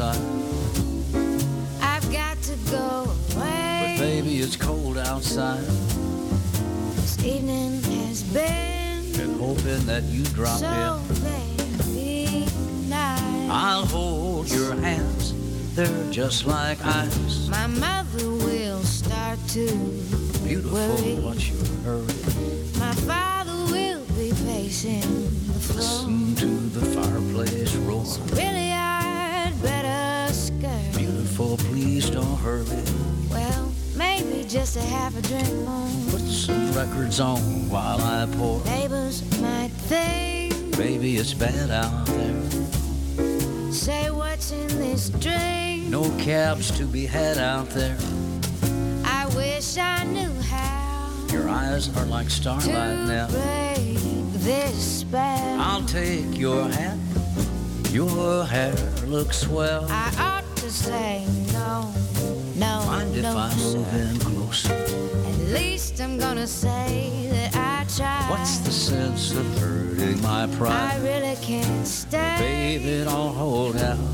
outside. I've got to go away. But baby, it's cold outside. This evening has been Been hoping that you drop so in. very nice. I'll hold your hands. They're just like ice. Cabs to be had out there. I wish I knew how Your eyes are like starlight to now. break this spell. I'll take your hat. Your hair looks swell. I ought to say no, no, Mind if I move in closer? At least I'm gonna say that I tried. What's the sense of hurting my pride? I really can't stay. Baby, don't hold out.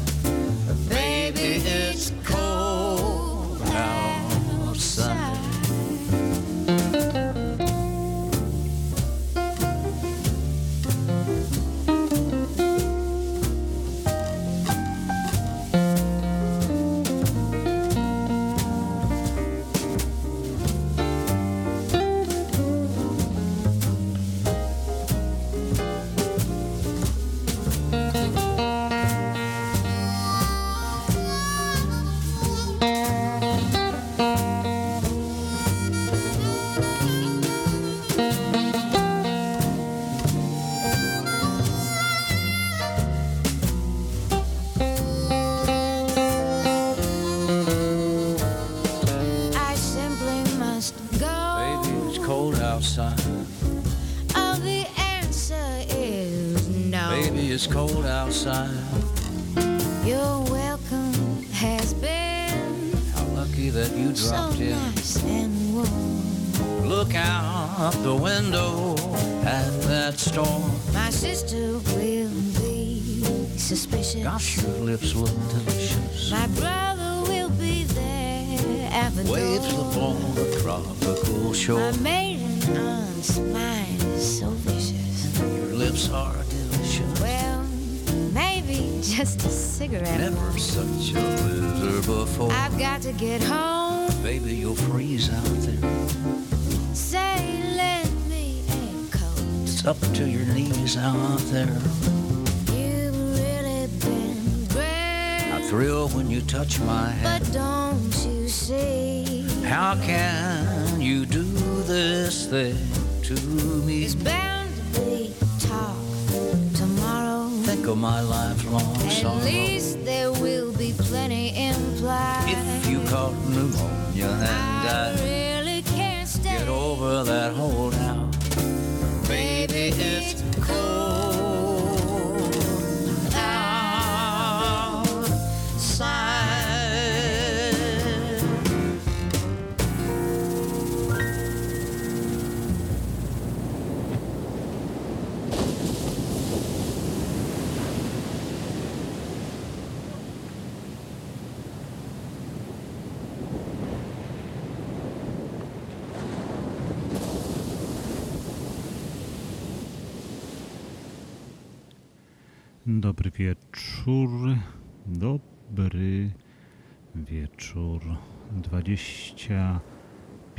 Touch my hand. But don't you see? How can you do this thing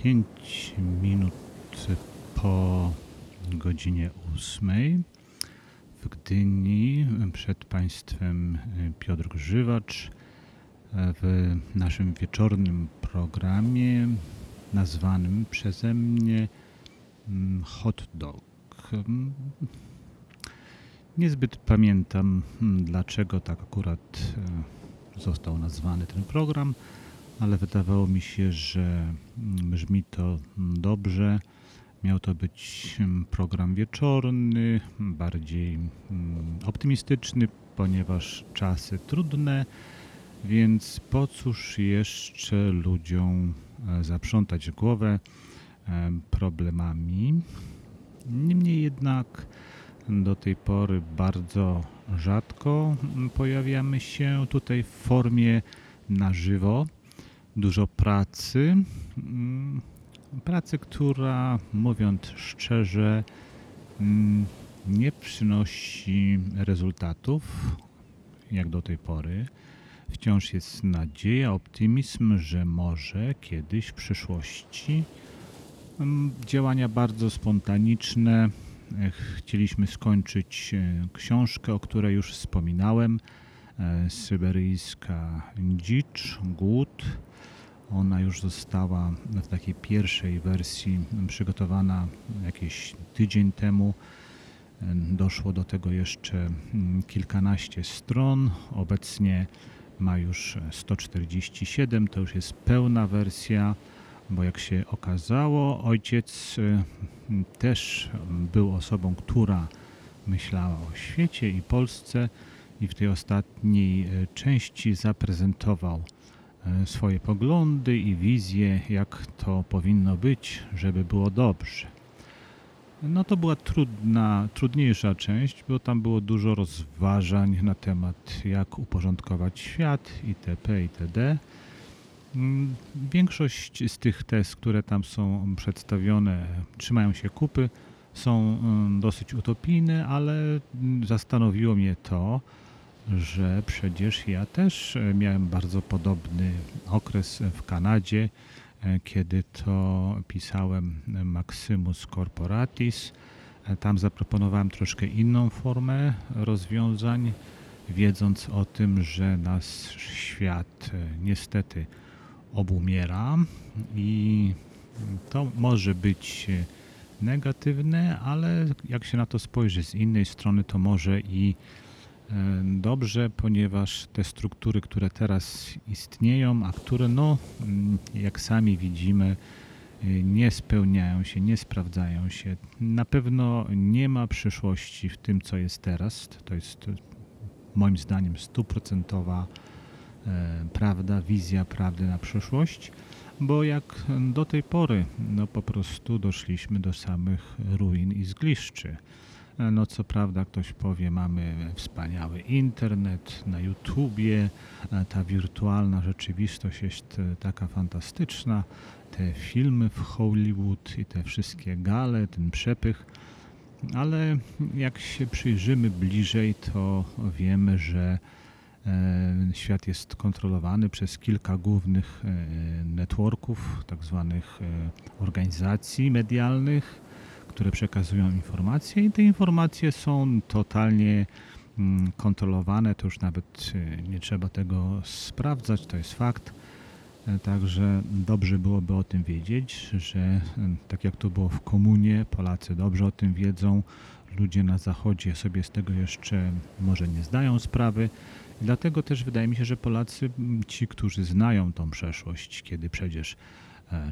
25 minut po godzinie 8 w Gdyni. Przed Państwem Piotr Grzywacz w naszym wieczornym programie nazwanym przeze mnie mm, Hot Dog. Mm, Niezbyt pamiętam, hmm, dlaczego tak akurat e, został nazwany ten program, ale wydawało mi się, że mm, brzmi to dobrze. Miał to być mm, program wieczorny, bardziej mm, optymistyczny, ponieważ czasy trudne, więc po cóż jeszcze ludziom e, zaprzątać głowę e, problemami. Niemniej jednak Do tej pory bardzo rzadko pojawiamy się tutaj w formie na żywo. Dużo pracy. Mm, Pracy, która mówiąc szczerze, mm, nie przynosi rezultatów jak do tej pory. Wciąż jest nadzieja, optymizm, że może kiedyś w przyszłości mm, działania bardzo spontaniczne. E, Chcieliśmy skończyć e, książkę, o której już wspominałem. e, Syberyjska dzicz, głód. Ona już została w takiej pierwszej wersji przygotowana jakiś tydzień temu. Doszło do tego jeszcze mm, kilkanaście stron. Obecnie ma już 147, to już jest pełna wersja, bo jak się okazało, ojciec y, też był osobą, która myślała o świecie i Polsce i w tej ostatniej y, części zaprezentował swoje poglądy i wizje, jak to powinno być, żeby było dobrze. No to była trudna, trudniejsza część, bo tam było dużo rozważań na temat jak uporządkować świat itp. itd. Mm, Większość z tych tez, które tam są przedstawione, trzymają się kupy, są mm, dosyć utopijne, ale mm, zastanowiło mnie to, że przecież ja też e, miałem bardzo podobny okres w Kanadzie, e, kiedy to pisałem Maximus Corporatis. E, Tam zaproponowałem troszkę inną formę rozwiązań, wiedząc o tym, że nasz świat niestety obumiera i to może być negatywne, ale jak się na to spojrzy z innej strony, to może i dobrze, ponieważ te struktury, które teraz istnieją, a które, no, mm, jak sami widzimy, y, nie spełniają się, nie sprawdzają się. Na pewno nie ma przyszłości w tym, co jest teraz. To jest y, moim zdaniem stuprocentowa e, prawda, wizja prawdy na przyszłość, bo jak do tej pory, no po prostu doszliśmy do samych ruin i zgliszczy. No co prawda ktoś powie, mamy wspaniały internet na YouTubie, e, ta wirtualna rzeczywistość jest e, taka fantastyczna, te filmy w Hollywood i te wszystkie gale, ten przepych, ale jak się przyjrzymy bliżej, to wiemy, że e, świat jest kontrolowany przez kilka głównych networków, tak zwanych organizacji medialnych, które przekazują informacje i te informacje są totalnie mm, kontrolowane, to już nawet e, nie trzeba tego sprawdzać, to jest fakt. E, Także dobrze byłoby o tym wiedzieć, że e, tak jak to było w komunie, Polacy dobrze o tym wiedzą, ludzie na zachodzie sobie z tego jeszcze może nie zdają sprawy. Dlatego też wydaje mi się, że Polacy, m, ci, którzy znają tą przeszłość, kiedy przecież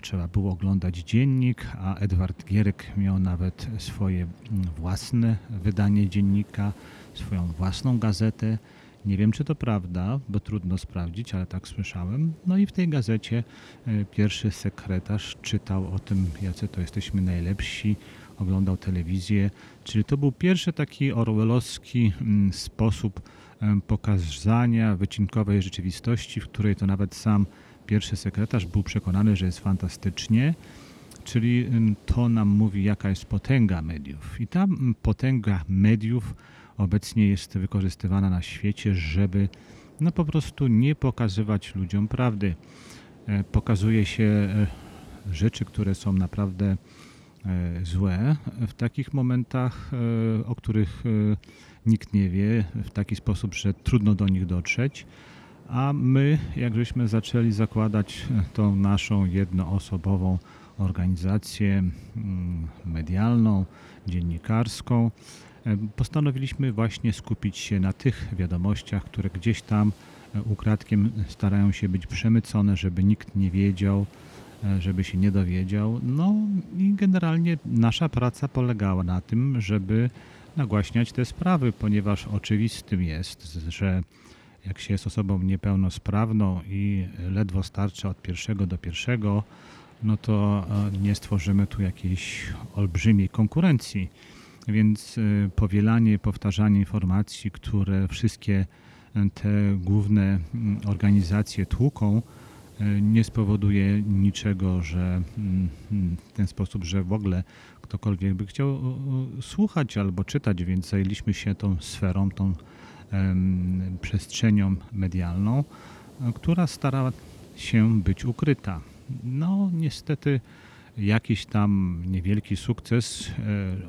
trzeba było oglądać dziennik, a Edward Gierek miał nawet swoje mm, własne wydanie dziennika, swoją własną gazetę. Nie wiem, czy to prawda, bo trudno sprawdzić, ale tak słyszałem. No i w tej gazecie e, pierwszy sekretarz czytał o tym, jacy to jesteśmy najlepsi, oglądał telewizję. Czyli to był pierwszy taki orwellowski mm, sposób pokazania wycinkowej rzeczywistości, w której to nawet sam pierwszy sekretarz był przekonany, że jest fantastycznie. Czyli ym, to nam mówi, jaka jest potęga mediów. I ta mm, potęga mediów obecnie jest wykorzystywana na świecie, żeby no po prostu nie pokazywać ludziom prawdy. E, Pokazuje się e, rzeczy, które są naprawdę e, złe w takich momentach, o których nikt nie wie, w taki sposób, że trudno do nich dotrzeć. A my, jak żeśmy zaczęli zakładać e, tą naszą jednoosobową organizację mm, medialną, dziennikarską, e, postanowiliśmy właśnie skupić się na tych wiadomościach, które gdzieś tam e, ukradkiem starają się być przemycone, żeby nikt nie wiedział, żeby się nie dowiedział. No i generalnie nasza praca polegała na tym, żeby nagłaśniać te sprawy, ponieważ oczywistym jest, że jak się jest osobą niepełnosprawną i ledwo starcza od pierwszego do pierwszego, no to e, nie stworzymy tu jakiejś olbrzymiej konkurencji. Więc y, powielanie, powtarzanie informacji, które wszystkie y, te główne mm, organizacje tłuką, nie spowoduje niczego, że mm, mm, w ten sposób, że w ogóle ktokolwiek by chciał słuchać albo czytać, więc zajęliśmy się tą sferą, tą przestrzenią medialną, e, która stara się być ukryta. No, niestety jakiś tam niewielki sukces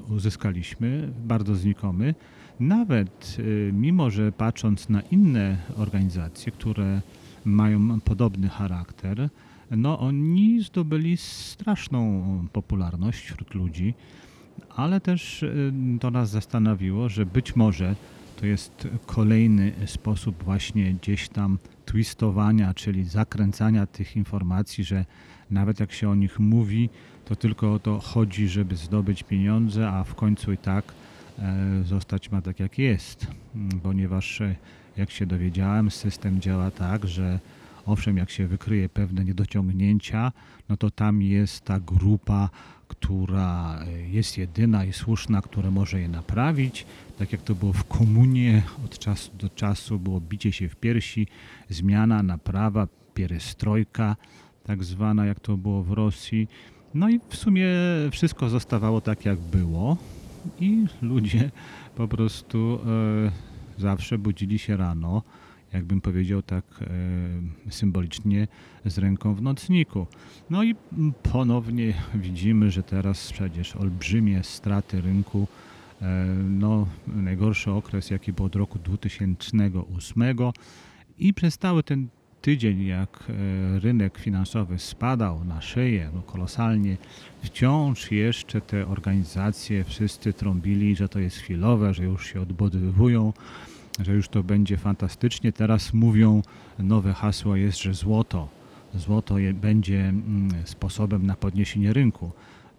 e, uzyskaliśmy, bardzo znikomy. Nawet e, mimo, że patrząc na inne organizacje, które mają podobny charakter, no oni zdobyli straszną popularność wśród ludzi, ale też y, to nas zastanowiło, że być może to jest kolejny sposób właśnie gdzieś tam twistowania, czyli zakręcania tych informacji, że nawet jak się o nich mówi, to tylko o to chodzi, żeby zdobyć pieniądze, a w końcu i tak e, zostać ma tak jak jest, Mm, ponieważ e, jak się dowiedziałem, system działa tak, że owszem, jak się wykryje pewne niedociągnięcia, no to tam jest ta grupa, która e, jest jedyna i słuszna, która może je naprawić. Tak jak to było w komunie, od czasu do czasu było bicie się w piersi, zmiana, naprawa, pierestrojka, tak zwana, jak to było w Rosji. No i w sumie wszystko zostawało tak, jak było i ludzie po prostu e, zawsze budzili się rano, jakbym powiedział tak e, symbolicznie, z ręką w nocniku. No i ponownie widzimy, że teraz przecież olbrzymie straty rynku. E, no, najgorszy okres, jaki był od roku 2008 i przez cały ten tydzień, jak e, rynek finansowy spadał na szyję no, kolosalnie, wciąż jeszcze te organizacje wszyscy trąbili, że to jest chwilowe, że już się odbudowują, że już to będzie fantastycznie. Teraz mówią, nowe hasło jest, że złoto. Złoto będzie mm, sposobem na podniesienie rynku.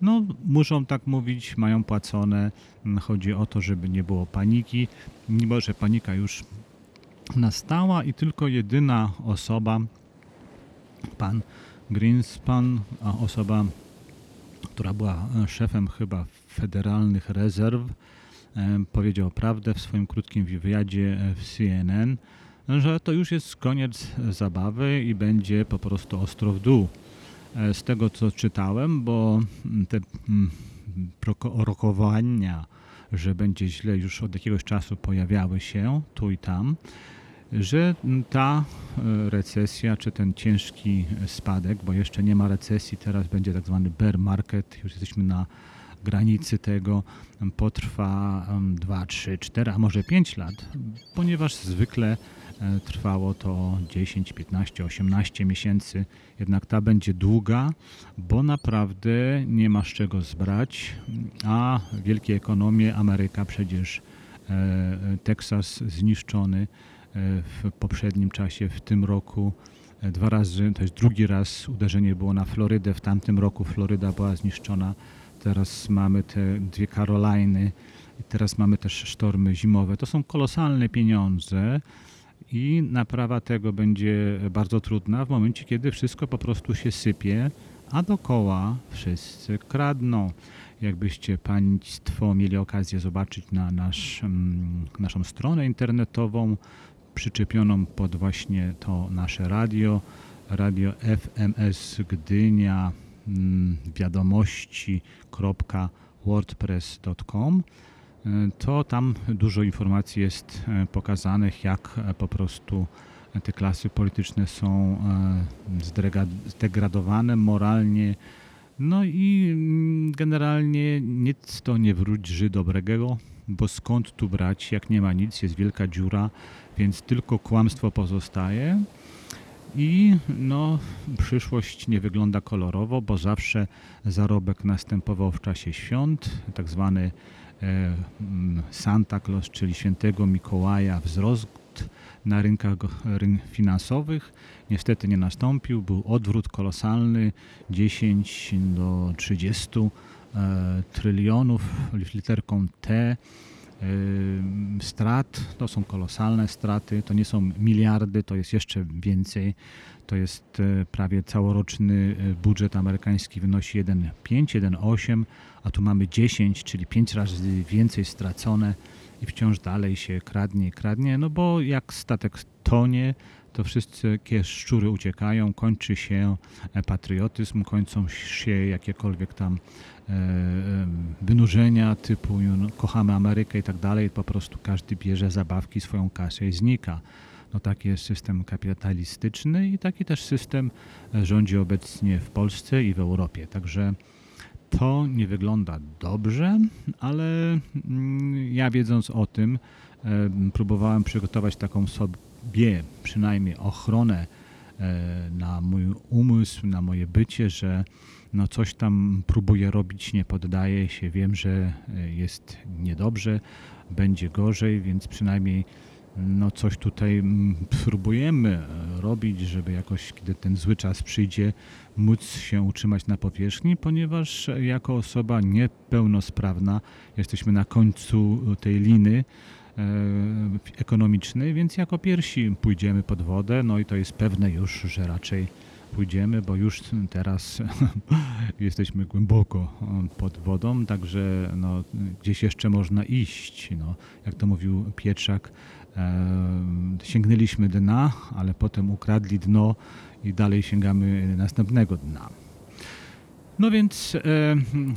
No, muszą tak mówić, mają płacone. Mm, Chodzi o to, żeby nie było paniki, mimo że panika już nastała i tylko jedyna osoba, pan Greenspan, osoba, która była szefem chyba federalnych rezerw, powiedział prawdę w swoim krótkim wywiadzie e, w CNN, że to już jest koniec zabawy i będzie po prostu ostro w dół. E, Z tego co czytałem, bo te mm, rokowania, że będzie źle już od jakiegoś czasu pojawiały się tu i tam, że ta e, recesja, czy ten ciężki spadek, bo jeszcze nie ma recesji, teraz będzie tak zwany bear market, już jesteśmy na granicy tego, potrwa 2, 3, 4, a może 5 lat, ponieważ zwykle e, trwało to 10, 15, 18 miesięcy, jednak ta będzie długa, bo naprawdę nie ma czego zbrać, a wielkie ekonomie, Ameryka przecież, e, Teksas zniszczony e, w poprzednim czasie, w tym roku e, dwa razy, to jest drugi raz uderzenie było na Florydę, w tamtym roku Floryda była zniszczona, teraz mamy te dwie Karoliny, teraz mamy też sztormy zimowe. To są kolosalne pieniądze i naprawa tego będzie bardzo trudna w momencie, kiedy wszystko po prostu się sypie, a dokoła wszyscy kradną. Jakbyście Państwo mieli okazję zobaczyć na nasz, mm, naszą stronę internetową, przyczepioną pod właśnie to nasze radio, radio FMS Gdynia, mm, wiadomości.wordpress.com to tam dużo informacji jest e, pokazanych, jak e, po prostu te klasy polityczne są e, zdegradowane moralnie. No i mm, generalnie nic to nie wróży dobrego, bo skąd tu brać, jak nie ma nic, jest wielka dziura, więc tylko kłamstwo pozostaje. I no, przyszłość nie wygląda kolorowo, bo zawsze zarobek następował w czasie świąt, tak zwany e, mm, Santa Claus, czyli świętego Mikołaja, wzrost na rynkach finansowych. Niestety nie nastąpił. Był odwrót kolosalny 10 do 30 e, trylionów literką T Strat to są kolosalne straty, to nie są miliardy, to jest jeszcze więcej. To jest e, prawie całoroczny e, budżet amerykański wynosi 1,5, 1,8, a tu mamy 10, czyli 5 razy więcej stracone i wciąż dalej się kradnie, kradnie, no bo jak statek tonie, to wszystkie szczury uciekają, kończy się e, patriotyzm, kończą się jakiekolwiek tam e, e, wynurzenia typu kochamy Amerykę i tak dalej, po prostu każdy bierze zabawki, swoją kasę i znika. No taki jest system kapitalistyczny i taki też system rządzi obecnie w Polsce i w Europie. Także to nie wygląda dobrze, ale mm, ja wiedząc o tym, próbowałem przygotować taką sobie przynajmniej ochronę e, na mój umysł, na moje bycie, że no coś tam próbuję robić, nie poddaję się, wiem, że e, jest niedobrze, będzie gorzej, więc przynajmniej no coś tutaj mm, próbujemy e, robić, żeby jakoś, kiedy ten zły czas przyjdzie, móc się utrzymać na powierzchni, ponieważ jako osoba niepełnosprawna jesteśmy na końcu tej liny e, ekonomicznej, więc jako pierwsi pójdziemy pod wodę, no i to jest pewne już, że raczej pójdziemy, bo już teraz jesteśmy głęboko pod wodą, także no, gdzieś jeszcze można iść. No, jak to mówił Pietrzak, e, sięgnęliśmy dna, ale potem ukradli dno i dalej sięgamy następnego dna. No więc e,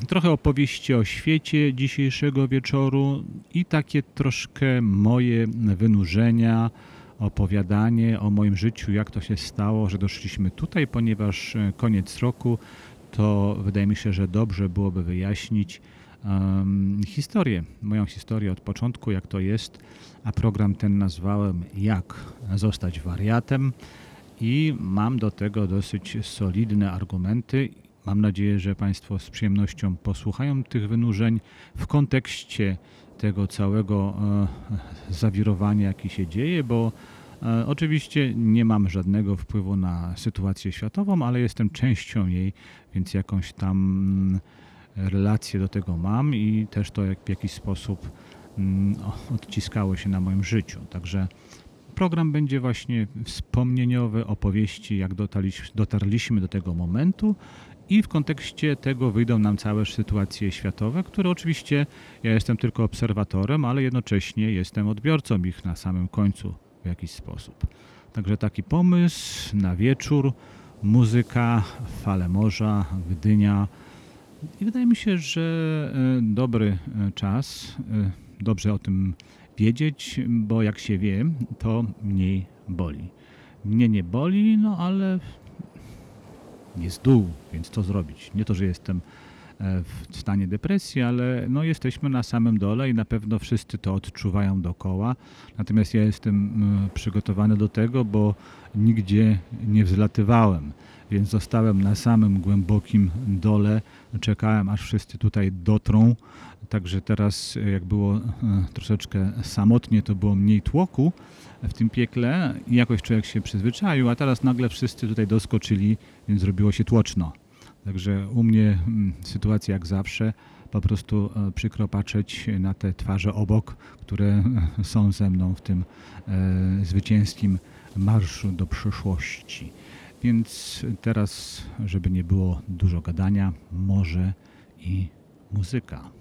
trochę opowieści o świecie dzisiejszego wieczoru i takie troszkę moje wynurzenia, opowiadanie o moim życiu, jak to się stało, że doszliśmy tutaj, ponieważ e, koniec roku to wydaje mi się, że dobrze byłoby wyjaśnić um, historię, moją historię od początku, jak to jest, a program ten nazwałem Jak zostać wariatem i mam do tego dosyć solidne argumenty. Mam nadzieję, że Państwo z przyjemnością posłuchają tych wynurzeń w kontekście tego całego e, zawirowania, jaki się dzieje, bo e, oczywiście nie mam żadnego wpływu na sytuację światową, ale jestem częścią jej, więc jakąś tam mm, relację do tego mam i też to jak, w jakiś sposób mm, odciskało się na moim życiu. Także program będzie właśnie wspomnieniowy, opowieści, jak dotarliśmy, dotarliśmy do tego momentu i w kontekście tego wyjdą nam całe sytuacje światowe, które oczywiście ja jestem tylko obserwatorem, ale jednocześnie jestem odbiorcą ich na samym końcu w jakiś sposób. Także taki pomysł na wieczór, muzyka, fale morza, Gdynia. I wydaje mi się, że e, dobry e, czas, e, dobrze o tym wiedzieć, bo jak się wie, to mniej boli. Mnie nie boli, no ale jest dół, więc co zrobić? Nie to, że jestem e, w stanie depresji, ale no jesteśmy na samym dole i na pewno wszyscy to odczuwają dookoła. Natomiast ja jestem przygotowany do tego, bo nigdzie nie wzlatywałem, więc zostałem na samym głębokim dole. Czekałem, aż wszyscy tutaj dotrą. Także teraz, jak było e, troszeczkę samotnie, to było mniej tłoku w tym piekle i jakoś człowiek się przyzwyczaił, a teraz nagle wszyscy tutaj doskoczyli, więc zrobiło się tłoczno. Także u mnie mm, sytuacja jak zawsze, po prostu e, przykro patrzeć na te twarze obok, które są ze mną w tym e, zwycięskim marszu do przyszłości. Więc teraz, żeby nie było dużo gadania, może i muzyka.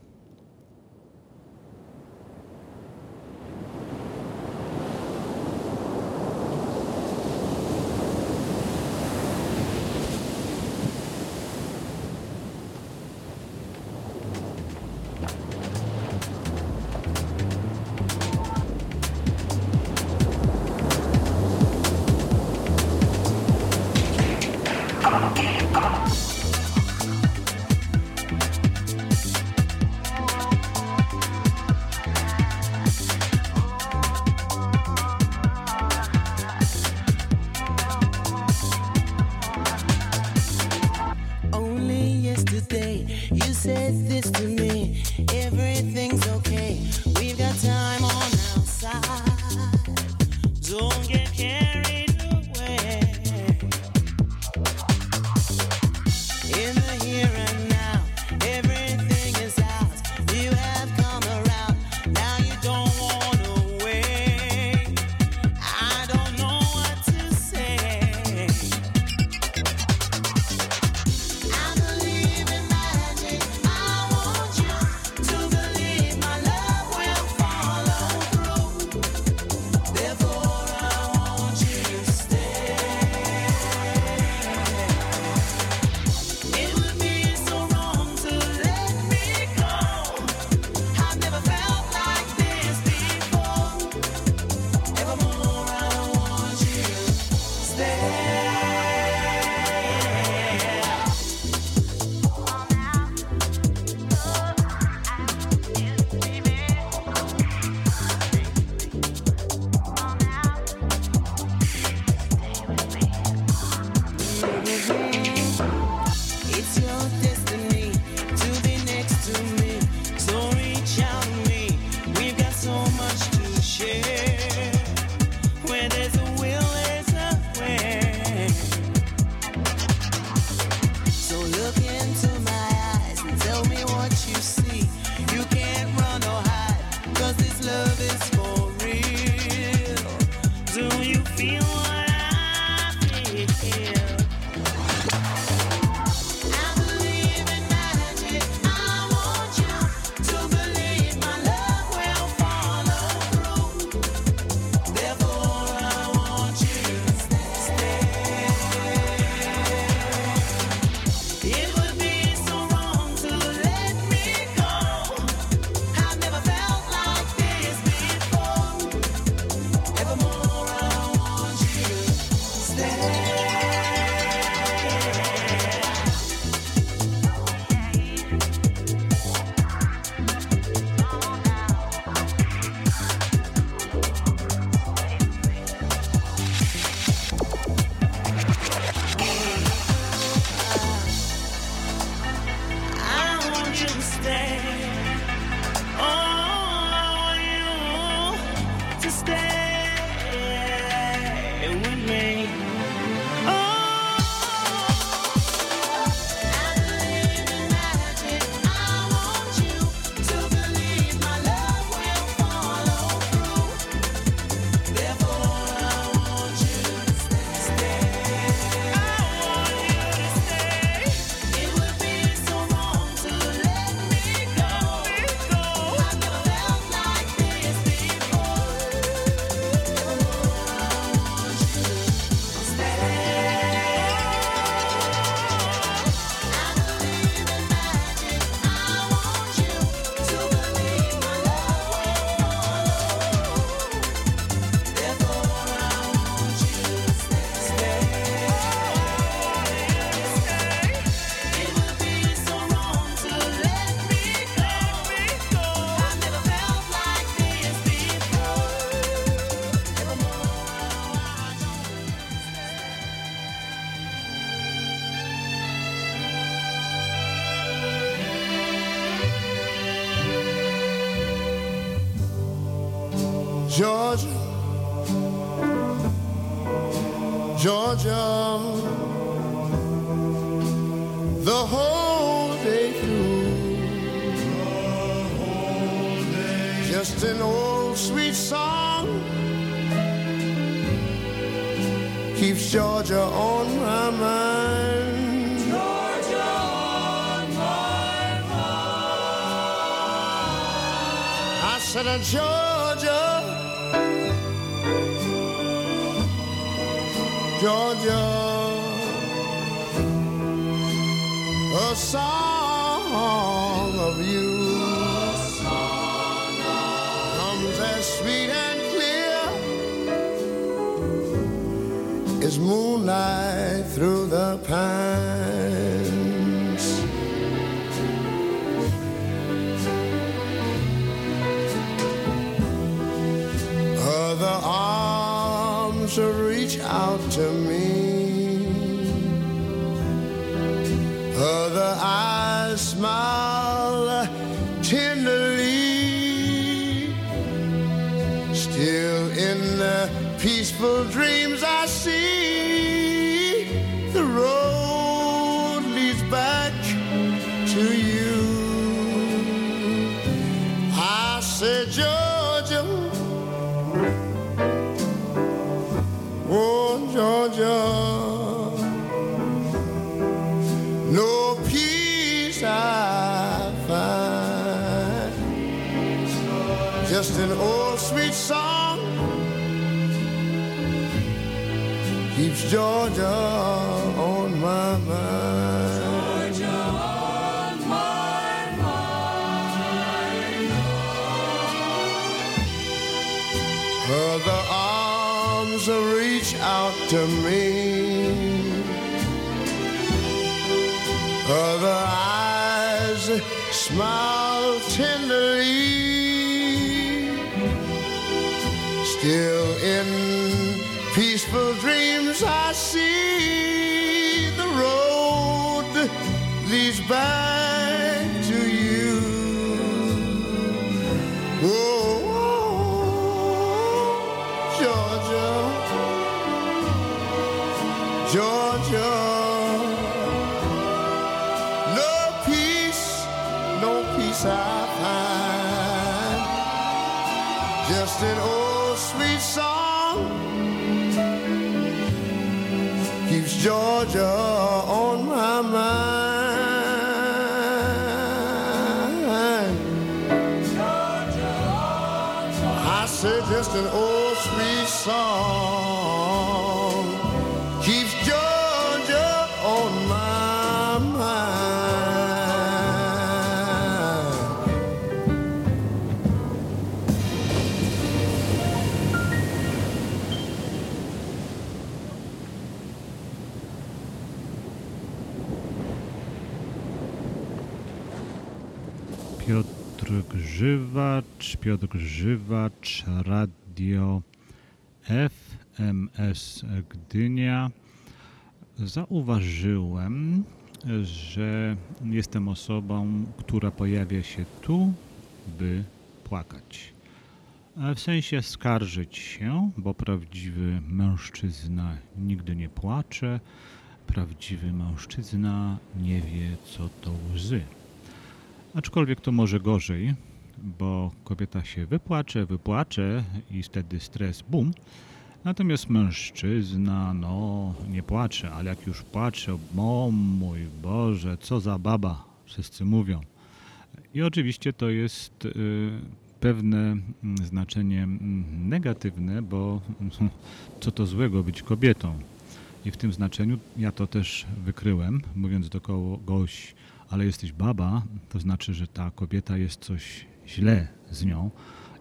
Reach out to me. Other eyes smile Piotr Grzywacz, Radio FMS Gdynia. Zauważyłem, że jestem osobą, która pojawia się tu, by płakać. E, W sensie skarżyć się, bo prawdziwy mężczyzna nigdy nie płacze, prawdziwy mężczyzna nie wie, co to łzy. Aczkolwiek to może gorzej, bo kobieta się wypłacze, wypłacze i wtedy stres bum. Natomiast mężczyzna, no, nie płacze, ale jak już płacze, o mój Boże, co za baba, wszyscy mówią. I oczywiście to jest y, pewne mm, znaczenie mm, negatywne, bo co to złego być kobietą. I w tym znaczeniu ja to też wykryłem, mówiąc do kogoś, ale jesteś baba, to znaczy, że ta kobieta jest coś źle z nią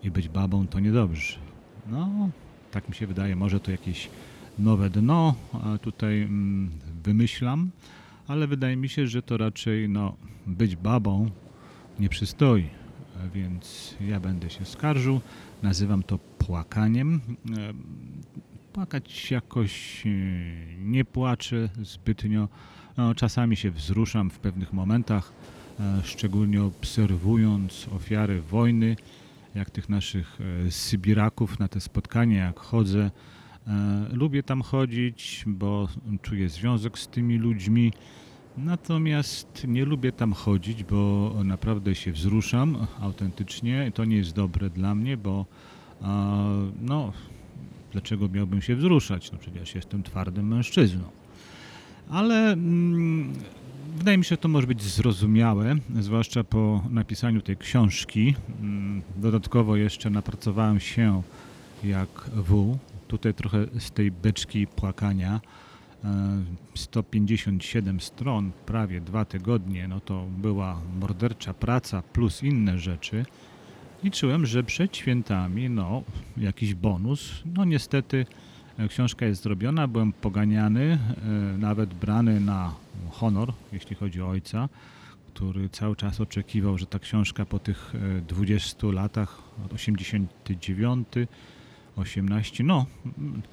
i być babą to niedobrze. No, tak mi się wydaje, może to jakieś nowe dno tutaj mm, wymyślam, ale wydaje mi się, że to raczej no, być babą nie przystoi, więc ja będę się skarżył, nazywam to płakaniem. Em, Płakać jakoś e, nie płaczę zbytnio. No, czasami się wzruszam w pewnych momentach, e, szczególnie obserwując ofiary wojny, jak tych naszych e, Sybiraków na te spotkania, jak chodzę. E, Lubię tam chodzić, bo czuję związek z tymi ludźmi. Natomiast nie lubię tam chodzić, bo naprawdę się wzruszam autentycznie. To nie jest dobre dla mnie, bo no, dlaczego miałbym się wzruszać? No przecież jestem twardym mężczyzną. Ale mm, wydaje mi się, że to może być zrozumiałe, zwłaszcza po napisaniu tej książki. Mm, Dodatkowo jeszcze napracowałem się jak W. Tutaj trochę z tej beczki płakania. e, 157 stron, prawie dwa tygodnie, no to była mordercza praca plus inne rzeczy. Liczyłem, że przed świętami, no, jakiś bonus. No niestety e, książka jest zrobiona, byłem poganiany, e, nawet brany na honor, jeśli chodzi o ojca, który cały czas oczekiwał, że ta książka po tych e, 20 latach, od 89, 18, no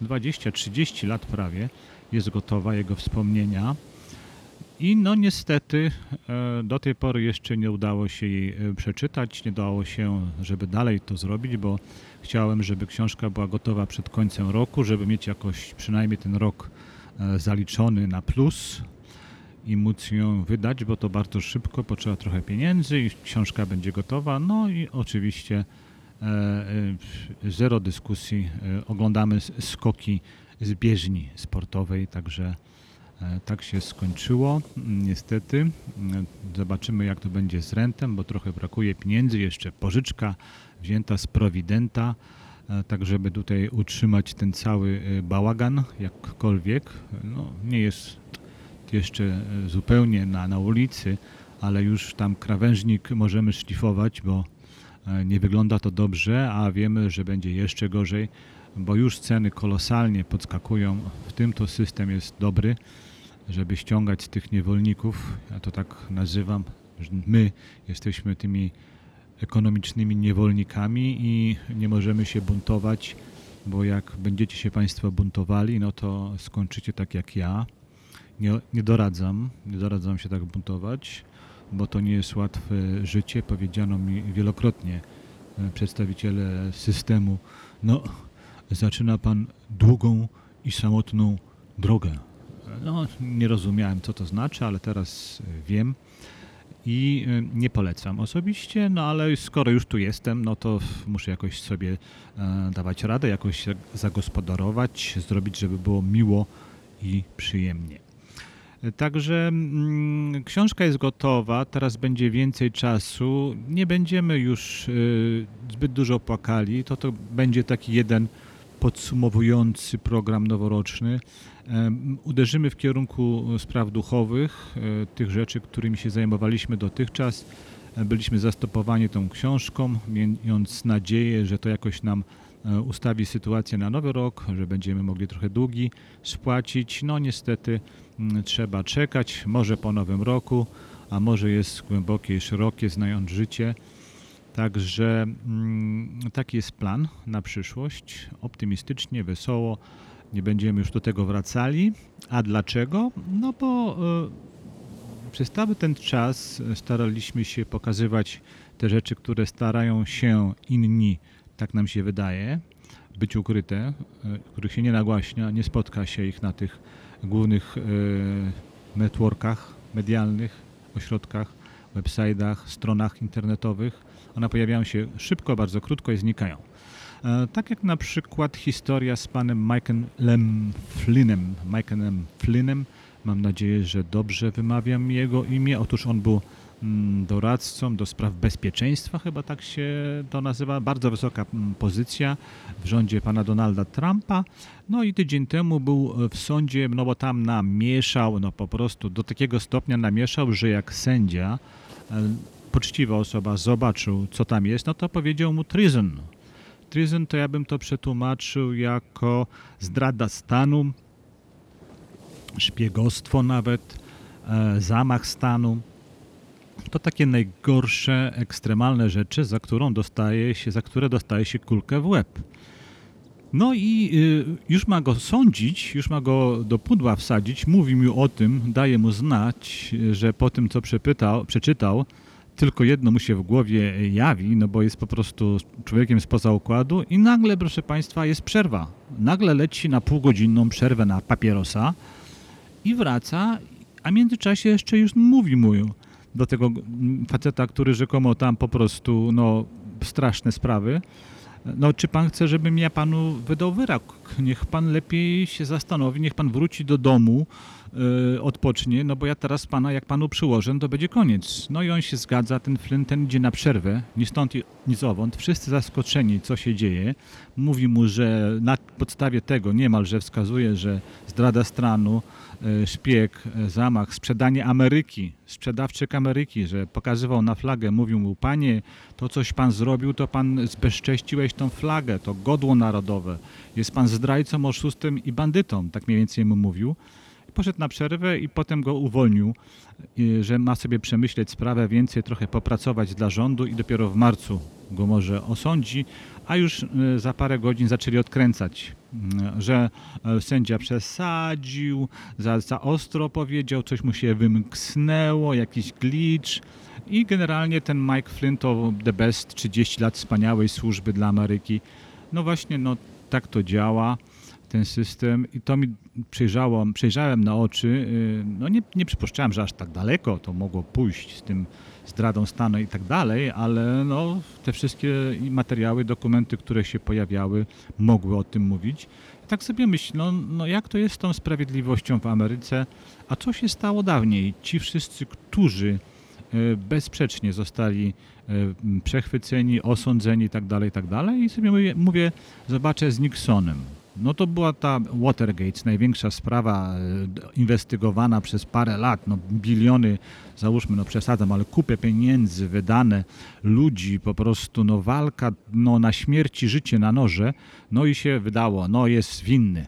20-30 lat prawie, jest gotowa, jego wspomnienia. I no niestety e, do tej pory jeszcze nie udało się jej e, przeczytać, nie udało się, żeby dalej to zrobić, bo chciałem, żeby książka była gotowa przed końcem roku, żeby mieć jakoś przynajmniej ten rok e, zaliczony na plus i móc ją wydać, bo to bardzo szybko, potrzeba trochę pieniędzy i książka będzie gotowa. No i oczywiście e, e, zero dyskusji, e, oglądamy skoki z bieżni sportowej, także Tak się skończyło, mm, niestety. Zobaczymy, jak to będzie z rentem, bo trochę brakuje pieniędzy. Jeszcze pożyczka wzięta z Prowidenta, tak żeby tutaj utrzymać ten cały bałagan, jakkolwiek. No, nie jest jeszcze e, zupełnie na, na ulicy, ale już tam krawężnik możemy szlifować, bo e, nie wygląda to dobrze, a wiemy, że będzie jeszcze gorzej, bo już ceny kolosalnie podskakują. W tym to system jest dobry, żeby ściągać z tych niewolników. Ja to tak nazywam, my jesteśmy tymi ekonomicznymi niewolnikami i nie możemy się buntować, bo jak będziecie się Państwo buntowali, no to skończycie tak jak ja. Nie, nie doradzam, nie doradzam się tak buntować, bo to nie jest łatwe życie. Powiedziano mi wielokrotnie e, przedstawiciele systemu, no zaczyna Pan długą i samotną drogę. No, nie rozumiałem, co to znaczy, ale teraz e, wiem i e, nie polecam osobiście, no ale skoro już tu jestem, no to muszę jakoś sobie dawać radę, jakoś zagospodarować, zrobić, żeby było miło i przyjemnie. Także mm, książka jest gotowa, teraz będzie więcej czasu. Nie będziemy już y, zbyt dużo płakali. To to będzie taki jeden podsumowujący program noworoczny. Uderzymy w kierunku spraw duchowych, e, tych rzeczy, którymi się zajmowaliśmy dotychczas. Byliśmy zastopowani tą książką, mając nadzieję, że to jakoś nam e, ustawi sytuację na nowy rok, że będziemy mogli trochę długi spłacić. No niestety trzeba czekać, może po nowym roku, a może jest głębokie i szerokie, znając życie. Także mm, taki jest plan na przyszłość. Optymistycznie, wesoło. Nie będziemy już do tego wracali. A dlaczego? No bo e, przez cały ten czas staraliśmy się pokazywać te rzeczy, które starają się inni, tak nam się wydaje, być ukryte, e, których się nie nagłaśnia, nie spotka się ich na tych głównych e, networkach medialnych, ośrodkach, websitach, stronach internetowych. One pojawiają się szybko, bardzo krótko i znikają. E, Tak jak na przykład historia z panem Michaelem Flynnem. Michaelem Flynnem, mam nadzieję, że dobrze wymawiam jego imię. Otóż on był doradcą do spraw bezpieczeństwa, chyba tak się to nazywa. Bardzo wysoka mm, pozycja w rządzie pana Donalda Trumpa. No i tydzień temu był w sądzie, no bo tam namieszał, no po prostu do takiego stopnia namieszał, że jak sędzia, e, poczciwa osoba zobaczył, co tam jest, no to powiedział mu treason. Treason to ja bym to przetłumaczył jako zdrada stanu, szpiegostwo nawet, e, zamach stanu. To takie najgorsze, ekstremalne rzeczy, za którą dostaje się, za które dostaje się kulkę w łeb. No i y, już ma go sądzić, już ma go do pudła wsadzić, mówi mi o tym, daje mu znać, że po tym, co przepytał, przeczytał, tylko jedno mu się w głowie jawi, no bo jest po prostu człowiekiem spoza układu i nagle, proszę Państwa, jest przerwa. Nagle leci na półgodzinną przerwę na papierosa i wraca, a w międzyczasie jeszcze już mówi mu do tego faceta, który rzekomo tam po prostu, no, straszne sprawy, no, czy pan chce, żebym ja panu wydał wyrok? Niech pan lepiej się zastanowi, niech pan wróci do domu, yy, odpocznie, no bo ja teraz pana, jak panu przyłożę, to będzie koniec. No i on się zgadza, ten Flynn, ten idzie na przerwę, ni stąd, ni zowąd. Wszyscy zaskoczeni, co się dzieje. Mówi mu, że na podstawie tego niemalże wskazuje, że zdrada stanu, yy, szpieg, yy, zamach, sprzedanie Ameryki, sprzedawczyk Ameryki, że pokazywał na flagę, mówił mu, panie, to coś pan zrobił, to pan zbezcześciłeś tą flagę, to godło narodowe. Jest pan zdrajcą, oszustem i bandytą, tak mniej więcej mu mówił. Poszedł na przerwę i potem go uwolnił, że ma sobie przemyśleć sprawę, więcej trochę popracować dla rządu i dopiero w marcu go może osądzi, a już y, za parę godzin zaczęli odkręcać, że y, sędzia przesadził, za, za ostro powiedział, coś mu się wymknęło, jakiś glitch i generalnie ten Mike Flynn to the best, 30 lat wspaniałej służby dla Ameryki. No właśnie, no tak to działa ten system i to mi przejrzałem na oczy. y, No nie, nie przypuszczałem, że aż tak daleko to mogło pójść z tym zdradą stanu i tak dalej, ale no, te wszystkie materiały, dokumenty, które się pojawiały, mogły o tym mówić. Tak sobie myślę, no, no jak to jest z tą sprawiedliwością w Ameryce, a co się stało dawniej? Ci wszyscy, którzy e, bezsprzecznie zostali m, przechwyceni, osądzeni i tak dalej, i tak dalej. I sobie mówię, mówię, zobaczę z Nixonem. No to była ta Watergate, największa sprawa e, inwestygowana przez parę lat, no biliony, załóżmy, no przesadzam, ale kupę pieniędzy wydane, ludzi, po prostu no walka no, na śmierć i życie na noże, no i się wydało, no jest winny.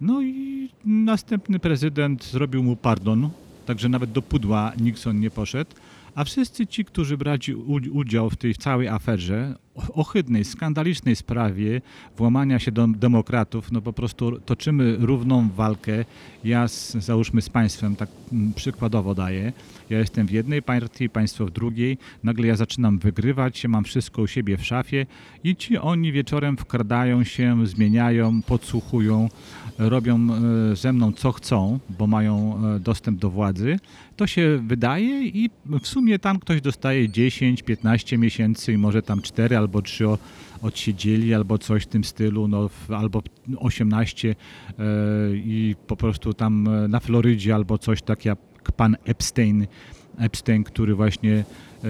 No i następny prezydent zrobił mu pardon, także nawet do pudła Nixon nie poszedł, a wszyscy ci, którzy brali udział w tej całej aferze, ohydnej, skandalicznej sprawie włamania się do demokratów, no po prostu toczymy równą walkę. Ja z, załóżmy z państwem, tak mm, przykładowo daję, ja jestem w jednej partii, państwo w drugiej, nagle ja zaczynam wygrywać, mam wszystko u siebie w szafie i ci oni wieczorem wkradają się, zmieniają, podsłuchują, robią e, ze mną co chcą, bo mają e, dostęp do władzy, to się wydaje i w sumie tam ktoś dostaje 10, 15 miesięcy i może tam 4 albo 3 o- odsiedzieli albo coś w tym stylu, no, albo 18 e, i po prostu tam na Florydzie albo coś tak pan Epstein, Epstein, który właśnie e,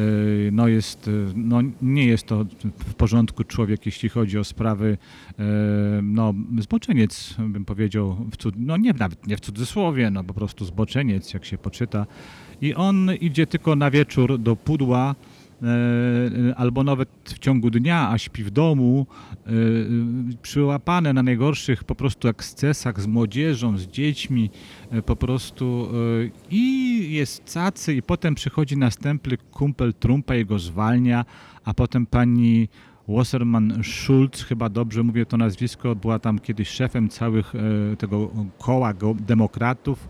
no jest, e, no nie jest to w porządku człowiek, jeśli chodzi o sprawy, e, no zboczeniec, bym powiedział, w cud, no nie, nawet nie w cudzysłowie, no po prostu zboczeniec, jak się poczyta. I on idzie tylko na wieczór do pudła, albo nawet w ciągu dnia, a śpi w domu, e, przyłapane na najgorszych po prostu ekscesach z młodzieżą, z dziećmi, e, po prostu e, i jest cacy i potem przychodzi następny kumpel Trumpa i go zwalnia, a potem pani Wasserman Schulz, chyba dobrze mówię to nazwisko, była tam kiedyś szefem całych e, tego koła demokratów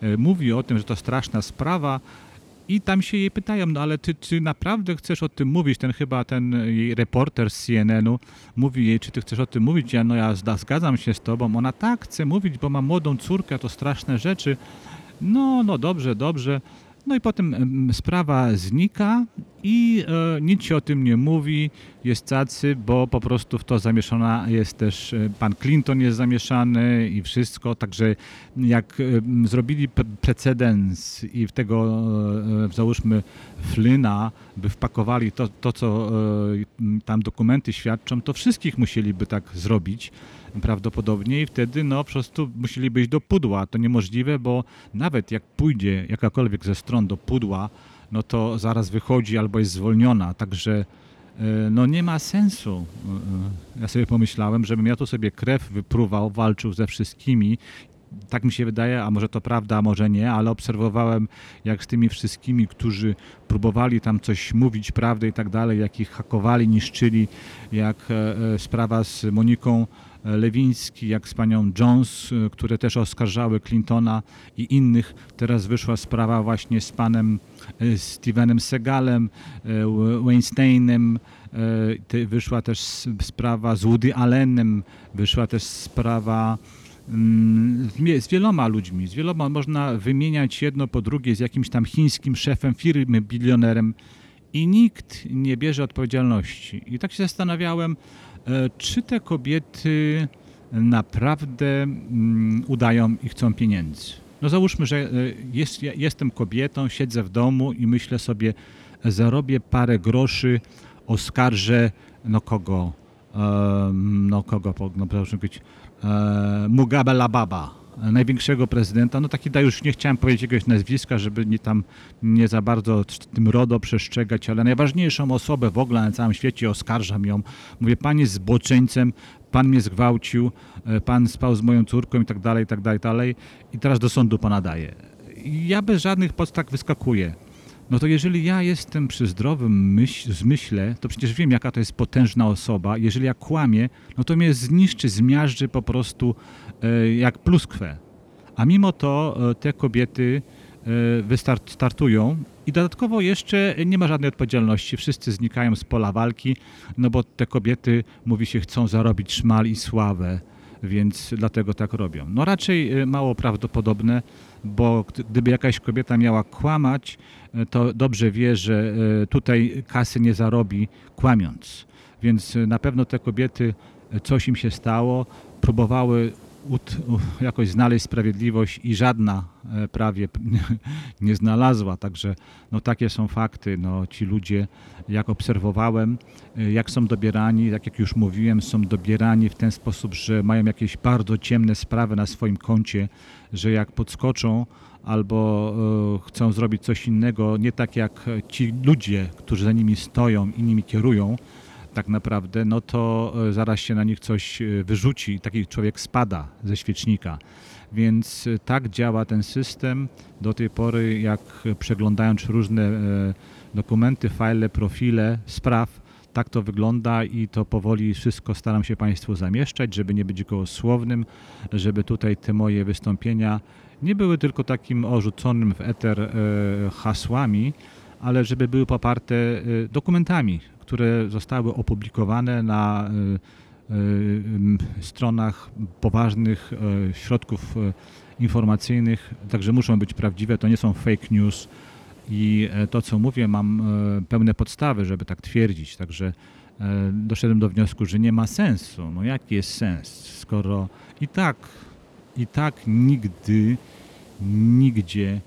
e, mówi o tym, że to straszna sprawa i tam się jej pytają, no ale ty, czy naprawdę chcesz o tym mówić? Ten chyba ten jej reporter z CNN-u mówi jej, czy ty chcesz o tym mówić? Ja, no ja zgadzam się z tobą. Ona tak chce mówić, bo ma młodą córkę, to straszne rzeczy. No, no dobrze, dobrze. No i potem em, sprawa znika i e, nic się o tym nie mówi, jest cacy, bo po prostu w to zamieszana jest też e, pan Clinton jest zamieszany i wszystko, także jak em, zrobili pre- precedens i w tego e, załóżmy Flyna by wpakowali to, to co e, tam dokumenty świadczą, to wszystkich musieliby tak zrobić prawdopodobnie i wtedy no po prostu musieliby iść do pudła. To niemożliwe, bo nawet jak pójdzie jakakolwiek ze stron do pudła, no to zaraz wychodzi albo jest zwolniona, także e, no nie ma sensu. E, e, Ja sobie pomyślałem, żebym ja tu sobie krew wypruwał, walczył ze wszystkimi. Tak mi się wydaje, a może to prawda, a może nie, ale obserwowałem jak z tymi wszystkimi, którzy próbowali tam coś mówić, prawdę i tak dalej, jak ich hakowali, niszczyli, jak sprawa z Moniką Lewiński, jak z panią Jones, e, które też oskarżały Clintona i innych. Teraz wyszła sprawa właśnie z panem e, Stevenem Segalem, W- Weinsteinem, te- wyszła też sprawa z Woody Allenem, wyszła też sprawa mm, z wieloma ludźmi, z wieloma można wymieniać jedno po drugie z jakimś tam chińskim szefem firmy, bilionerem i nikt nie bierze odpowiedzialności. I tak się zastanawiałem, czy te kobiety naprawdę mm, udają i chcą pieniędzy. No załóżmy, że e, jest, jestem kobietą, siedzę w domu i myślę sobie, e, zarobię parę groszy, oskarżę, no kogo, em, no kogo, no proszę e, Mugabe Lababa, e, największego prezydenta, no taki, już nie chciałem powiedzieć jakiegoś nazwiska, żeby nie tam nie za bardzo tym RODO przestrzegać, ale najważniejszą osobę w ogóle na całym świecie oskarżam ją. Mówię, pan jest zboczeńcem, pan mnie zgwałcił, e, pan spał z moją córką i tak dalej, i tak dalej, dalej i teraz do sądu pana daję. Ja bez żadnych podstaw wyskakuję. No to jeżeli ja jestem przy zdrowym myśl, zmyśle, to przecież wiem, jaka to jest potężna osoba. Jeżeli ja kłamię, no to mnie zniszczy, zmiażdży po prostu jak pluskwę. A mimo to e, te kobiety e, wystartują i dodatkowo jeszcze nie ma żadnej odpowiedzialności. Wszyscy znikają z pola walki, no bo te kobiety, mówi się, chcą zarobić szmal i sławę, więc dlatego tak robią. No raczej e, mało prawdopodobne, bo gdy- gdyby jakaś kobieta miała kłamać, e, to dobrze wie, że e, tutaj kasy nie zarobi kłamiąc. Więc e, na pewno te kobiety, e, coś im się stało, próbowały jakoś znaleźć sprawiedliwość i żadna e, prawie nie znalazła. Także no, takie są fakty. No, ci ludzie, jak obserwowałem, e, jak są dobierani, tak jak już mówiłem, są dobierani w ten sposób, że mają jakieś bardzo ciemne sprawy na swoim koncie, że jak podskoczą albo e, chcą zrobić coś innego, nie tak jak ci ludzie, którzy za nimi stoją i nimi kierują, tak naprawdę, no to e, zaraz się na nich coś e, wyrzuci i taki człowiek spada ze świecznika. Więc e, tak działa ten system. Do tej pory, jak przeglądając różne dokumenty, fajle, profile spraw, tak to wygląda i to powoli wszystko staram się Państwu zamieszczać, żeby nie być gołosłownym, żeby tutaj te moje wystąpienia nie były tylko takim orzuconym w eter hasłami, ale żeby były poparte dokumentami, które zostały opublikowane na e, e, m, stronach poważnych środków informacyjnych, także muszą być prawdziwe, to nie są fake news. I e, to, co mówię, mam e, pełne podstawy, żeby tak twierdzić, także e, doszedłem do wniosku, że nie ma sensu. No jaki jest sens, skoro i tak, i tak nigdy, nigdzie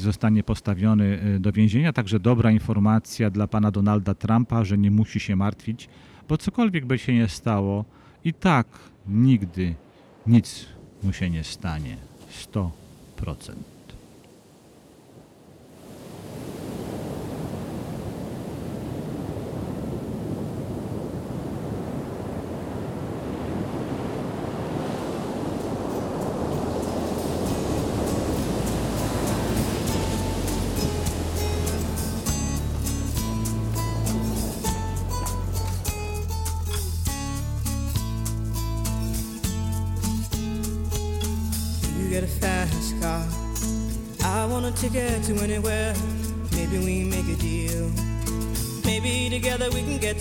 zostanie postawiony e, do więzienia. Także dobra informacja dla pana Donalda Trumpa, że nie musi się martwić, bo cokolwiek by się nie stało, i tak nigdy nic mu się nie stanie. 100%.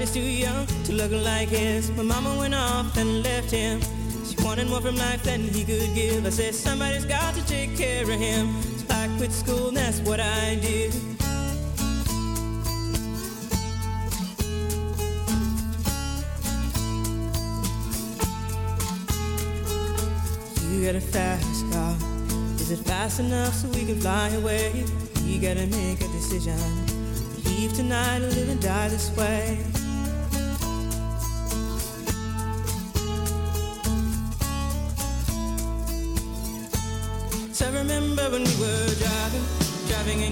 Body's too young to look like his. My mama went off and left him. She wanted more from life than he could give. I said, somebody's got to take care of him. So I quit school, and that's what I did. You got a fast car. Is it fast enough so we can fly away? We gotta make a decision. Leave tonight or live and die this way.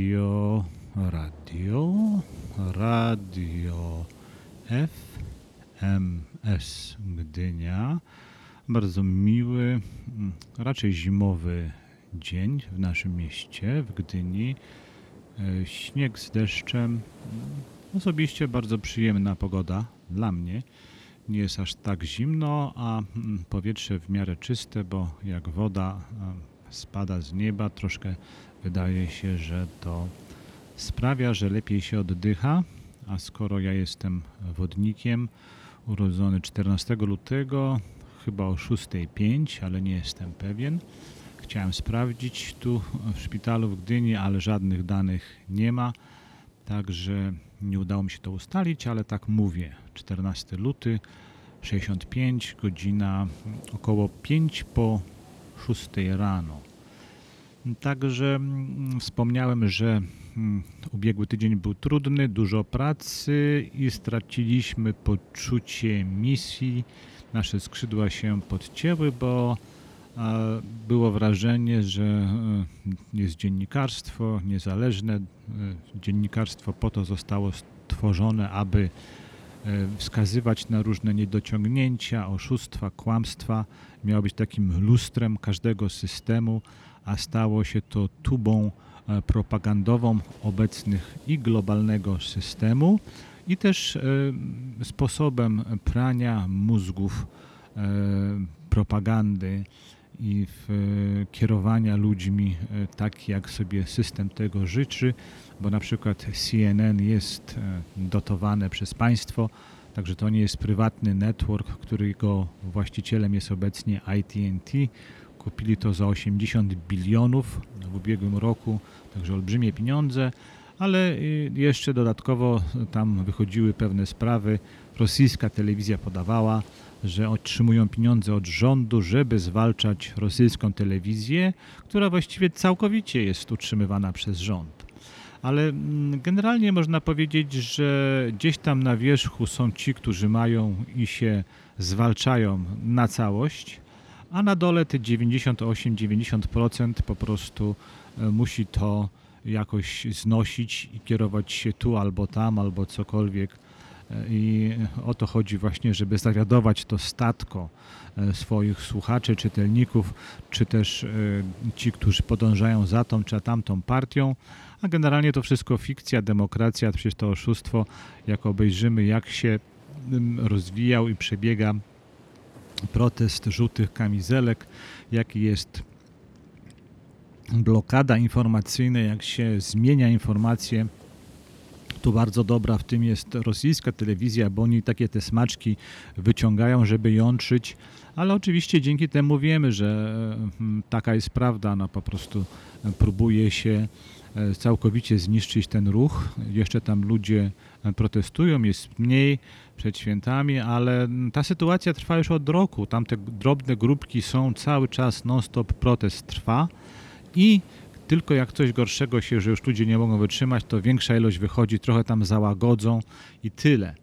Radio, radio, radio FMS Gdynia. Bardzo miły, mm, raczej zimowy dzień w naszym mieście, w Gdyni. E, Śnieg z deszczem. Mm, Osobiście bardzo przyjemna pogoda dla mnie. Nie jest aż tak zimno, a mm, powietrze w miarę czyste, bo jak woda spada z nieba, troszkę wydaje się, że to sprawia, że lepiej się oddycha. A skoro ja jestem wodnikiem, urodzony 14 lutego, chyba o 6.05, ale nie jestem pewien. Chciałem sprawdzić tu w szpitalu w Gdyni, ale żadnych danych nie ma, także nie udało mi się to ustalić, ale tak mówię. 14 luty, 65, godzina około 5 po 6 rano. Także mm, wspomniałem, że mm, ubiegły tydzień był trudny, dużo pracy i straciliśmy poczucie misji. Nasze skrzydła się podcięły, bo było wrażenie, że e, jest dziennikarstwo niezależne. E, Dziennikarstwo po to zostało stworzone, aby e, wskazywać na różne niedociągnięcia, oszustwa, kłamstwa. Miało być takim lustrem każdego systemu, a stało się to tubą e, propagandową obecnych i globalnego systemu, i też e, sposobem prania mózgów e, propagandy i kierowania ludźmi tak, jak sobie system tego życzy, bo na przykład CNN jest dotowane przez państwo, także to nie jest prywatny network, którego właścicielem jest obecnie AT&T. Kupili to za 80 bilionów w ubiegłym roku, także olbrzymie pieniądze, ale y, jeszcze dodatkowo tam wychodziły pewne sprawy. Rosyjska telewizja podawała, że otrzymują pieniądze od rządu, żeby zwalczać rosyjską telewizję, która właściwie całkowicie jest utrzymywana przez rząd. Ale mm, generalnie można powiedzieć, że gdzieś tam na wierzchu są ci, którzy mają i się zwalczają na całość, a na dole te 98-90% po prostu e, musi to jakoś znosić i kierować się tu albo tam, albo cokolwiek. E, I o to chodzi właśnie, żeby zawiadować to statko e, swoich słuchaczy, czytelników, czy też ci, którzy podążają za tą czy tamtą partią. A generalnie to wszystko fikcja, demokracja, przecież to oszustwo. Jak obejrzymy, jak się ym, rozwijał i przebiega protest żółtych kamizelek, jaki jest blokada informacyjna, jak się zmienia informacje. Tu bardzo dobra w tym jest rosyjska telewizja, bo oni takie te smaczki wyciągają, żeby jątrzyć, ale oczywiście dzięki temu wiemy, że mm, taka jest prawda, no po prostu próbuje się e, całkowicie zniszczyć ten ruch. Jeszcze tam ludzie protestują, jest mniej przed świętami, ale ta sytuacja trwa już od roku. Tam te drobne grupki są cały czas, non-stop protest trwa i tylko jak coś gorszego się, że już ludzie nie mogą wytrzymać, to większa ilość wychodzi, trochę tam załagodzą i tyle.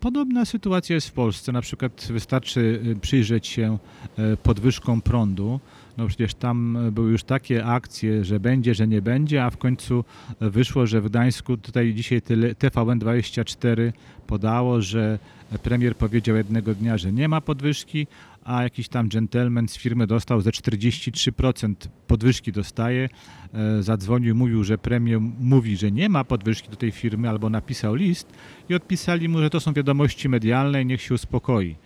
Podobna sytuacja jest w Polsce. Na przykład wystarczy y, przyjrzeć się e, podwyżkom prądu. No przecież tam e, były już takie akcje, że będzie, że nie będzie, a w końcu e, wyszło, że w Gdańsku, tutaj dzisiaj tyle- TVN24 podało, że premier powiedział jednego dnia, że nie ma podwyżki, a jakiś tam gentleman z firmy dostał ze 43% podwyżki dostaje. E, Zadzwonił, mówił, że premier mówi, że nie ma podwyżki do tej firmy, albo napisał list i odpisali mu, że to są wiadomości medialne i niech się uspokoi.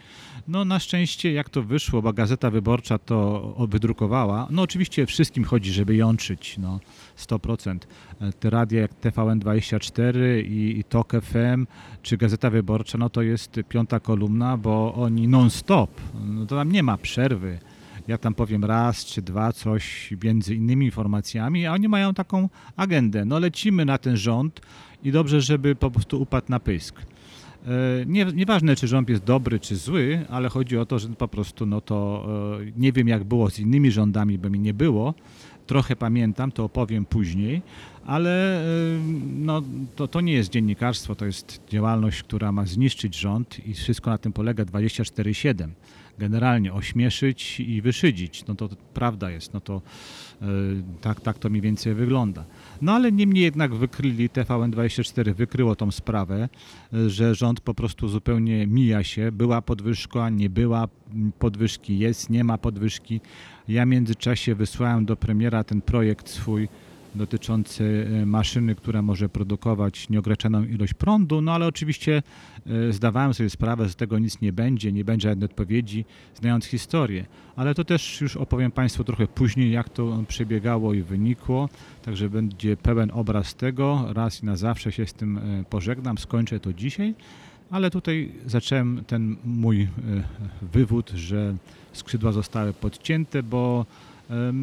No na szczęście jak to wyszło, bo Gazeta Wyborcza to wydrukowała. No oczywiście wszystkim chodzi, żeby jątrzyć, no 100%. E, Te radia jak TVN24 i, i TOK FM czy Gazeta Wyborcza, no to jest piąta kolumna, bo oni non-stop, no to tam nie ma przerwy. Ja tam powiem raz czy dwa coś między innymi informacjami, a oni mają taką agendę. No lecimy na ten rząd i dobrze, żeby po prostu upadł na pysk. E, Nie, nieważne, czy rząd jest dobry, czy zły, ale chodzi o to, że po prostu, no to e, nie wiem, jak było z innymi rządami, bo mi nie było. Trochę pamiętam, to opowiem później, ale e, no, to, to nie jest dziennikarstwo, to jest działalność, która ma zniszczyć rząd i wszystko na tym polega 24-7. generalnie ośmieszyć i wyszydzić. No to prawda jest, no to tak, tak to mniej więcej wygląda. No ale niemniej jednak wykryli, TVN24 wykryło tą sprawę, że rząd po prostu zupełnie mija się. Była podwyżka, nie była podwyżki, jest, nie ma podwyżki. Ja w międzyczasie wysłałem do premiera ten projekt swój dotyczący e, maszyny, która może produkować nieograniczoną ilość prądu, no ale oczywiście e, zdawałem sobie sprawę, że z tego nic nie będzie, nie będzie żadnej odpowiedzi, znając historię. Ale to też już opowiem Państwu trochę później, jak to przebiegało i wynikło, także będzie pełen obraz tego. Raz i na zawsze się z tym e, pożegnam, skończę to dzisiaj. Ale tutaj zacząłem ten mój wywód, że skrzydła zostały podcięte, bo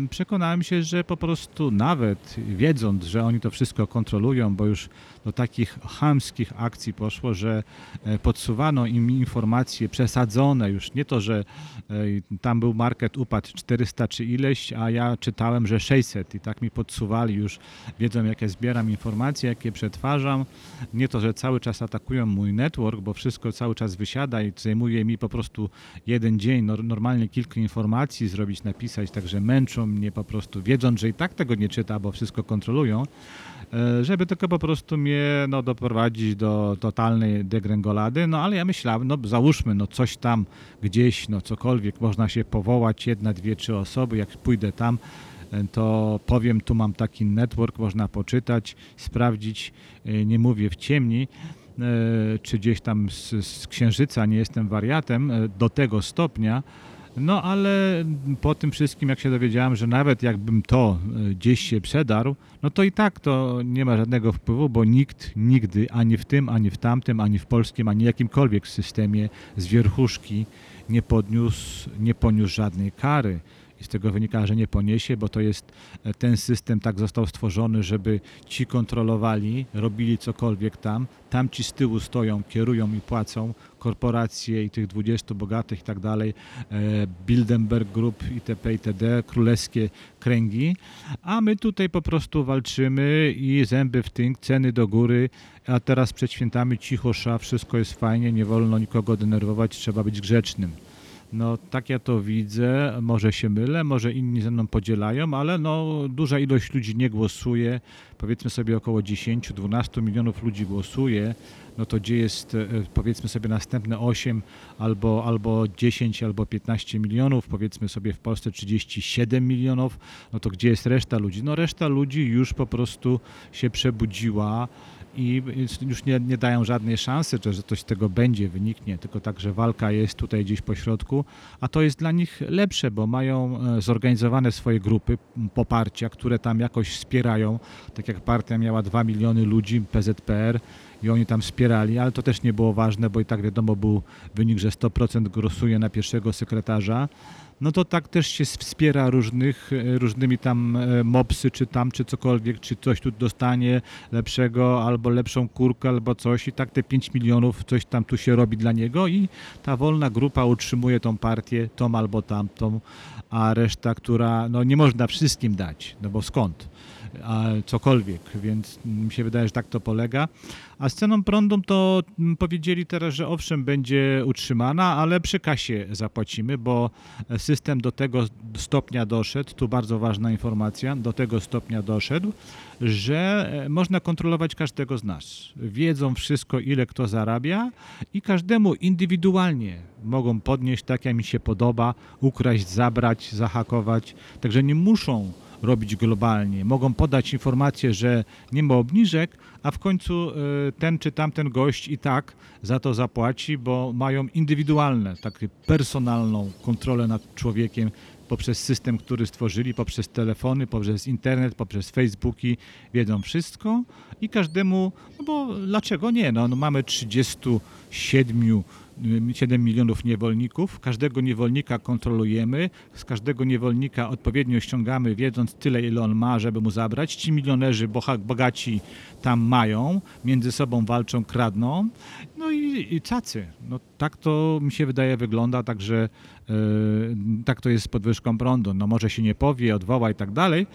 przekonałem się, że po prostu nawet wiedząc, że oni to wszystko kontrolują, bo już do takich chamskich akcji poszło, że e, podsuwano im informacje przesadzone, już. Nie to, że e, tam był market upadł 400 czy ileś, a ja czytałem, że 600 i tak mi podsuwali już, wiedzą jakie zbieram informacje, jakie przetwarzam, nie to, że cały czas atakują mój network, bo wszystko cały czas wysiada i zajmuje mi po prostu jeden dzień, nor- normalnie kilka informacji zrobić, napisać, także męczą mnie po prostu, wiedząc, że i tak tego nie czyta, bo wszystko kontrolują, żeby tylko po prostu mnie no, doprowadzić do totalnej degrengolady, no ale ja myślałem, no załóżmy, no coś tam gdzieś, no cokolwiek, można się powołać, jedna, dwie, trzy osoby, jak pójdę tam, e, to powiem, tu mam taki network, można poczytać, sprawdzić, e, nie mówię w ciemni, e, czy gdzieś tam z, z księżyca nie jestem wariatem e, do tego stopnia, no ale po tym wszystkim, jak się dowiedziałem, że nawet jakbym to e, gdzieś się przedarł, no to i tak to nie ma żadnego wpływu, bo nikt nigdy, ani w tym, ani w tamtym, ani w polskim, ani jakimkolwiek systemie z wierchuszki nie podniósł, nie poniósł żadnej kary. I z tego wynika, że nie poniesie, bo to jest e, ten system tak został stworzony, żeby ci kontrolowali, robili cokolwiek tam, tam ci z tyłu stoją, kierują i płacą, korporacje i tych 20 bogatych i tak dalej, e, Bilderberg Group itp. itd., królewskie kręgi, a my tutaj po prostu walczymy i zęby w ceny do góry, a teraz przed świętami cicho sza, wszystko jest fajnie, nie wolno nikogo denerwować, trzeba być grzecznym. No tak ja to widzę, może się mylę, może inni ze mną podzielają, ale no duża ilość ludzi nie głosuje, powiedzmy sobie około 10-12 milionów ludzi głosuje, no to gdzie jest e, powiedzmy sobie następne 8 albo, albo 10 albo 15 milionów, powiedzmy sobie w Polsce 37 milionów, no to gdzie jest reszta ludzi? No reszta ludzi już po prostu się przebudziła i już nie, nie dają żadnej szansy, że coś z tego będzie, wyniknie, tylko tak, że walka jest tutaj gdzieś po środku, a to jest dla nich lepsze, bo mają e, zorganizowane swoje grupy poparcia, które tam jakoś wspierają, tak jak partia miała 2 miliony ludzi, PZPR, i oni tam wspierali, ale to też nie było ważne, bo i tak wiadomo był wynik, że 100% głosuje na pierwszego sekretarza. No to tak też się wspiera różnych, e, różnymi tam e, mopsy, czy tam, czy cokolwiek, czy coś tu dostanie lepszego, albo lepszą kurkę, albo coś i tak te 5 milionów coś tam tu się robi dla niego i ta wolna grupa utrzymuje tą partię, tą albo tamtą, a reszta, która, no nie można wszystkim dać, no bo skąd? A cokolwiek, więc mi się wydaje, że tak to polega. A z ceną prądu to mm, powiedzieli teraz, że owszem, będzie utrzymana, ale przy kasie zapłacimy, bo system do tego stopnia doszedł, tu bardzo ważna informacja, do tego stopnia doszedł, że e, można kontrolować każdego z nas. Wiedzą wszystko, ile kto zarabia i każdemu indywidualnie mogą podnieść tak, jak mi się podoba, ukraść, zabrać, zahakować. Także nie muszą robić globalnie. Mogą podać informację, że nie ma obniżek, a w końcu e, ten czy tamten gość i tak za to zapłaci, bo mają indywidualne, takie personalną kontrolę nad człowiekiem poprzez system, który stworzyli, poprzez telefony, poprzez internet, poprzez Facebooki, wiedzą wszystko i każdemu, no bo dlaczego nie? No, no mamy 37 7 milionów niewolników. Każdego niewolnika kontrolujemy, z każdego niewolnika odpowiednio ściągamy, wiedząc tyle, ile on ma, żeby mu zabrać. Ci milionerzy bogaci tam mają, między sobą walczą, kradną. No i, i cacy. No, tak to mi się wydaje wygląda, także e, tak to jest z podwyżką prądu. No może się nie powie, odwoła i tak dalej,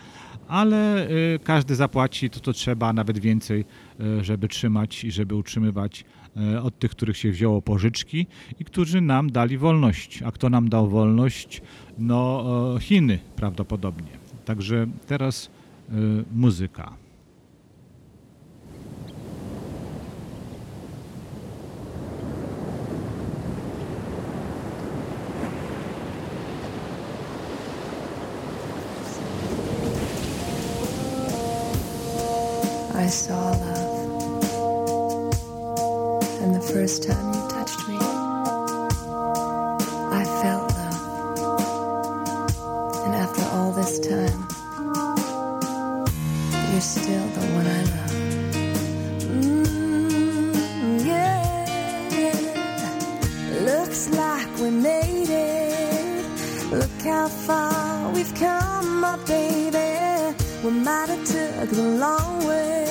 ale e, każdy zapłaci to, co trzeba, nawet więcej, e, żeby trzymać i żeby utrzymywać E, od tych, których się wzięło pożyczki i którzy nam dali wolność. A kto nam dał wolność? No e, Chiny prawdopodobnie. Także teraz e, muzyka. I saw first time you touched me, I felt love. And after all this time, you're still the one I love. Mm, Looks like we made it. Look how far we've come, my baby. We might have took the long way.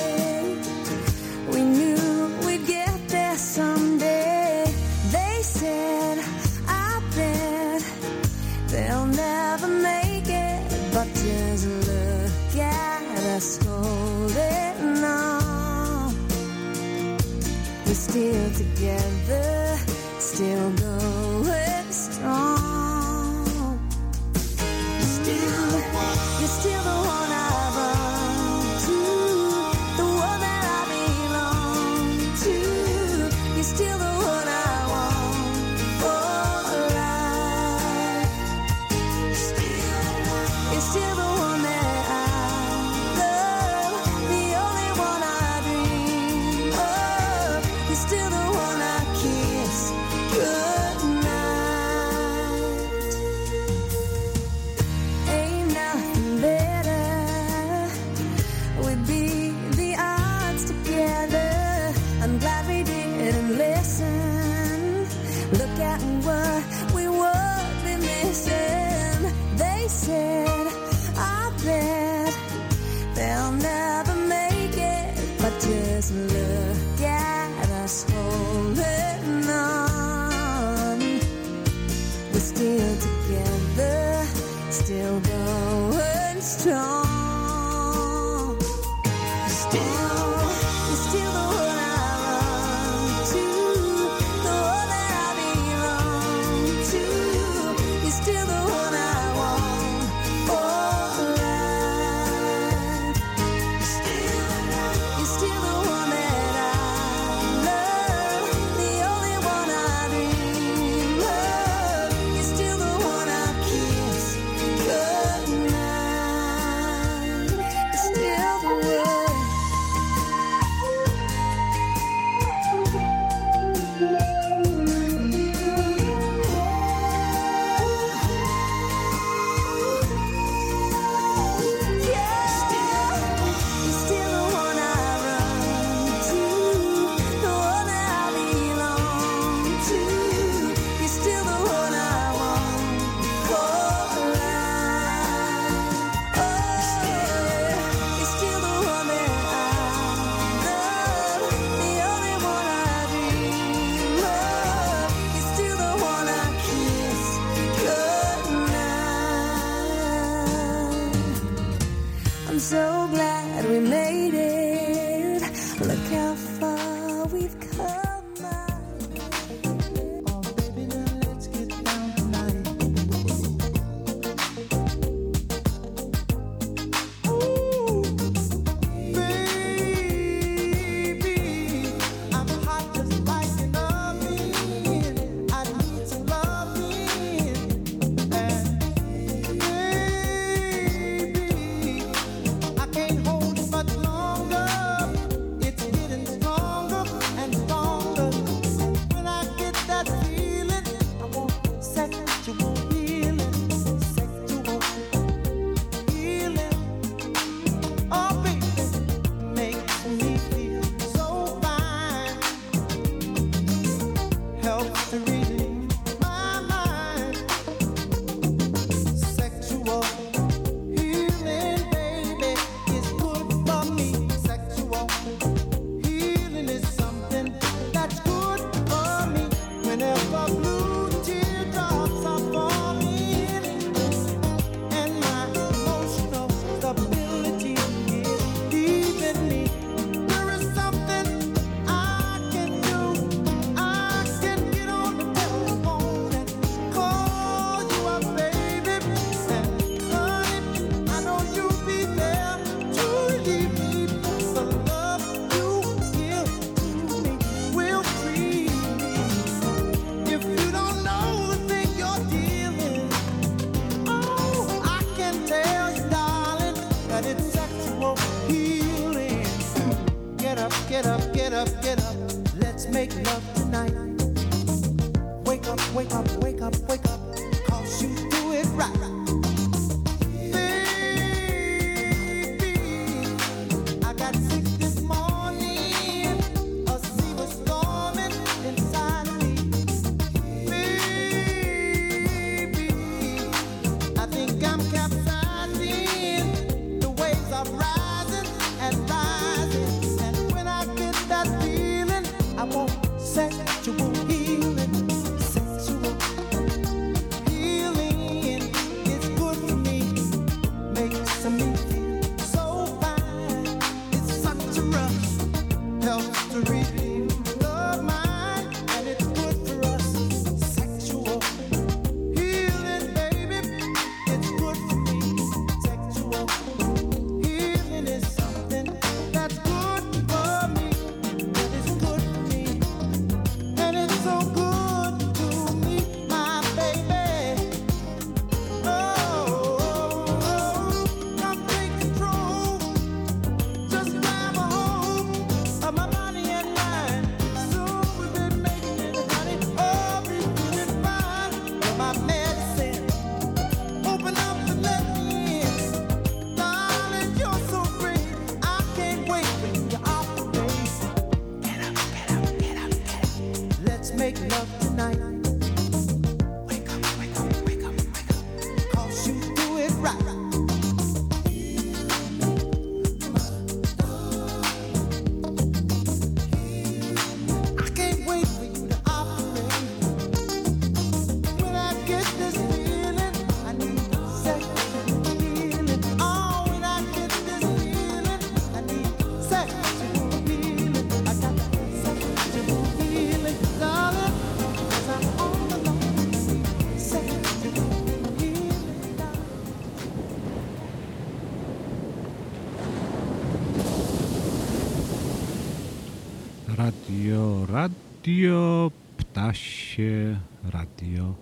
Radio, radio, ptasie radio.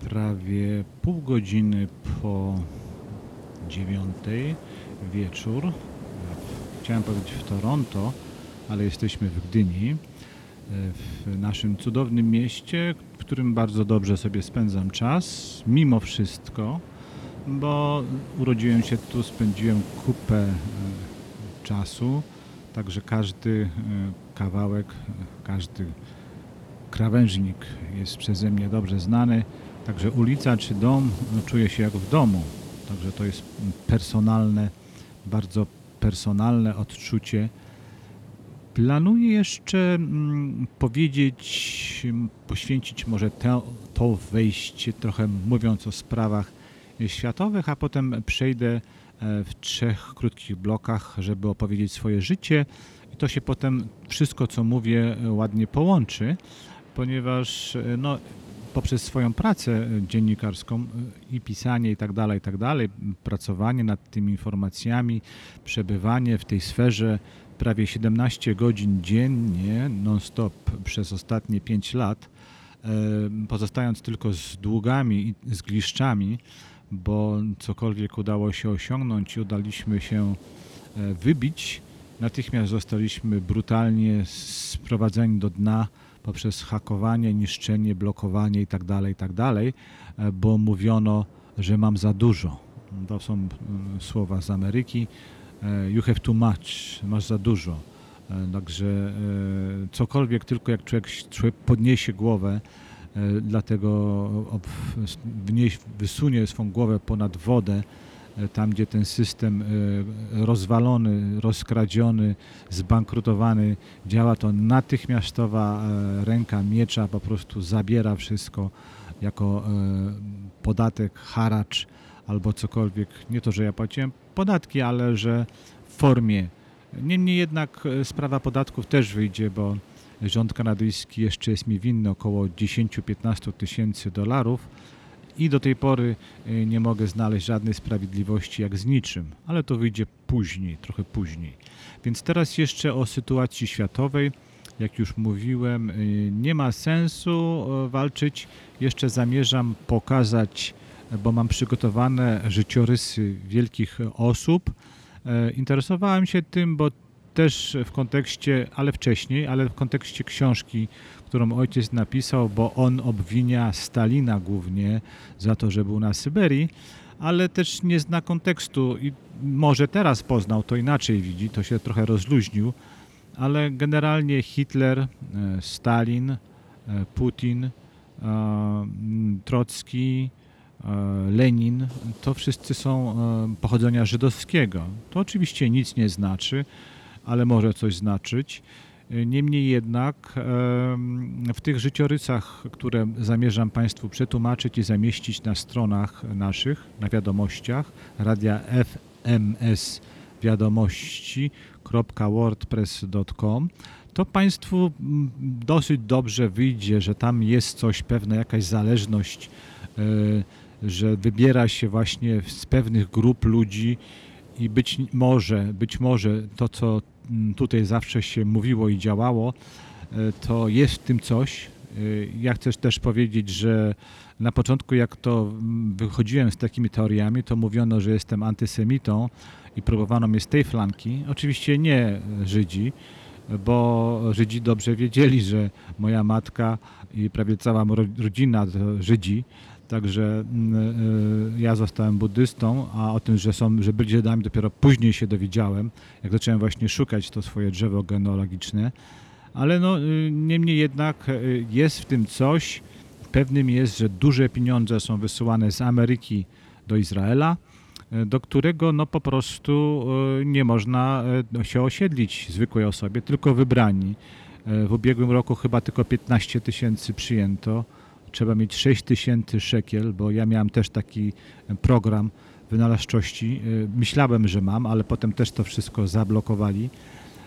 Prawie pół godziny po dziewiątej wieczór. Chciałem powiedzieć w Toronto, ale jesteśmy w Gdyni, w naszym cudownym mieście, w którym bardzo dobrze sobie spędzam czas, mimo wszystko, bo urodziłem się tu, spędziłem kupę e, czasu, także każdy e, kawałek, każdy krawężnik jest przeze mnie dobrze znany, także ulica czy dom no, czuję się jak w domu, także to jest personalne, bardzo personalne odczucie. Planuję jeszcze mm, powiedzieć, poświęcić może te, to wejście trochę mówiąc o sprawach światowych, a potem przejdę e, w trzech krótkich blokach, żeby opowiedzieć swoje życie i to się potem wszystko, co mówię, ładnie połączy, ponieważ e, no, poprzez swoją pracę e, dziennikarską e, i pisanie i tak dalej, i tak dalej, pracowanie nad tymi informacjami, przebywanie w tej sferze prawie 17 godzin dziennie, non-stop przez ostatnie 5 lat, pozostając tylko z długami i z gliszczami, bo cokolwiek udało się osiągnąć i udaliśmy się wybić, natychmiast zostaliśmy brutalnie sprowadzeni do dna poprzez hakowanie, niszczenie, blokowanie itd., itd., e, bo mówiono, że mam za dużo. To są mm, słowa z Ameryki. E, You have too much, masz za dużo. E, Także cokolwiek, tylko jak człowiek, człowiek podniesie głowę, dlatego wysunie swą głowę ponad wodę, tam gdzie ten system e, rozwalony, rozkradziony, zbankrutowany działa, to natychmiastowa e, ręka miecza po prostu zabiera wszystko jako e, podatek, haracz albo cokolwiek. Nie to, że ja płaciłem podatki, ale że w formie. Niemniej jednak e, sprawa podatków też wyjdzie, bo rząd kanadyjski jeszcze jest mi winny około 10-15 tysięcy dolarów i do tej pory e, nie mogę znaleźć żadnej sprawiedliwości jak z niczym, ale to wyjdzie później, trochę później. Więc teraz jeszcze o sytuacji światowej. Jak już mówiłem, y, nie ma sensu e, walczyć. Jeszcze zamierzam pokazać, bo mam przygotowane życiorysy wielkich osób. Interesowałem się tym, bo też w kontekście, ale wcześniej, ale w kontekście książki, którą ojciec napisał, bo on obwinia Stalina głównie za to, że był na Syberii, ale też nie zna kontekstu i może teraz poznał, to inaczej widzi, to się trochę rozluźnił, ale generalnie Hitler, e, Stalin, e, Putin, e, Trocki, Lenin, to wszyscy są pochodzenia żydowskiego. To oczywiście nic nie znaczy, ale może coś znaczyć. Niemniej jednak w tych życiorysach, które zamierzam Państwu przetłumaczyć i zamieścić na stronach naszych, na wiadomościach, radia FMS wiadomości.wordpress.com, to Państwu mm, dosyć dobrze wyjdzie, że tam jest coś, pewna jakaś zależność, e, że wybiera się właśnie z pewnych grup ludzi i być może, być może to, co tutaj zawsze się mówiło i działało, e, to jest w tym coś. E, Ja chcę też powiedzieć, że na początku, jak to mm, wychodziłem z takimi teoriami, to mówiono, że jestem antysemitą i próbowano mnie z tej flanki. Oczywiście nie Żydzi, bo Żydzi dobrze wiedzieli, że moja matka i prawie cała rodzina Żydzi. Także mm, y, ja zostałem buddystą, a o tym, że są, że byli Żydami dopiero później się dowiedziałem, jak zacząłem właśnie szukać to swoje drzewo genealogiczne. Ale no, y, niemniej jednak y, jest w tym coś. Pewnym jest, że duże pieniądze są wysyłane z Ameryki do Izraela, y, do którego no po prostu nie można się osiedlić zwykłej osobie, tylko wybrani. W ubiegłym roku chyba tylko 15 tysięcy przyjęto. Trzeba mieć 6 tysięcy szekiel, bo ja miałem też taki program wynalazczości. Y, Myślałem, że mam, ale potem też to wszystko zablokowali.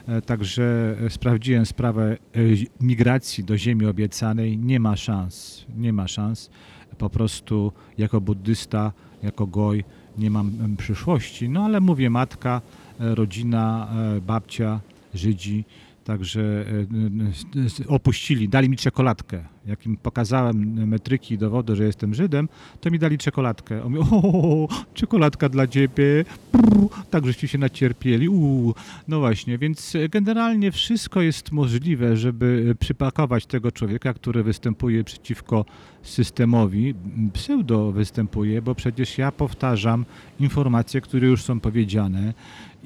E, Także e, sprawdziłem sprawę e, migracji do ziemi obiecanej. Nie ma szans. Nie ma szans. Po prostu jako buddysta, jako goj nie mam przyszłości. No ale mówię, matka, e, rodzina, e, babcia, Żydzi. Także e, n- s- opuścili, dali mi czekoladkę. Jak im pokazałem metryki i dowody, że jestem Żydem, to mi dali czekoladkę. On mi, o, czekoladka dla ciebie. Brr, tak żeście się nacierpieli. Uuu. No właśnie, więc e, generalnie wszystko jest możliwe, żeby e, przypakować tego człowieka, który występuje przeciwko systemowi. Pseudo występuje, bo przecież ja powtarzam informacje, które już są powiedziane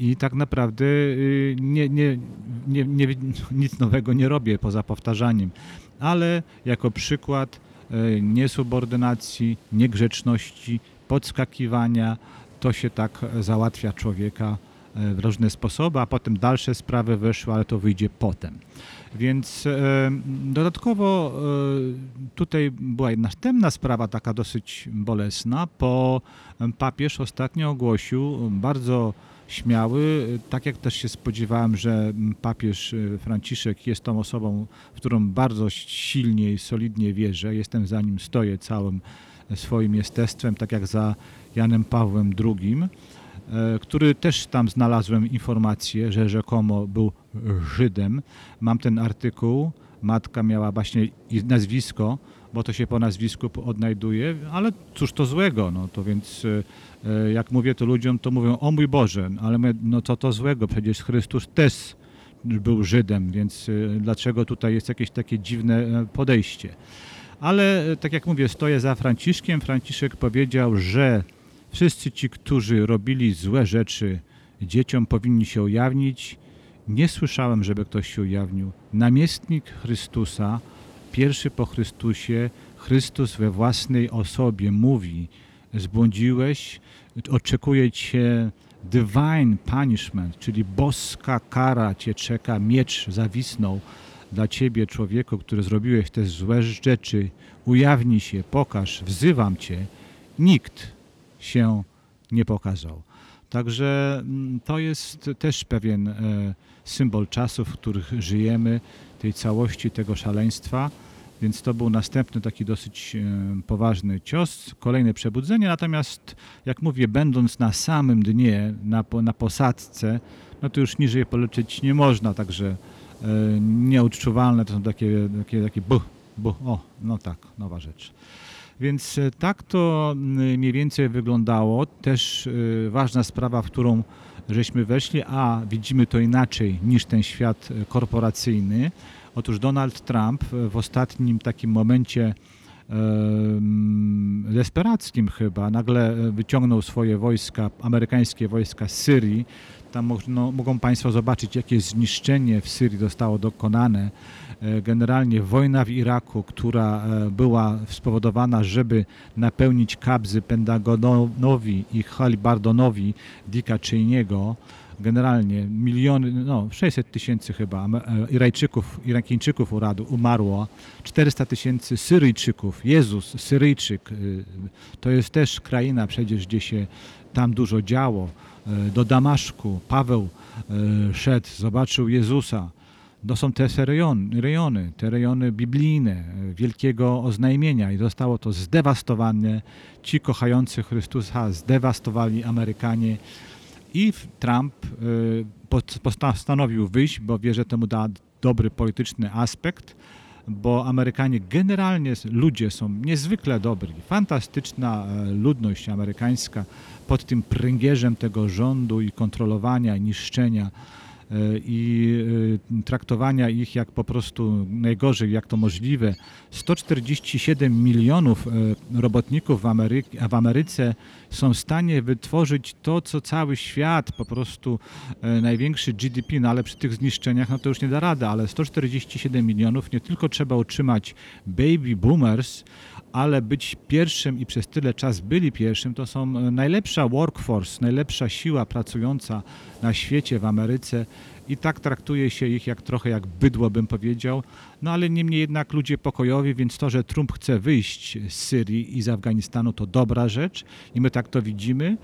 i tak naprawdę y, nie, nie, nie, nie, nic nowego nie robię poza powtarzaniem. Ale jako przykład e, niesubordynacji, niegrzeczności, podskakiwania, to się tak załatwia człowieka e, w różne sposoby, a potem dalsze sprawy weszły, ale to wyjdzie potem. Więc dodatkowo tutaj była następna sprawa, taka dosyć bolesna, bo papież ostatnio ogłosił bardzo śmiały, tak jak też się spodziewałem, że papież e, Franciszek jest tą osobą, w którą bardzo silnie i solidnie wierzę, jestem za nim, stoję całym swoim jestestwem, tak jak za Janem Pawłem II, e, który też tam znalazłem informację, że rzekomo był Żydem. Mam ten artykuł, matka miała właśnie nazwisko, bo to się po nazwisku odnajduje, ale cóż to złego, no to więc e, e, jak mówię to ludziom, to mówią, o mój Boże, ale mówię, no co to złego, przecież Chrystus też był Żydem, więc e, dlaczego tutaj jest jakieś takie dziwne podejście. Ale tak jak mówię, stoję za Franciszkiem. Franciszek powiedział, że wszyscy ci, którzy robili złe rzeczy dzieciom, powinni się ujawnić. Nie słyszałem, żeby ktoś się ujawnił. Namiestnik Chrystusa, pierwszy po Chrystusie, Chrystus we własnej osobie mówi: Zbłądziłeś, oczekuje cię divine punishment, czyli boska kara cię czeka, miecz zawisnął dla ciebie, człowieku, który zrobiłeś te złe rzeczy. Ujawnij się, pokaż, wzywam cię. Nikt się nie pokazał. Także mm, to jest też pewien e, symbol czasów, w których żyjemy, tej całości tego szaleństwa. Więc to był następny taki dosyć e, poważny cios, kolejne przebudzenie. Natomiast, jak mówię, będąc na samym dnie, na, na posadzce, no to już niżej polecieć nie można, także e, nieodczuwalne to są takie, takie, takie buch, buch, o, no tak, nowa rzecz. Więc e, tak to mniej więcej wyglądało. Też ważna sprawa, w którą żeśmy weszli, a widzimy to inaczej niż ten świat e, korporacyjny. Otóż Donald Trump e, w ostatnim takim momencie em, desperackim chyba nagle e, wyciągnął swoje wojska, amerykańskie wojska z Syrii. Tam mo- mogą Państwo zobaczyć, jakie zniszczenie w Syrii zostało dokonane. E, Generalnie wojna w Iraku, która e, była spowodowana, żeby napełnić kabzy Pentagonowi i Halibardonowi Dicka Cheney'ego, generalnie miliony, no 600 tysięcy chyba e, Irajczyków, Irakijczyków uradu, umarło, 400 tysięcy Syryjczyków. Jezus, Syryjczyk, y, to jest też kraina przecież, gdzie się tam dużo działo. Do Damaszku Paweł szedł, zobaczył Jezusa. To są te rejony, te rejony biblijne, e, wielkiego oznajmienia i zostało to zdewastowane. Ci kochający Chrystusa zdewastowali Amerykanie i Trump post- postanowił wyjść, bo wie, że temu da dobry polityczny aspekt, bo Amerykanie generalnie, ludzie są niezwykle dobri. Fantastyczna e, ludność amerykańska pod tym pręgierzem tego rządu i kontrolowania, niszczenia e, i e, traktowania ich jak po prostu najgorzej, jak to możliwe. 147 milionów e, robotników w, Ameryk- a w Ameryce są w stanie wytworzyć to, co cały świat, po prostu e, największy GDP, no ale przy tych zniszczeniach, no to już nie da rady, ale 147 milionów, nie tylko trzeba utrzymać baby boomers, ale być pierwszym i przez tyle czas byli pierwszym, to są e, najlepsza workforce, najlepsza siła pracująca na świecie w Ameryce i tak traktuje się ich jak trochę jak bydło, bym powiedział. No ale niemniej jednak ludzie pokojowi, więc to, że Trump chce wyjść z Syrii i z Afganistanu, to dobra rzecz i my tak to widzimy.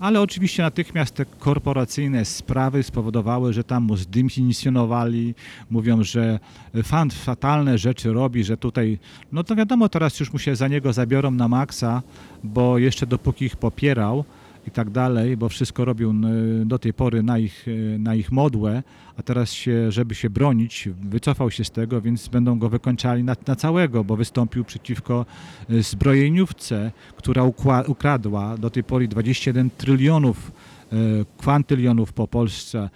Ale oczywiście natychmiast te korporacyjne sprawy spowodowały, że tam mu zdymisjonowali, mówią, że fan fatalne rzeczy robi, że tutaj, no to wiadomo, teraz już mu się za niego zabiorą na maksa, bo jeszcze dopóki ich popierał i tak dalej, bo wszystko robił n- do tej pory na ich, e, na ich modłę, a teraz się, żeby się bronić, wycofał się z tego, więc będą go wykończali na, na całego, bo wystąpił przeciwko e, zbrojeniówce, która ukradła do tej pory 21 trylionów kwantylionów po Polsce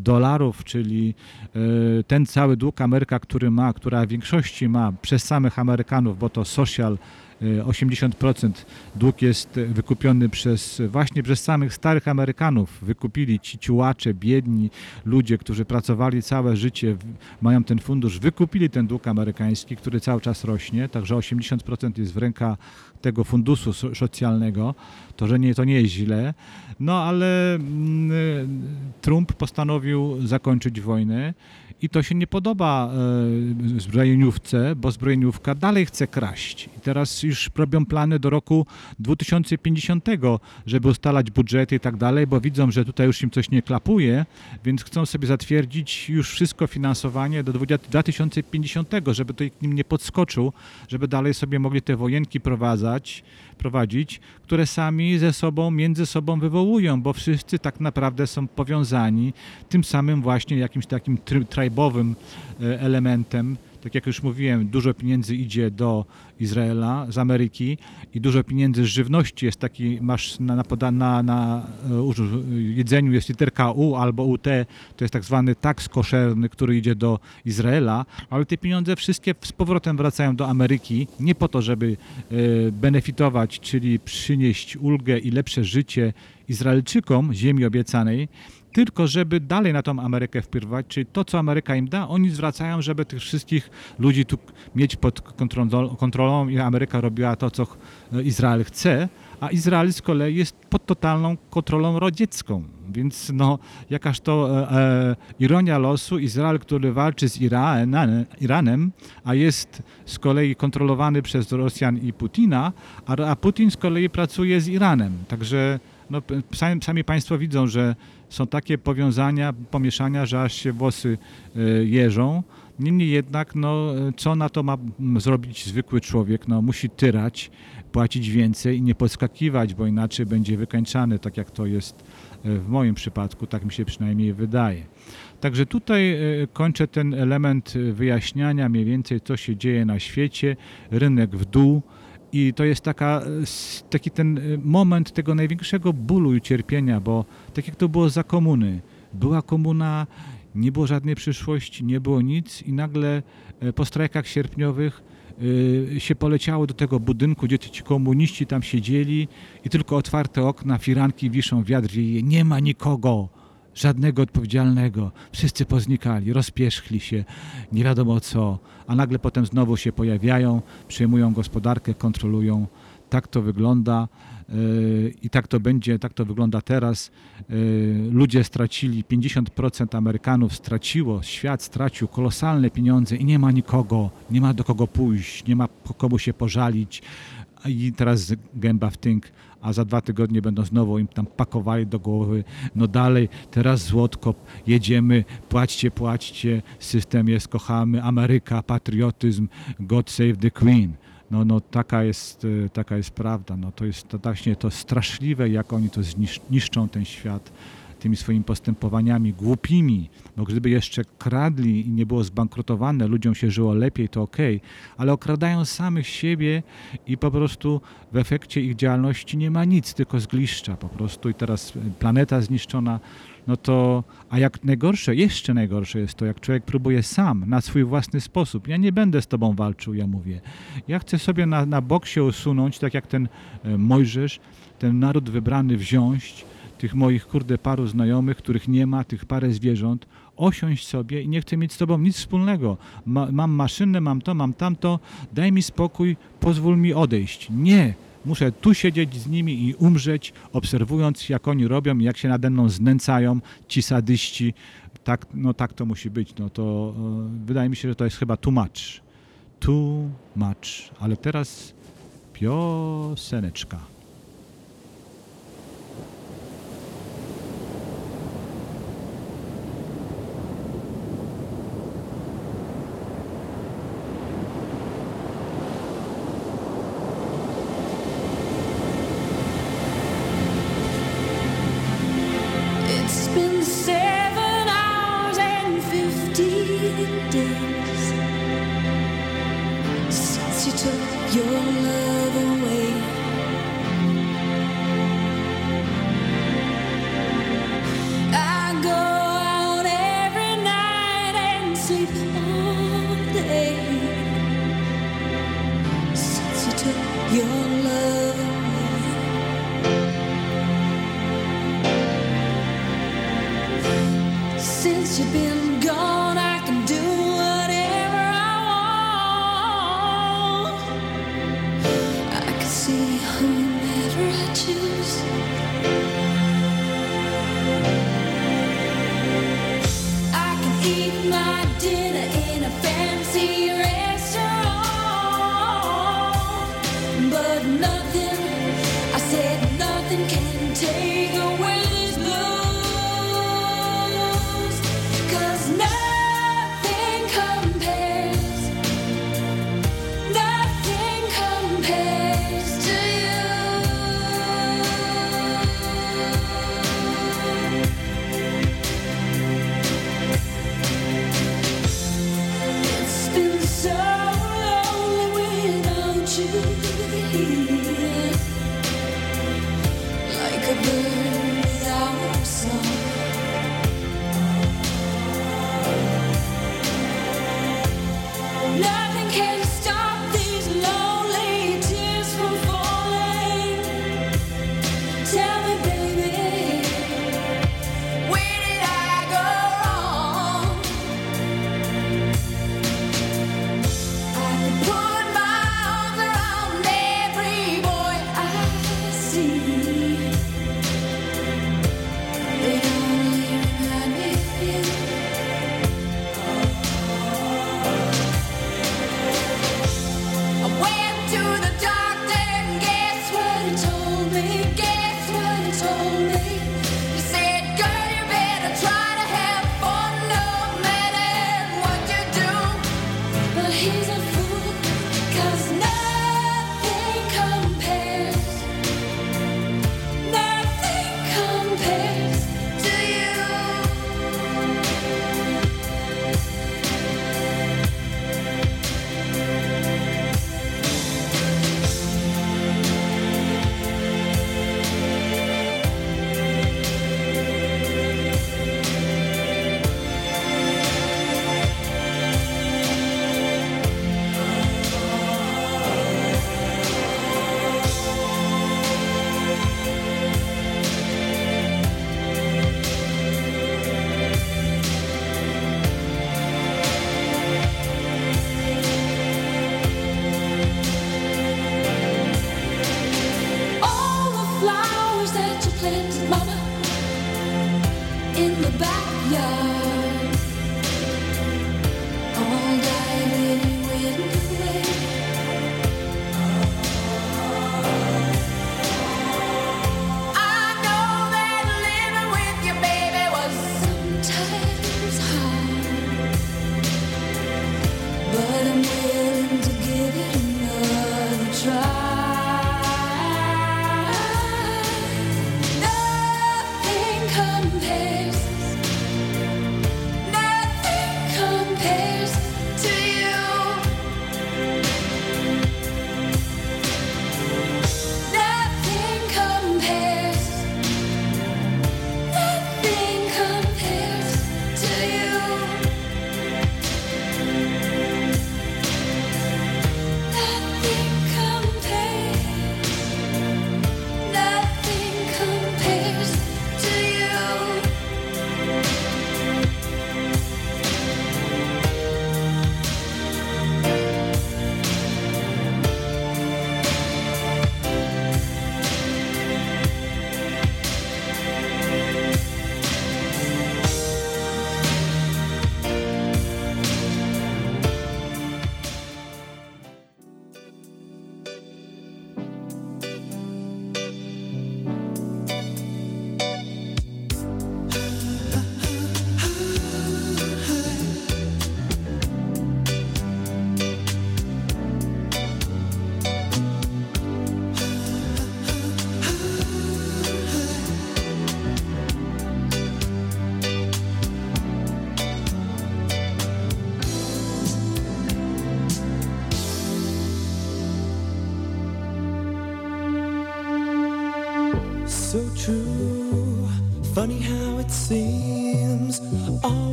dolarów, czyli ten cały dług Ameryka, który ma, która w większości ma przez samych Amerykanów, bo to social 80% dług jest wykupiony przez właśnie przez samych starych Amerykanów. Wykupili ci ciułacze, biedni ludzie, którzy pracowali całe życie, mają ten fundusz, wykupili ten dług amerykański, który cały czas rośnie, także 80% jest w rękach tego funduszu so- socjalnego, to, że nie, to nie jest źle. No ale mm, Trump postanowił zakończyć wojnę i to się nie podoba e, zbrojeniówce, bo zbrojeniówka dalej chce kraść. I teraz już robią plany do roku 2050, żeby ustalać budżety i tak dalej, bo widzą, że tutaj już im coś nie klapuje, więc chcą sobie zatwierdzić już wszystko finansowanie do 20 2050, żeby to nikt nim nie podskoczył, żeby dalej sobie mogli te wojenki prowadzać, prowadzić, które sami ze sobą, między sobą wywołują, bo wszyscy tak naprawdę są powiązani tym samym właśnie jakimś takim try- tribowym e, elementem. Tak jak już mówiłem, dużo pieniędzy idzie do Izraela z Ameryki i dużo pieniędzy z żywności jest taki, masz na, na, na, na e, uż- jedzeniu jest literka U albo UT, to jest tak zwany tax koszerny, który idzie do Izraela, ale te pieniądze wszystkie z powrotem wracają do Ameryki, nie po to, żeby e, benefitować, czyli przynieść ulgę i lepsze życie Izraelczykom ziemi obiecanej, tylko żeby dalej na tą Amerykę wpływać, czyli to, co Ameryka im da, oni zwracają, żeby tych wszystkich ludzi tu mieć pod kontrolą, i Ameryka robiła to, co Izrael chce, a Izrael z kolei jest pod totalną kontrolą radziecką. Więc no, jakaż to e, e, ironia losu, Izrael, który walczy z Iranem, a jest z kolei kontrolowany przez Rosjan i Putina, a, a Putin z kolei pracuje z Iranem. Także no, sami, sami Państwo widzą, że są takie powiązania, pomieszania, że aż się włosy e, jeżą. Niemniej jednak, no, co na to ma zrobić zwykły człowiek? No, musi tyrać, płacić więcej i nie podskakiwać, bo inaczej będzie wykańczany, tak jak to jest e, w moim przypadku, tak mi się przynajmniej wydaje. Także tutaj e, kończę ten element wyjaśniania mniej więcej, co się dzieje na świecie, rynek w dół I to jest taka, e, taki ten e, moment tego największego bólu i cierpienia, bo tak jak to było za komuny. Była komuna, nie było żadnej przyszłości, nie było nic i nagle e, po strajkach sierpniowych się poleciało do tego budynku, gdzie ci komuniści tam siedzieli i tylko otwarte okna, firanki wiszą, wiatr wieje, nie ma nikogo, żadnego odpowiedzialnego. Wszyscy poznikali, rozpierzchli się, nie wiadomo co, a nagle potem znowu się pojawiają, przejmują gospodarkę, kontrolują. Tak to wygląda yy, i tak to będzie, tak to wygląda teraz. Yy, Ludzie stracili, 50% Amerykanów straciło, świat stracił kolosalne pieniądze i nie ma nikogo, nie ma do kogo pójść, nie ma komu się pożalić. I teraz gęba w tynk, a za dwa tygodnie będą znowu im tam pakowali do głowy, no dalej, teraz złotko, jedziemy, płaćcie, płaćcie, system jest, kochamy, Ameryka, patriotyzm, God save the Queen. No, no taka, jest, e, taka jest prawda. No, to jest to właśnie to straszliwe, jak oni to znisz- niszczą ten świat tymi swoimi postępowaniami głupimi. Bo gdyby jeszcze kradli i nie było zbankrutowane, ludziom się żyło lepiej, to okej, ale okradają samych siebie i po prostu w efekcie ich działalności nie ma nic, tylko zgliszcza po prostu i teraz planeta zniszczona, no to, a jak najgorsze, jeszcze najgorsze jest to, jak człowiek próbuje sam, na swój własny sposób. Ja nie będę z tobą walczył, ja mówię. Ja chcę sobie na, na bok się usunąć, tak jak ten e, Mojżesz, ten naród wybrany wziąć, tych moich, kurde, paru znajomych, których nie ma, tych parę zwierząt, osiąść sobie i nie chcę mieć z tobą nic wspólnego. Ma, mam maszynę, mam to, mam tamto, daj mi spokój, pozwól mi odejść. Nie, muszę tu siedzieć z nimi i umrzeć, obserwując, jak oni robią jak się nade mną znęcają ci sadyści. Tak, no tak to musi być. No to e, wydaje mi się, że to jest chyba. Too much. Ale teraz pioseneczka.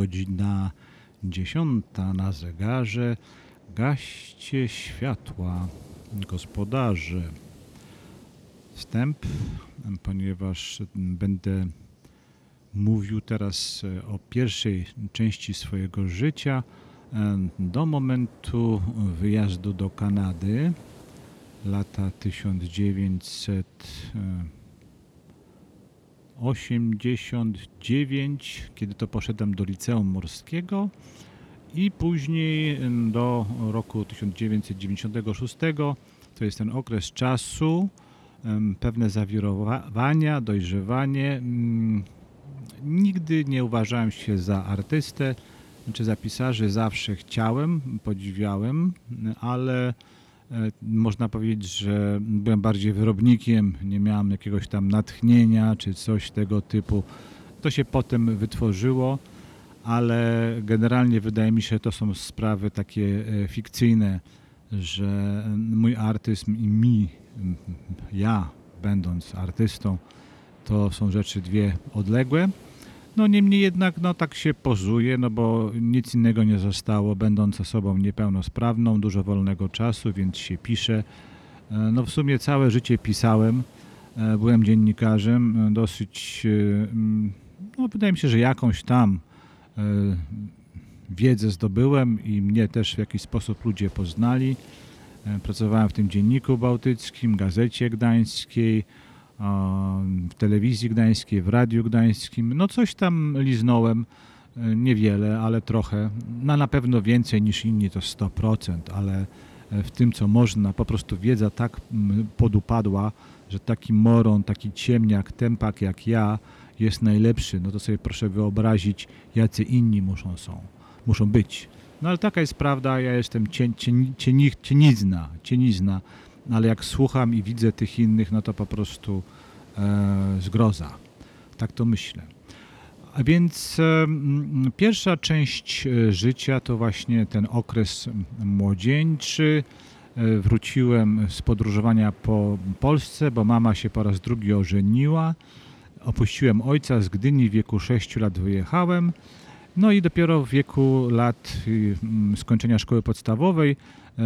Godzina dziesiąta na zegarze. Gaście światła, gospodarze. Wstęp, ponieważ będę mówił teraz o pierwszej części swojego życia do momentu wyjazdu do Kanady lata 1989, kiedy to poszedłem do liceum morskiego i później do roku 1996. To jest ten okres czasu, pewne zawirowania, dojrzewanie. Mm, Nigdy nie uważałem się za artystę czy za pisarzy, zawsze chciałem, podziwiałem, ale można powiedzieć, że byłem bardziej wyrobnikiem, nie miałem jakiegoś tam natchnienia czy coś tego typu. To się potem wytworzyło, ale generalnie wydaje mi się, to są sprawy takie e, fikcyjne, że mój artyzm i mi, ja będąc artystą, to są rzeczy dwie odległe. No niemniej jednak no tak się pozuje, no bo nic innego nie zostało, będąc osobą niepełnosprawną, dużo wolnego czasu, więc się pisze. E, No w sumie całe życie pisałem, e, byłem dziennikarzem, e, dosyć, mm, no wydaje mi się, że jakąś tam wiedzę zdobyłem i mnie też w jakiś sposób ludzie poznali. Pracowałem w tym dzienniku bałtyckim, gazecie gdańskiej, w telewizji gdańskiej, w radiu gdańskim. No coś tam liznąłem, e, niewiele, ale trochę. No na pewno więcej niż inni to 100%, ale e, w tym co można, po prostu wiedza tak podupadła, że taki moron, taki ciemniak, tempak jak ja jest najlepszy. No to sobie proszę wyobrazić, jacy inni muszą są, muszą być. No ale taka jest prawda, ja jestem cień, cień, cieni, cienizna, cienizna, ale jak słucham i widzę tych innych, no to po prostu e, zgroza. Tak to myślę. A więc e, pierwsza część e, życia to właśnie ten okres młodzieńczy. Wróciłem z podróżowania po Polsce, bo mama się po raz drugi ożeniła. Opuściłem ojca z Gdyni, w wieku 6 lat wyjechałem. No i dopiero w wieku lat skończenia szkoły podstawowej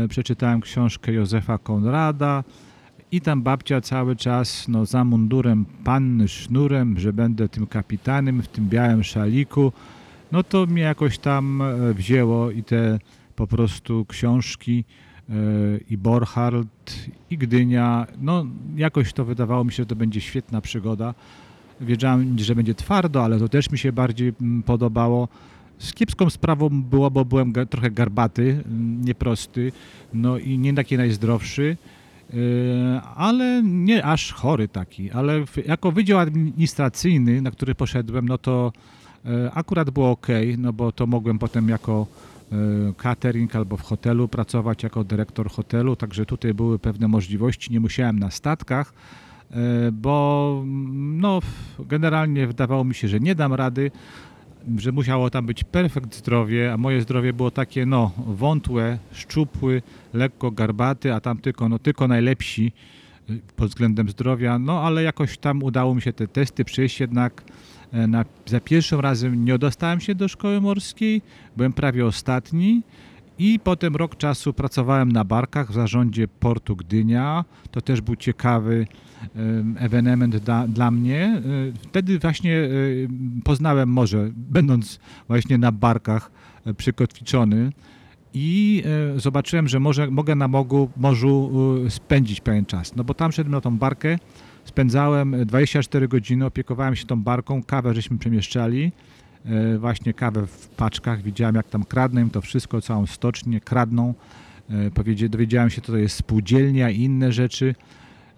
przeczytałem książkę Józefa Konrada i tam babcia cały czas no, za mundurem panny sznurem, że będę tym kapitanem w tym białym szaliku. No to mnie jakoś tam e, wzięło i te po prostu książki e, i Borchardt i Gdynia, no jakoś to wydawało mi się, że to będzie świetna przygoda. Wiedziałem, że będzie twardo, ale to też mi się bardziej mm, podobało. Z kiepską sprawą było, bo byłem trochę garbaty, mm, nieprosty, no i nie taki najzdrowszy, yy, ale nie aż chory taki. Ale jako wydział administracyjny, na który poszedłem, no to e, akurat było ok, no bo to mogłem potem jako e, catering albo w hotelu pracować jako dyrektor hotelu, także tutaj były pewne możliwości, nie musiałem na statkach, e, bo mm, no, generalnie wydawało mi się, że nie dam rady, że musiało tam być perfekt zdrowie, a moje zdrowie było takie no wątłe, szczupły, lekko garbaty, a tam tylko, no, tylko najlepsi y, pod względem zdrowia, no ale jakoś tam udało mi się te testy przejść jednak e, na, za pierwszym razem nie dostałem się do szkoły morskiej, byłem prawie ostatni i potem rok czasu pracowałem na barkach w zarządzie portu Gdynia. To też był ciekawy em, ewenement da, dla mnie. E, Wtedy właśnie e, poznałem morze, będąc właśnie na barkach e, przykotwiczony i zobaczyłem, że może, mogę na mogu, morzu spędzić pewien czas. No bo tam szedłem na tą barkę, spędzałem 24 godziny, opiekowałem się tą barką, kawę żeśmy przemieszczali, właśnie kawę w paczkach, widziałem jak tam kradną im to wszystko, całą stocznię kradną, e, dowiedziałem się, co to jest spółdzielnia i inne rzeczy,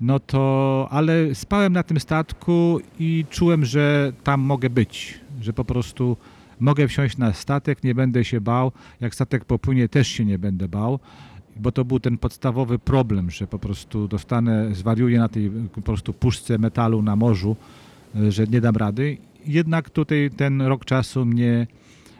no to, ale spałem na tym statku i czułem, że tam mogę być, że po prostu mogę wsiąść na statek, nie będę się bał, jak statek popłynie też się nie będę bał, bo to był ten podstawowy problem, że po prostu dostanę, zwariuję na tej po prostu puszce metalu na morzu, e, że nie dam rady. Jednak tutaj ten rok czasu mnie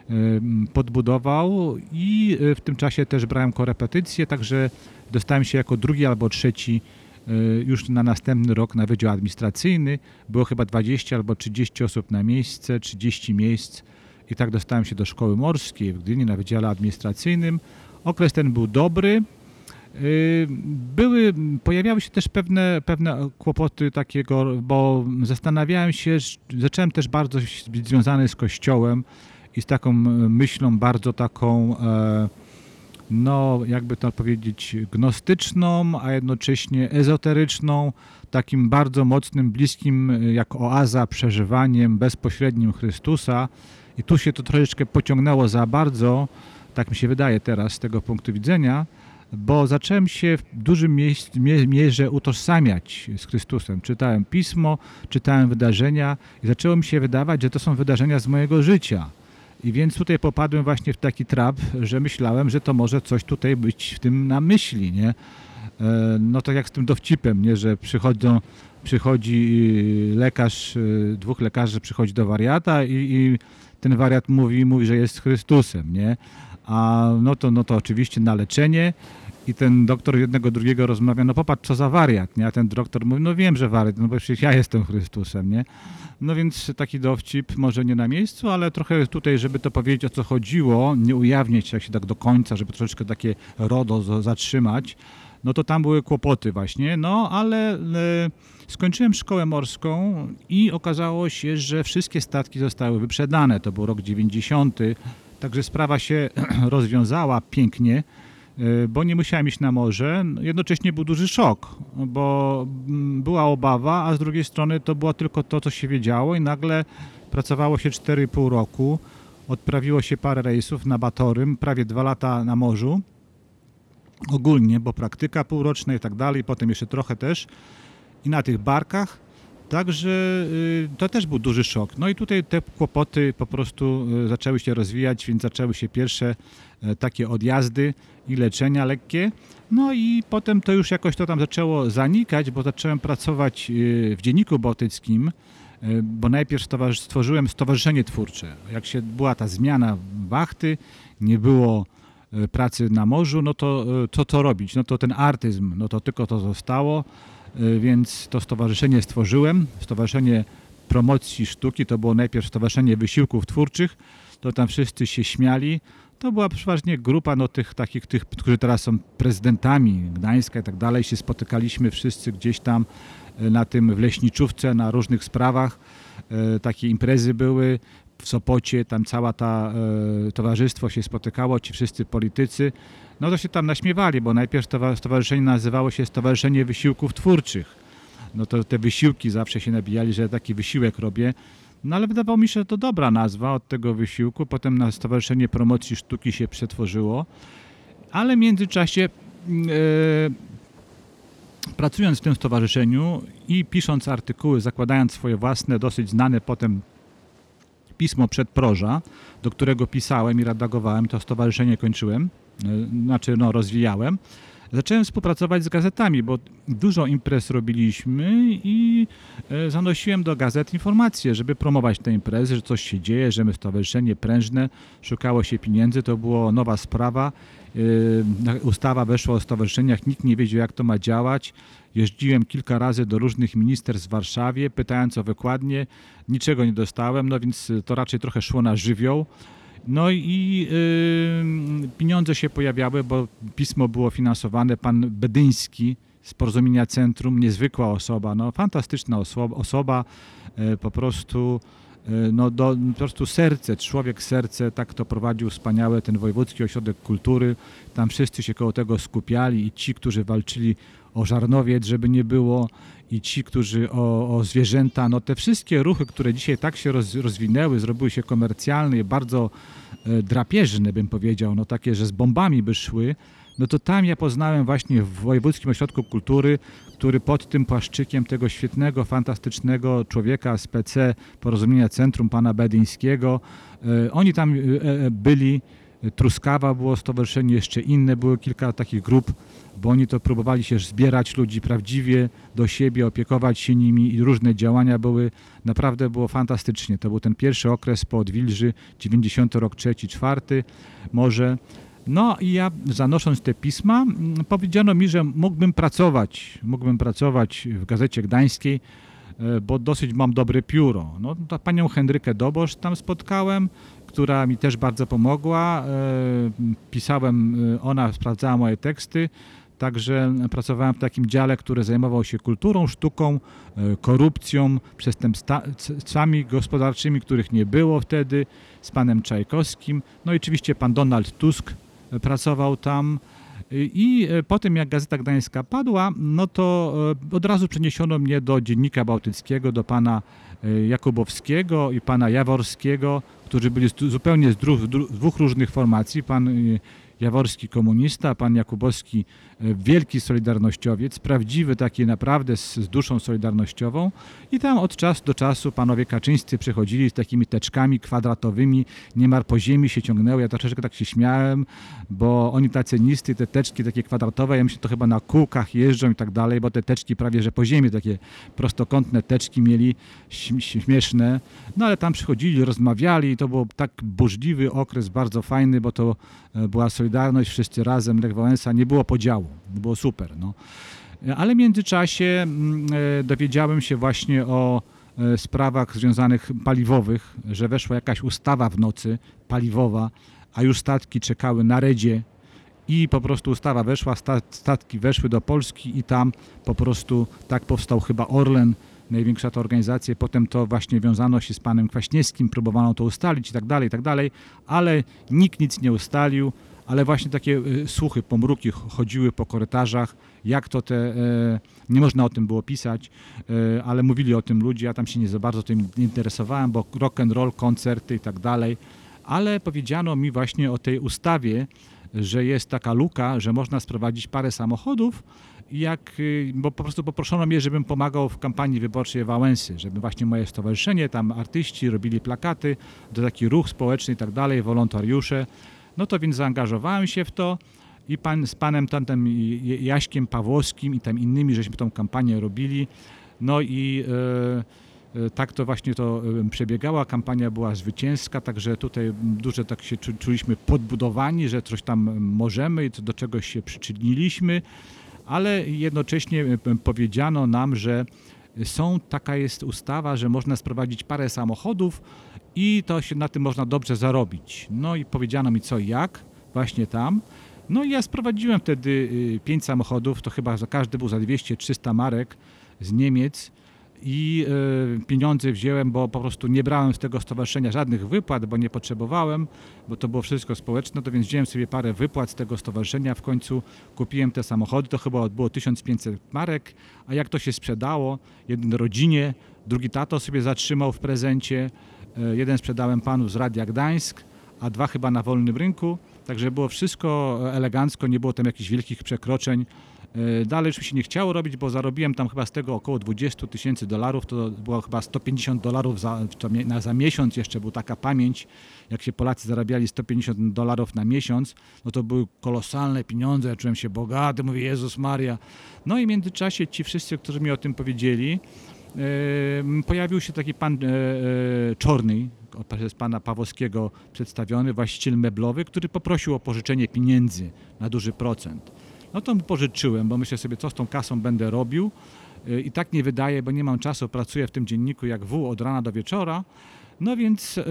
em, podbudował i e, w tym czasie też brałem korepetycje, także dostałem się jako drugi albo trzeci e, już na następny rok na Wydział Administracyjny. Było chyba 20 albo 30 osób na miejsce, 30 miejsc i tak dostałem się do szkoły morskiej w Gdyni na Wydziale Administracyjnym. Okres ten był dobry. Y, Były, pojawiały się też pewne, pewne kłopoty takiego, bo zastanawiałem się, zacząłem też bardzo być związany z Kościołem i z taką e, myślą bardzo taką, e, no jakby to powiedzieć, gnostyczną, a jednocześnie ezoteryczną, takim bardzo mocnym, bliskim e, jak oaza przeżywaniem bezpośrednim Chrystusa. I tu się to troszeczkę pociągnęło za bardzo, tak mi się wydaje teraz z tego punktu widzenia, bo zacząłem się w dużym mierze utożsamiać z Chrystusem. Czytałem pismo, czytałem wydarzenia i zaczęło mi się wydawać, że to są wydarzenia z mojego życia. I więc tutaj popadłem właśnie w taki trap, że myślałem, że to może coś tutaj być w tym na myśli, nie? E, No tak jak z tym dowcipem, nie? Że przychodzą, przychodzi y, lekarz, y, dwóch lekarzy przychodzi do wariata i, i ten wariat mówi, mówi, że jest Chrystusem, nie? A no to, no to oczywiście na leczenie i ten doktor jednego drugiego rozmawia, no popatrz co za wariat, nie? A ten doktor mówi, no wiem, że wariat, no bo przecież ja jestem Chrystusem, nie? No więc taki dowcip może nie na miejscu, ale trochę tutaj, żeby to powiedzieć o co chodziło, nie ujawnić jak się tak do końca, żeby troszeczkę takie RODO zatrzymać, no to tam były kłopoty właśnie, no ale e, skończyłem szkołę morską i okazało się, że wszystkie statki zostały wyprzedane, to był rok 90, także sprawa się rozwiązała pięknie, e, bo nie musiałem iść na morze. Jednocześnie był duży szok, bo mm, była obawa, a z drugiej strony to było tylko to, co się wiedziało i nagle pracowało się 4,5 roku, odprawiło się parę rejsów na Batorym, prawie dwa lata na morzu ogólnie, bo praktyka półroczna i tak dalej, potem jeszcze trochę też i na tych barkach. Także y, to też był duży szok. No i tutaj te kłopoty po prostu y, zaczęły się rozwijać, więc zaczęły się pierwsze e, takie odjazdy i leczenia lekkie. No i potem to już jakoś to tam zaczęło zanikać, bo zacząłem pracować y, w Dzienniku Bałtyckim, bo najpierw stworzyłem Stowarzyszenie Twórcze. Jak się była ta zmiana wachty, nie było e, pracy na morzu, no to e, co to robić? No to ten artyzm, no to tylko to zostało, więc to stowarzyszenie stworzyłem, Stowarzyszenie Promocji Sztuki, to było najpierw Stowarzyszenie Wysiłków Twórczych, to tam wszyscy się śmiali, to była przeważnie grupa no, tych takich, tych, którzy teraz są prezydentami Gdańska i tak dalej, się spotykaliśmy wszyscy gdzieś tam e, na tym w Leśniczówce, na różnych sprawach, e, takie imprezy były, w Sopocie, tam cała ta e, towarzystwo się spotykało, ci wszyscy politycy, no to się tam naśmiewali, bo najpierw towa- stowarzyszenie nazywało się Stowarzyszenie Wysiłków Twórczych. No to te wysiłki zawsze się nabijali, że taki wysiłek robię. No ale wydawało mi się, że to dobra nazwa od tego wysiłku. Potem na Stowarzyszenie Promocji Sztuki się przetworzyło. Ale w międzyczasie mm, e, pracując w tym stowarzyszeniu i pisząc artykuły, zakładając swoje własne, dosyć znane potem pismo przedproża, do którego pisałem i redagowałem, to stowarzyszenie kończyłem, znaczy no, rozwijałem. Zacząłem współpracować z gazetami, bo dużo imprez robiliśmy i e, zanosiłem do gazet informacje, żeby promować te imprezy, że coś się dzieje, że my stowarzyszenie prężne, szukało się pieniędzy, to była nowa sprawa. E, Ustawa weszła o stowarzyszeniach, nikt nie wiedział jak to ma działać. Jeździłem kilka razy do różnych ministerstw w Warszawie, pytając o wykładnie, niczego nie dostałem, no więc to raczej trochę szło na żywioł. No i y, pieniądze się pojawiały, bo pismo było finansowane. Pan Bedyński z Porozumienia Centrum, niezwykła osoba, no fantastyczna osoba, osoba e, po prostu e, no do, po prostu serce, człowiek serce, tak to prowadził wspaniałe ten Wojewódzki Ośrodek Kultury. Tam wszyscy się koło tego skupiali i ci, którzy walczyli o żarnowiec, żeby nie było i ci, którzy o, o zwierzęta, no te wszystkie ruchy, które dzisiaj tak się roz, rozwinęły, zrobiły się komercjalne bardzo e, drapieżne, bym powiedział, no takie, że z bombami by szły, no to tam ja poznałem właśnie w Wojewódzkim Ośrodku Kultury, który pod tym płaszczykiem tego świetnego, fantastycznego człowieka z PC Porozumienia Centrum, pana Bedyńskiego, e, oni tam e, e, byli, Truskawa było stowarzyszenie, jeszcze inne, było kilka takich grup, bo oni to próbowali się zbierać ludzi prawdziwie do siebie, opiekować się nimi i różne działania były, naprawdę było fantastycznie. To był ten pierwszy okres po Odwilży, 90 rok, trzeci, czwarty może. No i ja zanosząc te pisma, mm, powiedziano mi, że mógłbym pracować, mógłbym pracować w Gazecie Gdańskiej, e, bo dosyć mam dobre pióro. No, panią Henrykę Dobosz tam spotkałem, która mi też bardzo pomogła. E, Pisałem, e, ona sprawdzała moje teksty, także pracowałem w takim dziale, który zajmował się kulturą, sztuką, e, korupcją, przestępstwami gospodarczymi, których nie było wtedy, z panem Czajkowskim. No i oczywiście pan Donald Tusk pracował tam. I e, potem jak Gazeta Gdańska padła, no to od razu przeniesiono mnie do Dziennika Bałtyckiego, do pana Jakubowskiego i pana Jaworskiego, którzy byli zupełnie z dwóch różnych formacji. Pan e, Jaworski komunista, pan Jakubowski wielki solidarnościowiec, prawdziwy taki naprawdę z, z duszą solidarnościową. I tam od czasu do czasu panowie Kaczyńscy przychodzili z takimi teczkami kwadratowymi, niemal po ziemi się ciągnęły, ja troszeczkę tak się śmiałem, bo oni tacy nisty, te teczki takie kwadratowe, ja myślę, to chyba na kółkach jeżdżą i tak dalej, bo te teczki prawie, że po ziemi takie prostokątne teczki mieli, śm- śmieszne, no ale tam przychodzili, rozmawiali i to był tak burzliwy okres, bardzo fajny, bo to była Solidarność, wszyscy razem, Lech Wałęsa, nie było podziału, było super, no. E, Ale w międzyczasie mm, e, dowiedziałem się właśnie o e, sprawach związanych paliwowych, że weszła jakaś ustawa w nocy paliwowa, a już statki czekały na redzie i po prostu ustawa weszła, sta- statki weszły do Polski i tam po prostu tak powstał chyba Orlen, największa ta organizacja, potem to właśnie wiązano się z panem Kwaśniewskim, próbowano to ustalić i tak dalej, i tak dalej, ale nikt nic nie ustalił, ale właśnie takie y, słuchy, pomruki ch- chodziły po korytarzach, jak to te, e, nie można o tym było pisać, e, ale mówili o tym ludzie, ja tam się nie za bardzo tym interesowałem, bo rock and roll, koncerty i tak dalej, ale powiedziano mi właśnie o tej ustawie, że jest taka luka, że można sprowadzić parę samochodów, jak, y, bo po prostu poproszono mnie, żebym pomagał w kampanii wyborczej Wałęsy, żeby właśnie moje stowarzyszenie, tam artyści robili plakaty, to taki ruch społeczny i tak dalej, wolontariusze. No to więc zaangażowałem się w to i pan, z panem tamtym J- Jaśkiem Pawłowskim i tam innymi, żeśmy tą kampanię robili. No i e, e, tak to właśnie to e, przebiegało. Kampania była zwycięska, także tutaj dużo tak się czu- czuliśmy podbudowani, że coś tam możemy i do czegoś się przyczyniliśmy, ale jednocześnie e, powiedziano nam, że są, taka jest ustawa, że można sprowadzić parę samochodów i to się na tym można dobrze zarobić. No i powiedziano mi co i jak, właśnie tam. No i ja sprowadziłem wtedy y, pięć samochodów, to chyba za każdy był za 200-300 marek z Niemiec i y, pieniądze wziąłem, bo po prostu nie brałem z tego stowarzyszenia żadnych wypłat, bo nie potrzebowałem, bo to było wszystko społeczne, to więc wziąłem sobie parę wypłat z tego stowarzyszenia, w końcu kupiłem te samochody, to chyba było 1500 marek, a jak to się sprzedało, jeden rodzinie, drugi tato sobie zatrzymał w prezencie, e, jeden sprzedałem panu z Radia Gdańsk, a dwa chyba na wolnym rynku, także było wszystko elegancko, nie było tam jakichś wielkich przekroczeń. E, Dalej już mi się nie chciało robić, bo zarobiłem tam chyba z tego około 20 tysięcy dolarów, to było chyba 150 dolarów za, na, za miesiąc, jeszcze była taka pamięć, jak się Polacy zarabiali 150 dolarów na miesiąc, no to były kolosalne pieniądze, ja czułem się bogaty, mówię Jezus Maria. No i w międzyczasie ci wszyscy, którzy mi o tym powiedzieli, e, pojawił się taki pan e, Czorny, przez pana Pawłowskiego przedstawiony, właściciel meblowy, który poprosił o pożyczenie pieniędzy na duży procent. No to pożyczyłem, bo myślę sobie, co z tą kasą będę robił. E, I tak nie wydaje, bo nie mam czasu, pracuję w tym dzienniku jak wół od rana do wieczora. No więc e,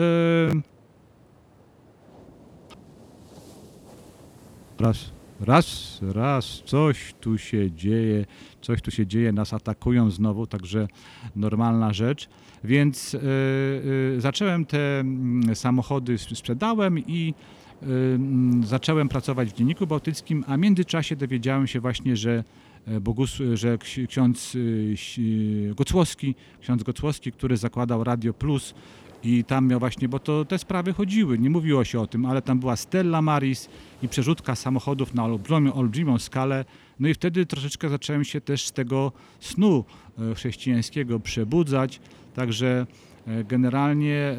raz, raz, raz, coś tu się dzieje, coś tu się dzieje, nas atakują znowu, także normalna rzecz. Więc e, e, zacząłem te mm, samochody, sprzedałem i zacząłem pracować w Dzienniku Bałtyckim, a w międzyczasie dowiedziałem się właśnie, że e, Bogus, że ksi- ksiądz e, Gocłowski, ksiądz Gocłowski, który zakładał Radio Plus i tam miał właśnie, bo to te sprawy chodziły, nie mówiło się o tym, ale tam była Stella Maris i przerzutka samochodów na olbrzymią, olbrzymią skalę. No i wtedy troszeczkę zacząłem się też z tego snu e, chrześcijańskiego przebudzać. Także generalnie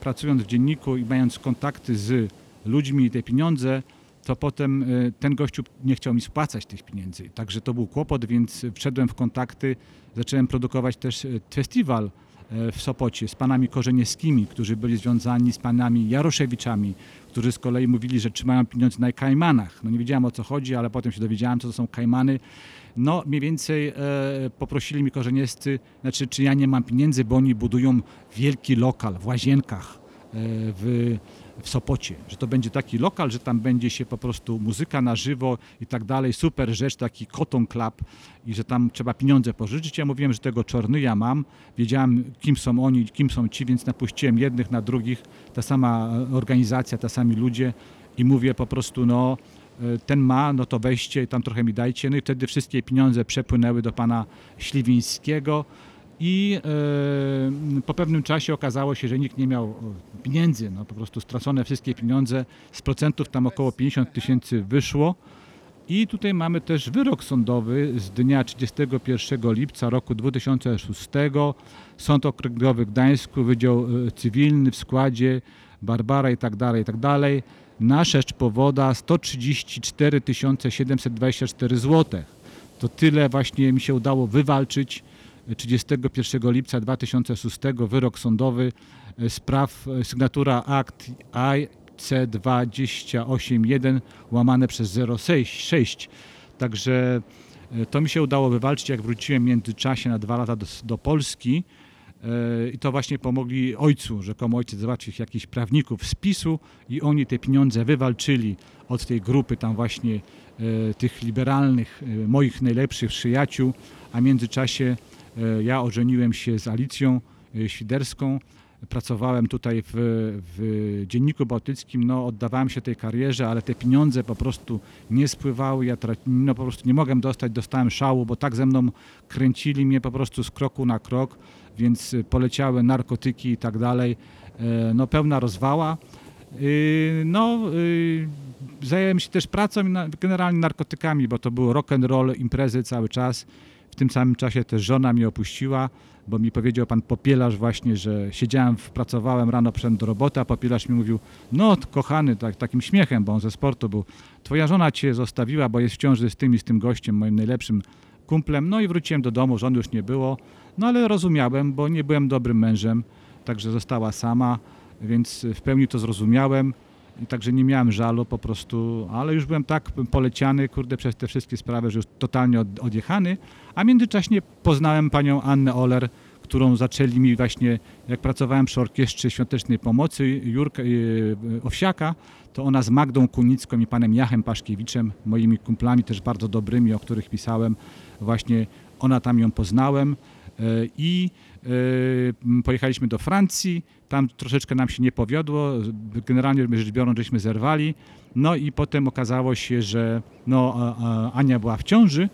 pracując w dzienniku i mając kontakty z ludźmi te pieniądze, to potem e, ten gościu nie chciał mi spłacać tych pieniędzy. Także to był kłopot, więc wszedłem w kontakty, zacząłem produkować też e, festiwal e, w Sopocie z panami korzeniewskimi, którzy byli związani z panami Jaroszewiczami, którzy z kolei mówili, że trzymają pieniądze na Kajmanach. No nie wiedziałem o co chodzi, ale potem się dowiedziałem, co to są Kajmany. No mniej więcej e, poprosili mi korzeniewscy, znaczy czy ja nie mam pieniędzy, bo oni budują wielki lokal w Łazienkach e, w, w Sopocie, że to będzie taki lokal, że tam będzie się po prostu muzyka na żywo i tak dalej, super rzecz, taki cotton club i że tam trzeba pieniądze pożyczyć. Ja mówiłem, że tego Czornyja mam, wiedziałem kim są oni, kim są ci, więc napuściłem jednych na drugich, ta sama organizacja, ta sami ludzie i mówię po prostu no e, ten ma, no to weźcie, tam trochę mi dajcie. No i wtedy wszystkie pieniądze przepłynęły do pana Śliwińskiego i po pewnym czasie okazało się, że nikt nie miał pieniędzy, no po prostu stracone wszystkie pieniądze, z procentów tam około 50 tysięcy wyszło. I tutaj mamy też wyrok sądowy z dnia 31 lipca roku 2006. Sąd Okręgowy Gdańsku, Wydział e, Cywilny w składzie Barbara i tak dalej, i tak dalej. Na rzecz powoda 134 724 zł. To tyle właśnie mi się udało wywalczyć 31 lipca 2006 wyrok sądowy e, spraw e, sygnatura akt IC281 łamane przez 06. Także e, to mi się udało wywalczyć, jak wróciłem w międzyczasie na dwa lata do, do Polski. I to właśnie pomogli ojcu, rzekomo ojciec załatwił jakichś prawników z PiSu i oni te pieniądze wywalczyli od tej grupy tam właśnie tych liberalnych, moich najlepszych przyjaciół, a w międzyczasie ja ożeniłem się z Alicją e, Świderską, pracowałem tutaj w, w Dzienniku Bałtyckim, no oddawałem się tej karierze, ale te pieniądze po prostu nie spływały, ja no, po prostu nie mogłem dostać, dostałem szału, bo tak ze mną kręcili mnie po prostu z kroku na krok, więc y, poleciały narkotyki i tak dalej, E, no pełna rozwała. No, zająłem się też pracą generalnie narkotykami, bo to było rock and roll, imprezy cały czas. W tym samym czasie też żona mnie opuściła, bo mi powiedział pan Popielarz właśnie, że siedziałem, pracowałem rano przed do roboty, a Popielarz mi mówił, no kochany, tak, takim śmiechem, bo on ze sportu był, twoja żona cię zostawiła, bo jest w ciąży z tym i z tym gościem, moim najlepszym kumplem. No i wróciłem do domu, żony już nie było, no ale rozumiałem, bo nie byłem dobrym mężem, także została sama, więc w pełni to zrozumiałem. Także nie miałem żalu po prostu, ale już byłem tak poleciany, kurde, przez te wszystkie sprawy, że już totalnie od, odjechany. A międzyczasie poznałem panią Annę Oller, którą zaczęli mi właśnie, jak pracowałem przy Orkiestrze Świątecznej Pomocy Jurka, yy, Owsiaka, to ona z Magdą Kunicką i panem Jachem Paszkiewiczem, moimi kumplami też bardzo dobrymi, o których pisałem, właśnie ona tam ją poznałem e, i e, pojechaliśmy do Francji, tam troszeczkę nam się nie powiodło, generalnie rzecz biorąc żeśmy zerwali, no i potem okazało się, że no, Ania była w ciąży,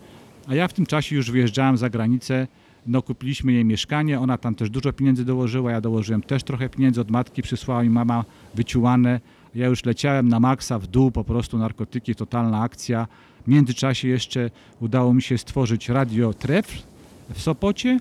a ja w tym czasie już wyjeżdżałem za granicę, no kupiliśmy jej mieszkanie, ona tam też dużo pieniędzy dołożyła, ja dołożyłem też trochę pieniędzy. Od matki, przysłała mi mama wyciułane, ja już leciałem na maksa w dół, po prostu narkotyki, totalna akcja. W międzyczasie jeszcze udało mi się stworzyć radio Trefl w Sopocie,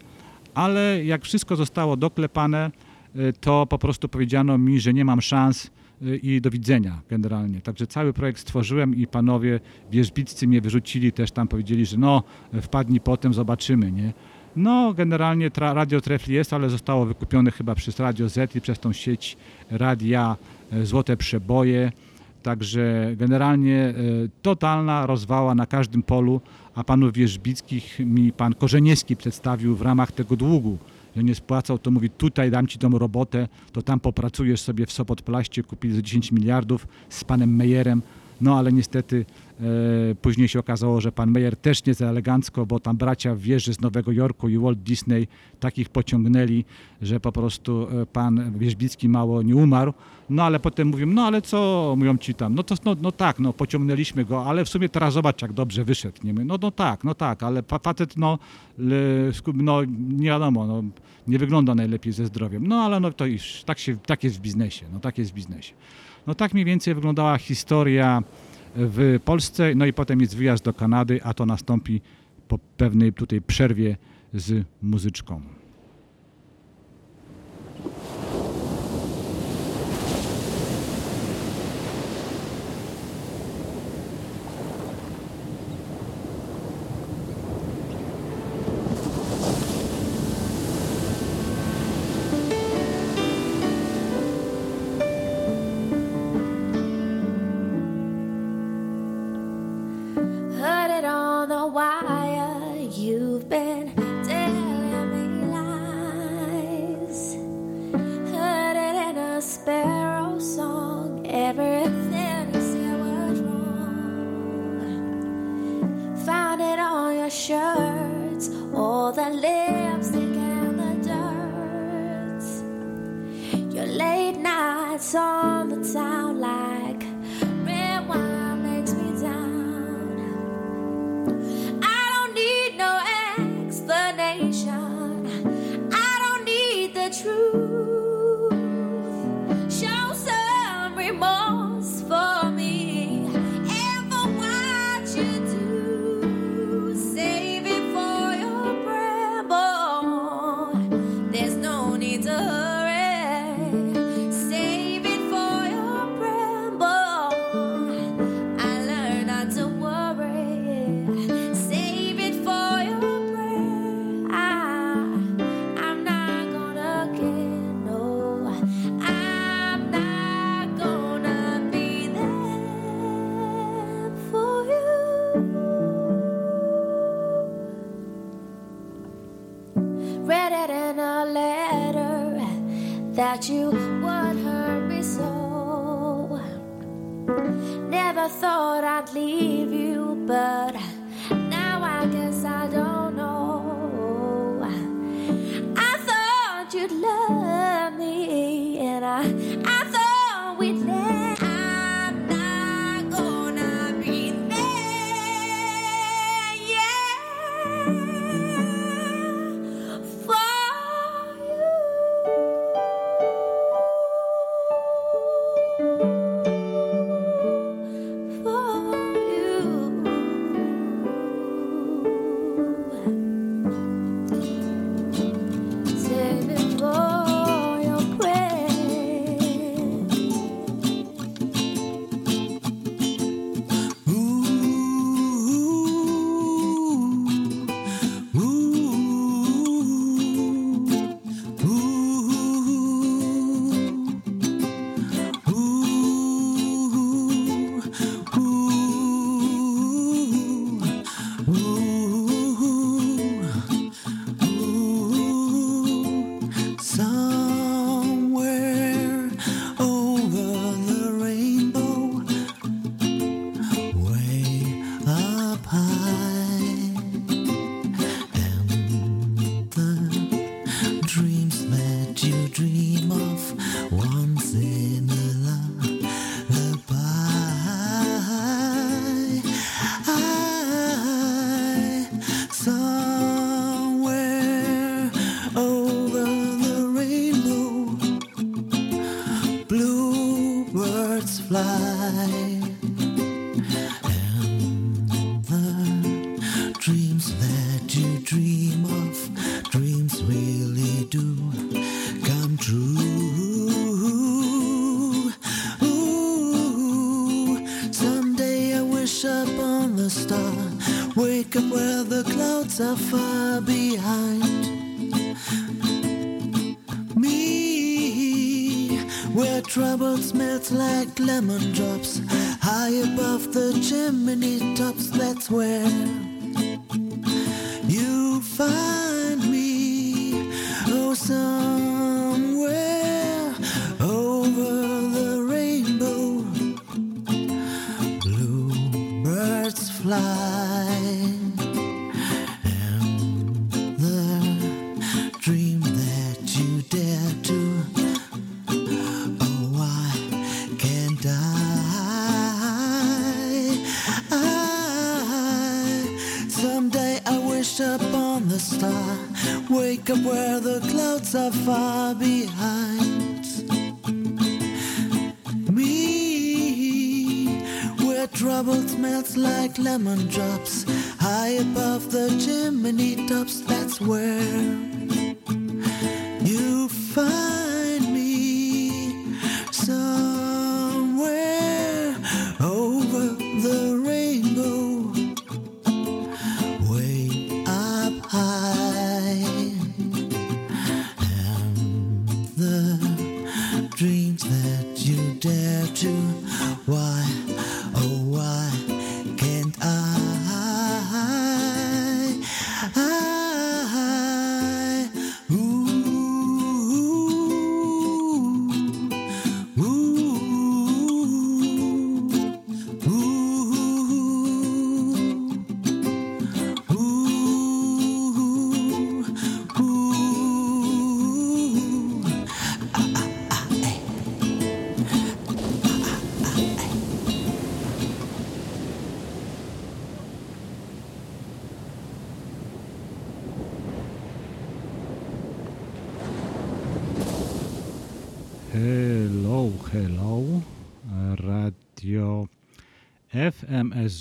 ale jak wszystko zostało doklepane, y, to po prostu powiedziano mi, że nie mam szans y, i do widzenia generalnie. Także cały projekt stworzyłem i panowie wierzbiccy mnie wyrzucili, też tam powiedzieli, że no wpadnij potem, zobaczymy, nie? No generalnie Radio Trefli jest, ale zostało wykupione chyba przez Radio Z i przez tą sieć radia e, Złote Przeboje. Także generalnie e, totalna rozwała na każdym polu, a panów wierzbickich mi pan Korzeniewski przedstawił w ramach tego długu. Że nie spłacał, to mówi tutaj dam ci tą robotę, to tam popracujesz sobie w Sopotplaście, kupili za 10 miliardów z panem Mejerem. No ale niestety e, później się okazało, że pan Meyer też nie za elegancko, bo tam bracia wieży z Nowego Jorku i Walt Disney takich pociągnęli, że po prostu e, pan Wierzbicki mało nie umarł. No ale potem mówią, no ale co, mówią ci tam, no to no, no tak, no pociągnęliśmy go, ale w sumie teraz zobacz jak dobrze wyszedł. Nie? No, no tak, no tak, ale fa- facet no, no nie wiadomo, no, nie wygląda najlepiej ze zdrowiem. No ale no to już, tak, się, tak jest w biznesie, no tak jest w biznesie. No tak mniej więcej wyglądała historia w Polsce, no i potem jest wyjazd do Kanady, a to nastąpi po pewnej tutaj przerwie z muzyczką.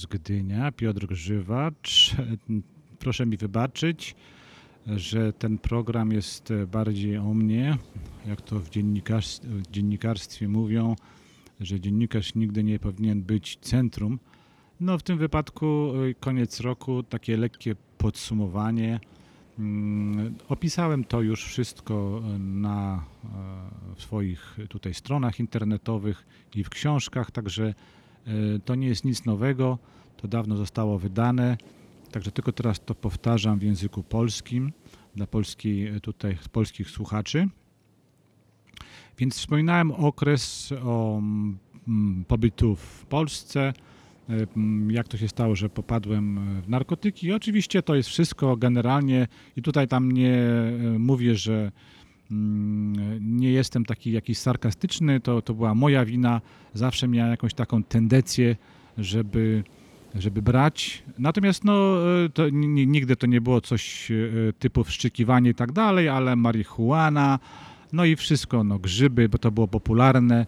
Gdynia, Piotr Grzywacz. Proszę mi wybaczyć, że ten program jest bardziej o mnie, jak to w dziennikarstwie, w dziennikarstwie mówią, że dziennikarz nigdy nie powinien być centrum. No w tym wypadku y, koniec roku, takie lekkie podsumowanie. Mm, Opisałem to już wszystko na e, swoich tutaj stronach internetowych i w książkach, także to nie jest nic nowego, to dawno zostało wydane, także tylko teraz to powtarzam w języku polskim dla polskiej, tutaj polskich słuchaczy. Więc wspominałem okres o mm, pobytu w Polsce, mm, jak to się stało, że popadłem w narkotyki. Oczywiście to jest wszystko generalnie i tutaj tam nie e, mówię, że mm, nie jestem taki jakiś sarkastyczny, to, to była moja wina. Zawsze miałem jakąś taką tendencję, żeby, żeby brać. Natomiast no, e, to ni- ni- nigdy to nie było coś e, typu wszczykiwanie i tak dalej, ale marihuana, no i wszystko, no grzyby, bo to było popularne.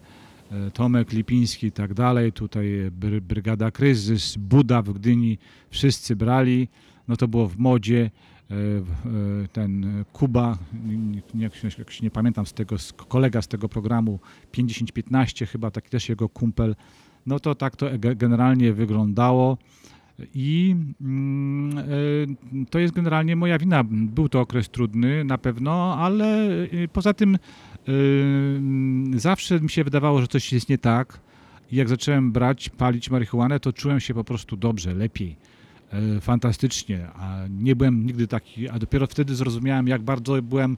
E, Tomek Lipiński i tak dalej, tutaj bry- Brygada Kryzys, Buda w Gdyni, wszyscy brali, no to było w modzie, ten Kuba, jak się, jak się nie pamiętam z tego, kolega z tego programu 5015 chyba, taki też jego kumpel, no to tak to ge- generalnie wyglądało i mm, e, to jest generalnie moja wina. Był to okres trudny na pewno, ale e, poza tym Yy, zawsze mi się wydawało, że coś jest nie tak. I jak zacząłem brać, palić marihuanę, to czułem się po prostu dobrze, lepiej, yy, fantastycznie. A nie byłem nigdy taki, a dopiero wtedy zrozumiałem, jak bardzo byłem,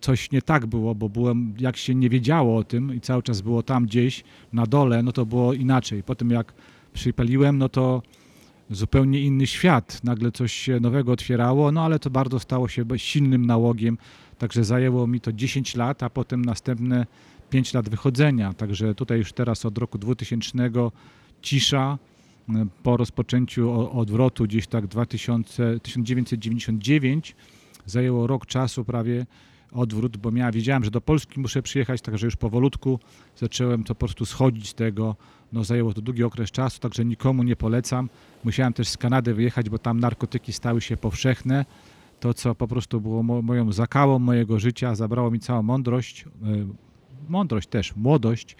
coś nie tak było, bo byłem, jak się nie wiedziało o tym i cały czas było tam gdzieś na dole, no to było inaczej. Potem jak przypaliłem, no to zupełnie inny świat. Nagle coś się nowego otwierało, no ale to bardzo stało się silnym nałogiem. Także zajęło mi to 10 lat, a potem następne 5 lat wychodzenia. Także tutaj już teraz od roku 2000 cisza. Po rozpoczęciu odwrotu gdzieś tak 2000, 1999 zajęło rok czasu prawie odwrót, bo miałem, wiedziałem, że do Polski muszę przyjechać, także już powolutku zacząłem to po prostu schodzić z tego. No, zajęło to długi okres czasu, także nikomu nie polecam. Musiałem też z Kanady wyjechać, bo tam narkotyki stały się powszechne. To, co po prostu było mo- moją zakałą mojego życia, zabrało mi całą mądrość, e, mądrość też, młodość,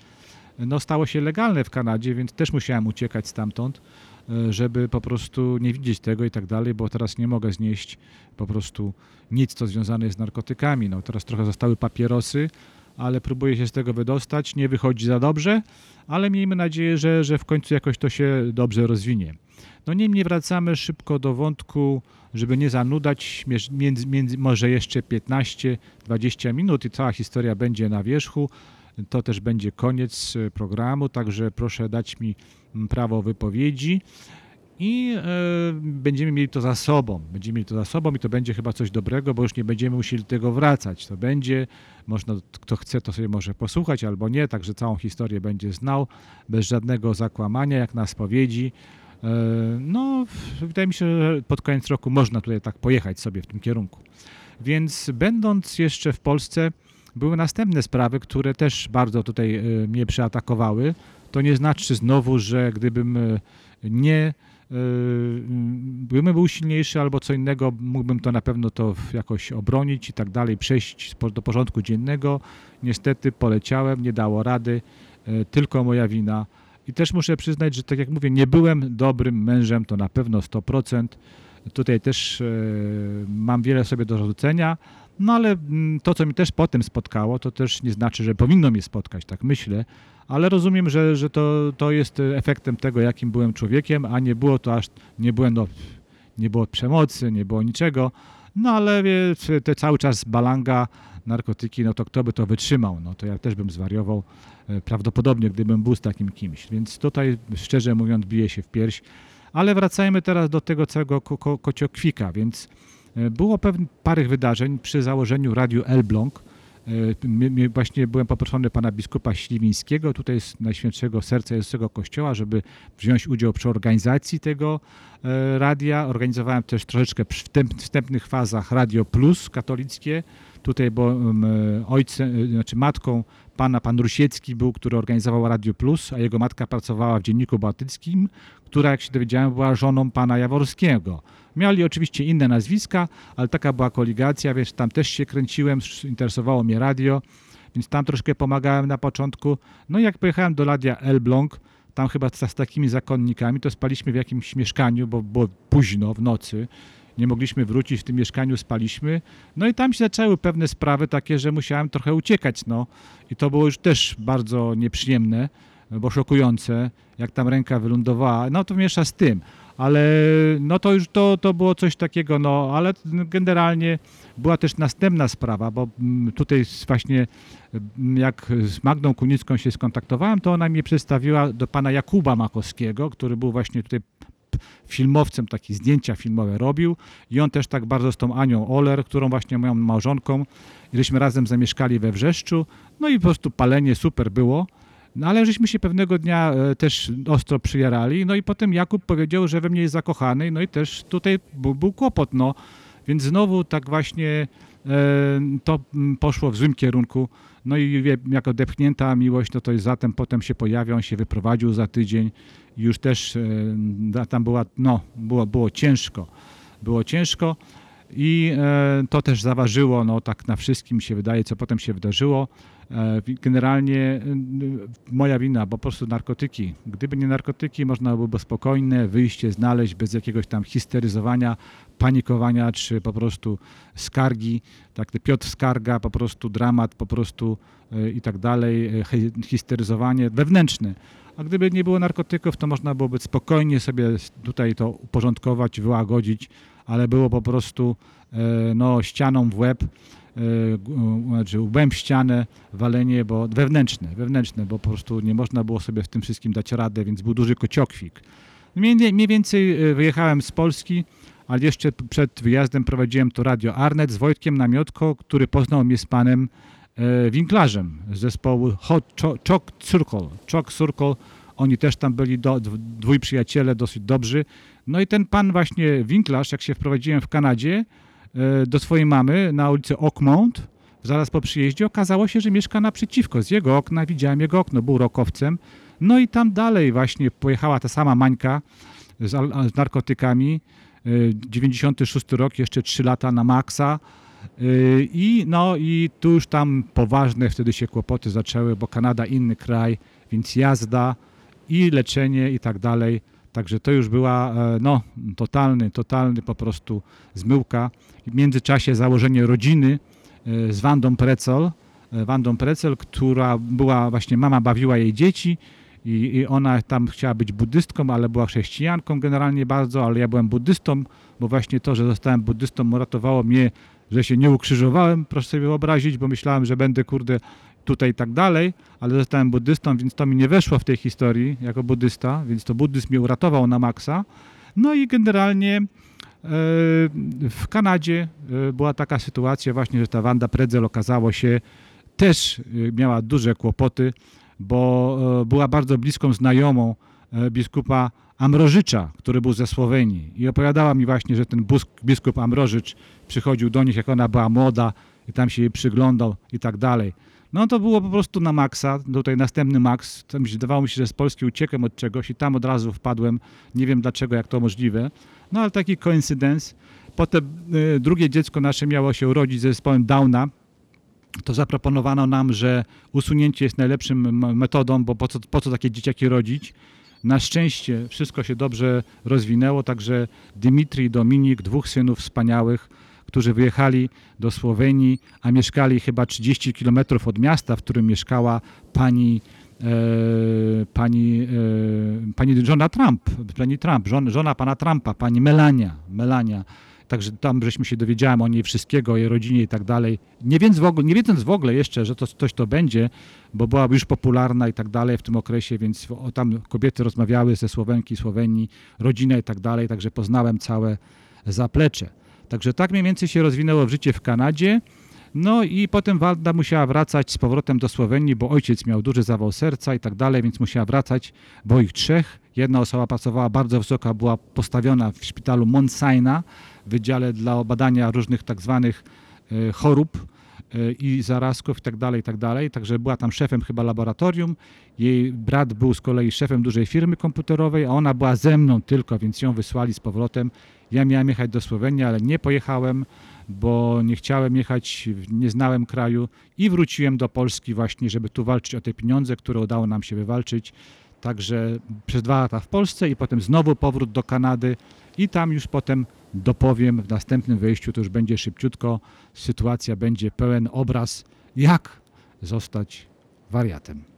no stało się legalne w Kanadzie, więc też musiałem uciekać stamtąd, żeby po prostu nie widzieć tego i tak dalej, bo teraz nie mogę znieść po prostu nic, co związane jest z narkotykami. No teraz trochę zostały papierosy, ale próbuję się z tego wydostać. Nie wychodzi za dobrze, ale miejmy nadzieję, że, że w końcu jakoś to się dobrze rozwinie. No niemniej wracamy szybko do wątku, żeby nie zanudać, między, między, może jeszcze 15-20 minut i cała historia będzie na wierzchu. To też będzie koniec e, programu, także proszę dać mi prawo wypowiedzi i e, będziemy mieli to za sobą. Będziemy mieli to za sobą i to będzie chyba coś dobrego, bo już nie będziemy musieli tego wracać. To będzie, można, kto chce, to sobie może posłuchać albo nie, także całą historię będzie znał, bez żadnego zakłamania, jak na spowiedzi. E, No, wydaje mi się, że pod koniec roku można tutaj tak pojechać sobie w tym kierunku. Więc będąc jeszcze w Polsce, były następne sprawy, które też bardzo tutaj e, mnie przeatakowały. To nie znaczy znowu, że gdybym e, nie e, gdybym był silniejszy albo co innego, mógłbym to na pewno to jakoś obronić i tak dalej, przejść do porządku dziennego. Niestety poleciałem, nie dało rady, e, tylko moja wina. I też muszę przyznać, że tak jak mówię, nie byłem dobrym mężem, to na pewno 100%. Tutaj też mam wiele sobie do zarzucenia, no ale mm, to, co mi też potem spotkało, to też nie znaczy, że powinno mnie spotkać, tak myślę, ale rozumiem, że, że to, to jest efektem tego, jakim byłem człowiekiem, a nie było to aż, nie byłem, no, nie było przemocy, nie było niczego, no ale te cały czas balanga, narkotyki, no to kto by to wytrzymał, no to ja też bym zwariował e, prawdopodobnie, gdybym był z takim kimś, więc tutaj szczerze mówiąc biję się w pierś, ale wracajmy teraz do tego całego ko- ko- kociokwika, więc było pewne parę wydarzeń przy założeniu Radiu Elbląg. E, Właśnie byłem poproszony pana biskupa Śliwińskiego, tutaj z Najświętszego Serca Jezuskiego Kościoła, żeby wziąć udział przy organizacji tego e, radia. Organizowałem też troszeczkę wstęp, wstępnych fazach Radio Plus katolickie. Tutaj, bo ojcem, e, znaczy matką pana, pan Rusiecki był, który organizował Radio Plus, a jego matka pracowała w Dzienniku Bałtyckim, która, jak się dowiedziałem, była żoną pana Jaworskiego. Mieli oczywiście inne nazwiska, ale taka była koligacja, wiesz, tam też się kręciłem, interesowało mnie radio, więc tam troszkę pomagałem na początku. No i jak pojechałem do Radia Elbląg, tam chyba z, z takimi zakonnikami, to spaliśmy w jakimś mieszkaniu, bo było późno w nocy. Nie mogliśmy wrócić w tym mieszkaniu, spaliśmy. No i tam się zaczęły pewne sprawy takie, że musiałem trochę uciekać. No. I to było już też bardzo nieprzyjemne, bo szokujące, jak tam ręka wylądowała. No to miesza z tym. Ale no to już to, to było coś takiego, no ale generalnie była też następna sprawa, bo mm, tutaj właśnie mm, jak z Magdą Kunicką się skontaktowałem, to ona mnie przedstawiła do pana Jakuba Makowskiego, który był właśnie tutaj filmowcem, takie zdjęcia filmowe robił i on też tak bardzo z tą Anią Oler, którą właśnie moją małżonką, żeśmy razem zamieszkali we Wrzeszczu, no i po prostu palenie super było. No ale żeśmy się pewnego dnia e, też ostro przyjarali, no i potem Jakub powiedział, że we mnie jest zakochany, no i też tutaj był, był kłopot, no. Więc znowu tak właśnie e, to mm, poszło w złym kierunku. No i jako depchnięta miłość, no to i zatem potem się pojawił, on się wyprowadził za tydzień. Już też e, tam była, no, było, było ciężko. Było ciężko i e, to też zaważyło, no tak na wszystkim się wydaje, co potem się wydarzyło. E, generalnie moja wina, bo po prostu narkotyki. Gdyby nie narkotyki, można byłoby spokojne wyjście znaleźć bez jakiegoś tam histeryzowania, panikowania, czy po prostu skargi. Tak, Piotr Skarga, po prostu dramat, po prostu e, i tak dalej, e, hi- histeryzowanie wewnętrzne. A gdyby nie było narkotyków, to można byłoby spokojnie sobie tutaj to uporządkować, wyłagodzić, ale było po prostu e, no, ścianą w łeb, znaczy łbem w ścianę, walenie, bo wewnętrzne, wewnętrzne, bo po prostu nie można było sobie w tym wszystkim dać radę, więc był duży kociokwik. Mniej, mniej więcej wyjechałem z Polski, ale jeszcze przed wyjazdem prowadziłem to Radio Arnet z Wojtkiem Namiotko, który poznał mnie z panem e, Winklarzem z zespołu Hot Circle. Chalk Circle, oni też tam byli do, dw- dwój przyjaciele, dosyć dobrzy. No i ten pan właśnie Winklarz, jak się wprowadziłem w Kanadzie e, do swojej mamy na ulicy Oakmont, zaraz po przyjeździe, okazało się, że mieszka naprzeciwko. Z jego okna widziałem jego okno, był rokowcem. No i tam dalej właśnie pojechała ta sama Mańka z, z narkotykami. E, 96 rok, jeszcze 3 lata na maksa. Yy, I no i tu już tam poważne wtedy się kłopoty zaczęły, bo Kanada inny kraj, więc jazda i leczenie i tak dalej. Także to już była e, no, totalny, totalny po prostu zmyłka. W międzyczasie założenie rodziny e, z Wandą Precel, e, Wandą Precel, która była właśnie, mama bawiła jej dzieci i, i ona tam chciała być buddystką, ale była chrześcijanką generalnie bardzo, ale ja byłem buddystą, bo właśnie to, że zostałem buddystą uratowało mnie że się nie ukrzyżowałem, proszę sobie wyobrazić, bo myślałem, że będę kurde tutaj i tak dalej, ale zostałem buddystą, więc to mi nie weszło w tej historii jako buddysta, więc to buddyzm mnie uratował na maksa. No i generalnie e, w Kanadzie e, była taka sytuacja właśnie, że ta Wanda Predzel okazało się też e, miała duże kłopoty, bo e, była bardzo bliską znajomą e, biskupa Amrożycza, który był ze Słowenii i opowiadała mi właśnie, że ten biskup Amrożycz przychodził do nich, jak ona była młoda i tam się jej przyglądał i tak dalej. No to było po prostu na maksa, tutaj następny maks. Wydawało mi się, że z Polski uciekłem od czegoś i tam od razu wpadłem. Nie wiem dlaczego, jak to możliwe. No ale taki koincydens. Potem y, drugie dziecko nasze miało się urodzić ze zespołem Downa. To zaproponowano nam, że usunięcie jest najlepszym metodą, bo po co, po co takie dzieciaki rodzić? Na szczęście wszystko się dobrze rozwinęło, także Dymitri i Dominik, dwóch synów wspaniałych, którzy wyjechali do Słowenii, a mieszkali chyba 30 km od miasta, w którym mieszkała pani, e, pani, e, pani żona Trump, pani Trump, żona pana Trumpa, pani Melania, Melania. Także tam żeśmy się dowiedziałem o niej wszystkiego, o jej rodzinie i tak dalej. Nie wiedząc w ogóle, nie wiedząc w ogóle jeszcze, że to coś to będzie, bo była już popularna i tak dalej w tym okresie, więc o, tam kobiety rozmawiały ze Słowenki, Słowenii, rodzinę i tak dalej, także poznałem całe zaplecze. Także tak mniej więcej się rozwinęło życie w Kanadzie. No i potem Wanda musiała wracać z powrotem do Słowenii, bo ojciec miał duży zawał serca i tak dalej, więc musiała wracać, bo ich trzech. Jedna osoba pracowała bardzo wysoko, była postawiona w szpitalu w Wydziale dla badania różnych tak zwanych e, chorób e, i zarazków i tak dalej i tak dalej. Także była tam szefem chyba laboratorium. Jej brat był z kolei szefem dużej firmy komputerowej, a ona była ze mną tylko, więc ją wysłali z powrotem. Ja miałem jechać do Słowenii, ale nie pojechałem, bo nie chciałem jechać, nie znałem kraju i wróciłem do Polski właśnie, żeby tu walczyć o te pieniądze, które udało nam się wywalczyć. Także przez dwa lata w Polsce i potem znowu powrót do Kanady i tam już potem dopowiem w następnym wejściu, to już będzie szybciutko, sytuacja będzie pełen obraz, jak zostać wariatem.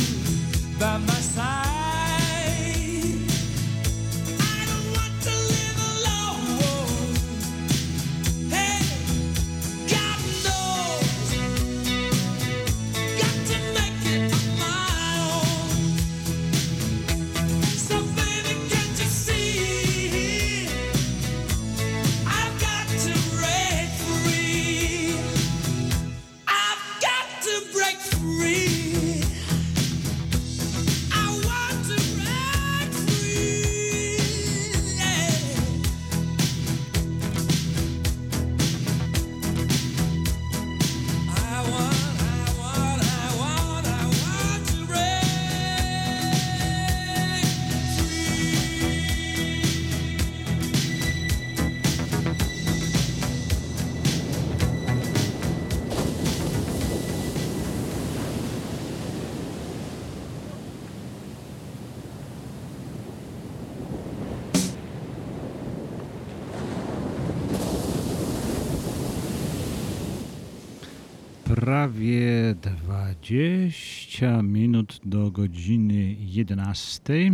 do godziny 11.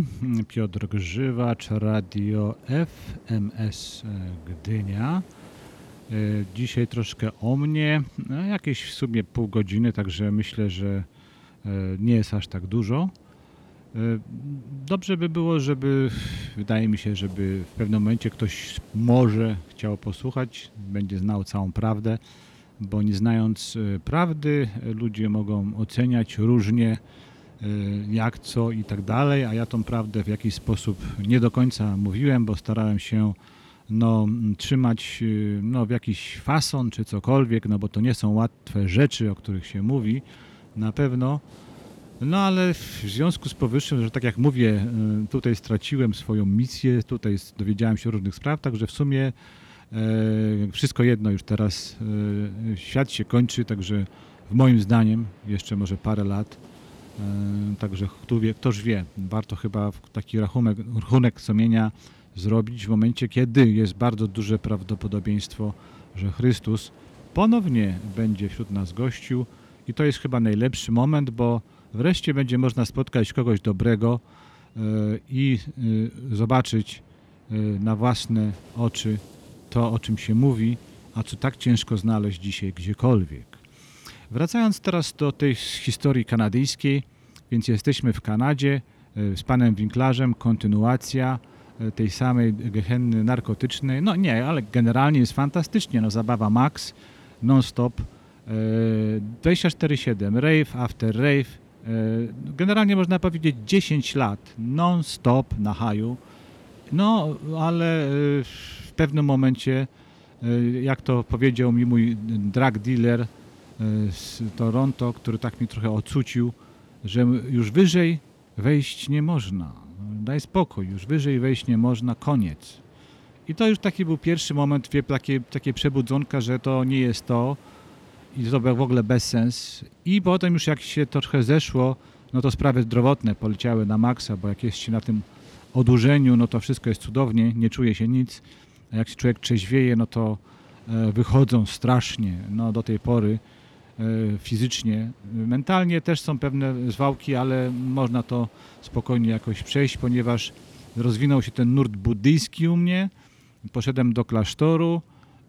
Piotr Grzywacz, Radio FMS Gdynia. E, Dzisiaj troszkę o mnie, no, jakieś w sumie pół godziny, także myślę, że e, nie jest aż tak dużo. E, Dobrze by było, żeby, wydaje mi się, żeby w pewnym momencie ktoś może chciał posłuchać, będzie znał całą prawdę, bo nie znając prawdy, ludzie mogą oceniać różnie, jak co i tak dalej, a ja tą prawdę w jakiś sposób nie do końca mówiłem, bo starałem się no, trzymać e, no, w jakiś fason czy cokolwiek, no bo to nie są łatwe rzeczy, o których się mówi, na pewno. No ale w związku z powyższym, że tak jak mówię, y, tutaj straciłem swoją misję, tutaj dowiedziałem się różnych spraw, także w sumie e, wszystko jedno już teraz e, świat się kończy, także w moim zdaniem jeszcze może parę lat. E, Także kto wie, ktoś wie, warto chyba taki rachunek, rachunek sumienia zrobić w momencie, kiedy jest bardzo duże prawdopodobieństwo, że Chrystus ponownie będzie wśród nas gościł i to jest chyba najlepszy moment, bo wreszcie będzie można spotkać kogoś dobrego e, i e, zobaczyć na własne oczy to, o czym się mówi, a co tak ciężko znaleźć dzisiaj gdziekolwiek. Wracając teraz do tej historii kanadyjskiej, więc jesteśmy w Kanadzie e, z panem Winklarzem, kontynuacja e, tej samej gehenny narkotycznej. No nie, ale generalnie jest fantastycznie, no zabawa max, non-stop, e, 24-7, rave after rave, e, generalnie można powiedzieć 10 lat non-stop na haju, no ale e, w pewnym momencie, e, jak to powiedział mi mój drug dealer e, z Toronto, który tak mi trochę ocucił, że już wyżej wejść nie można. Daj spokój, już wyżej wejść nie można, koniec. I to już taki był pierwszy moment, wie, takie, takie przebudzonka, że to nie jest to i to był w ogóle bezsens. I potem już jak się trochę zeszło, no to sprawy zdrowotne poleciały na maksa, bo jak jest się na tym odurzeniu, no to wszystko jest cudownie, nie czuje się nic. A jak się człowiek trzeźwieje, no to e, wychodzą strasznie, no do tej pory fizycznie. Mentalnie też są pewne zwałki, ale można to spokojnie jakoś przejść, ponieważ rozwinął się ten nurt buddyjski u mnie. Poszedłem do klasztoru,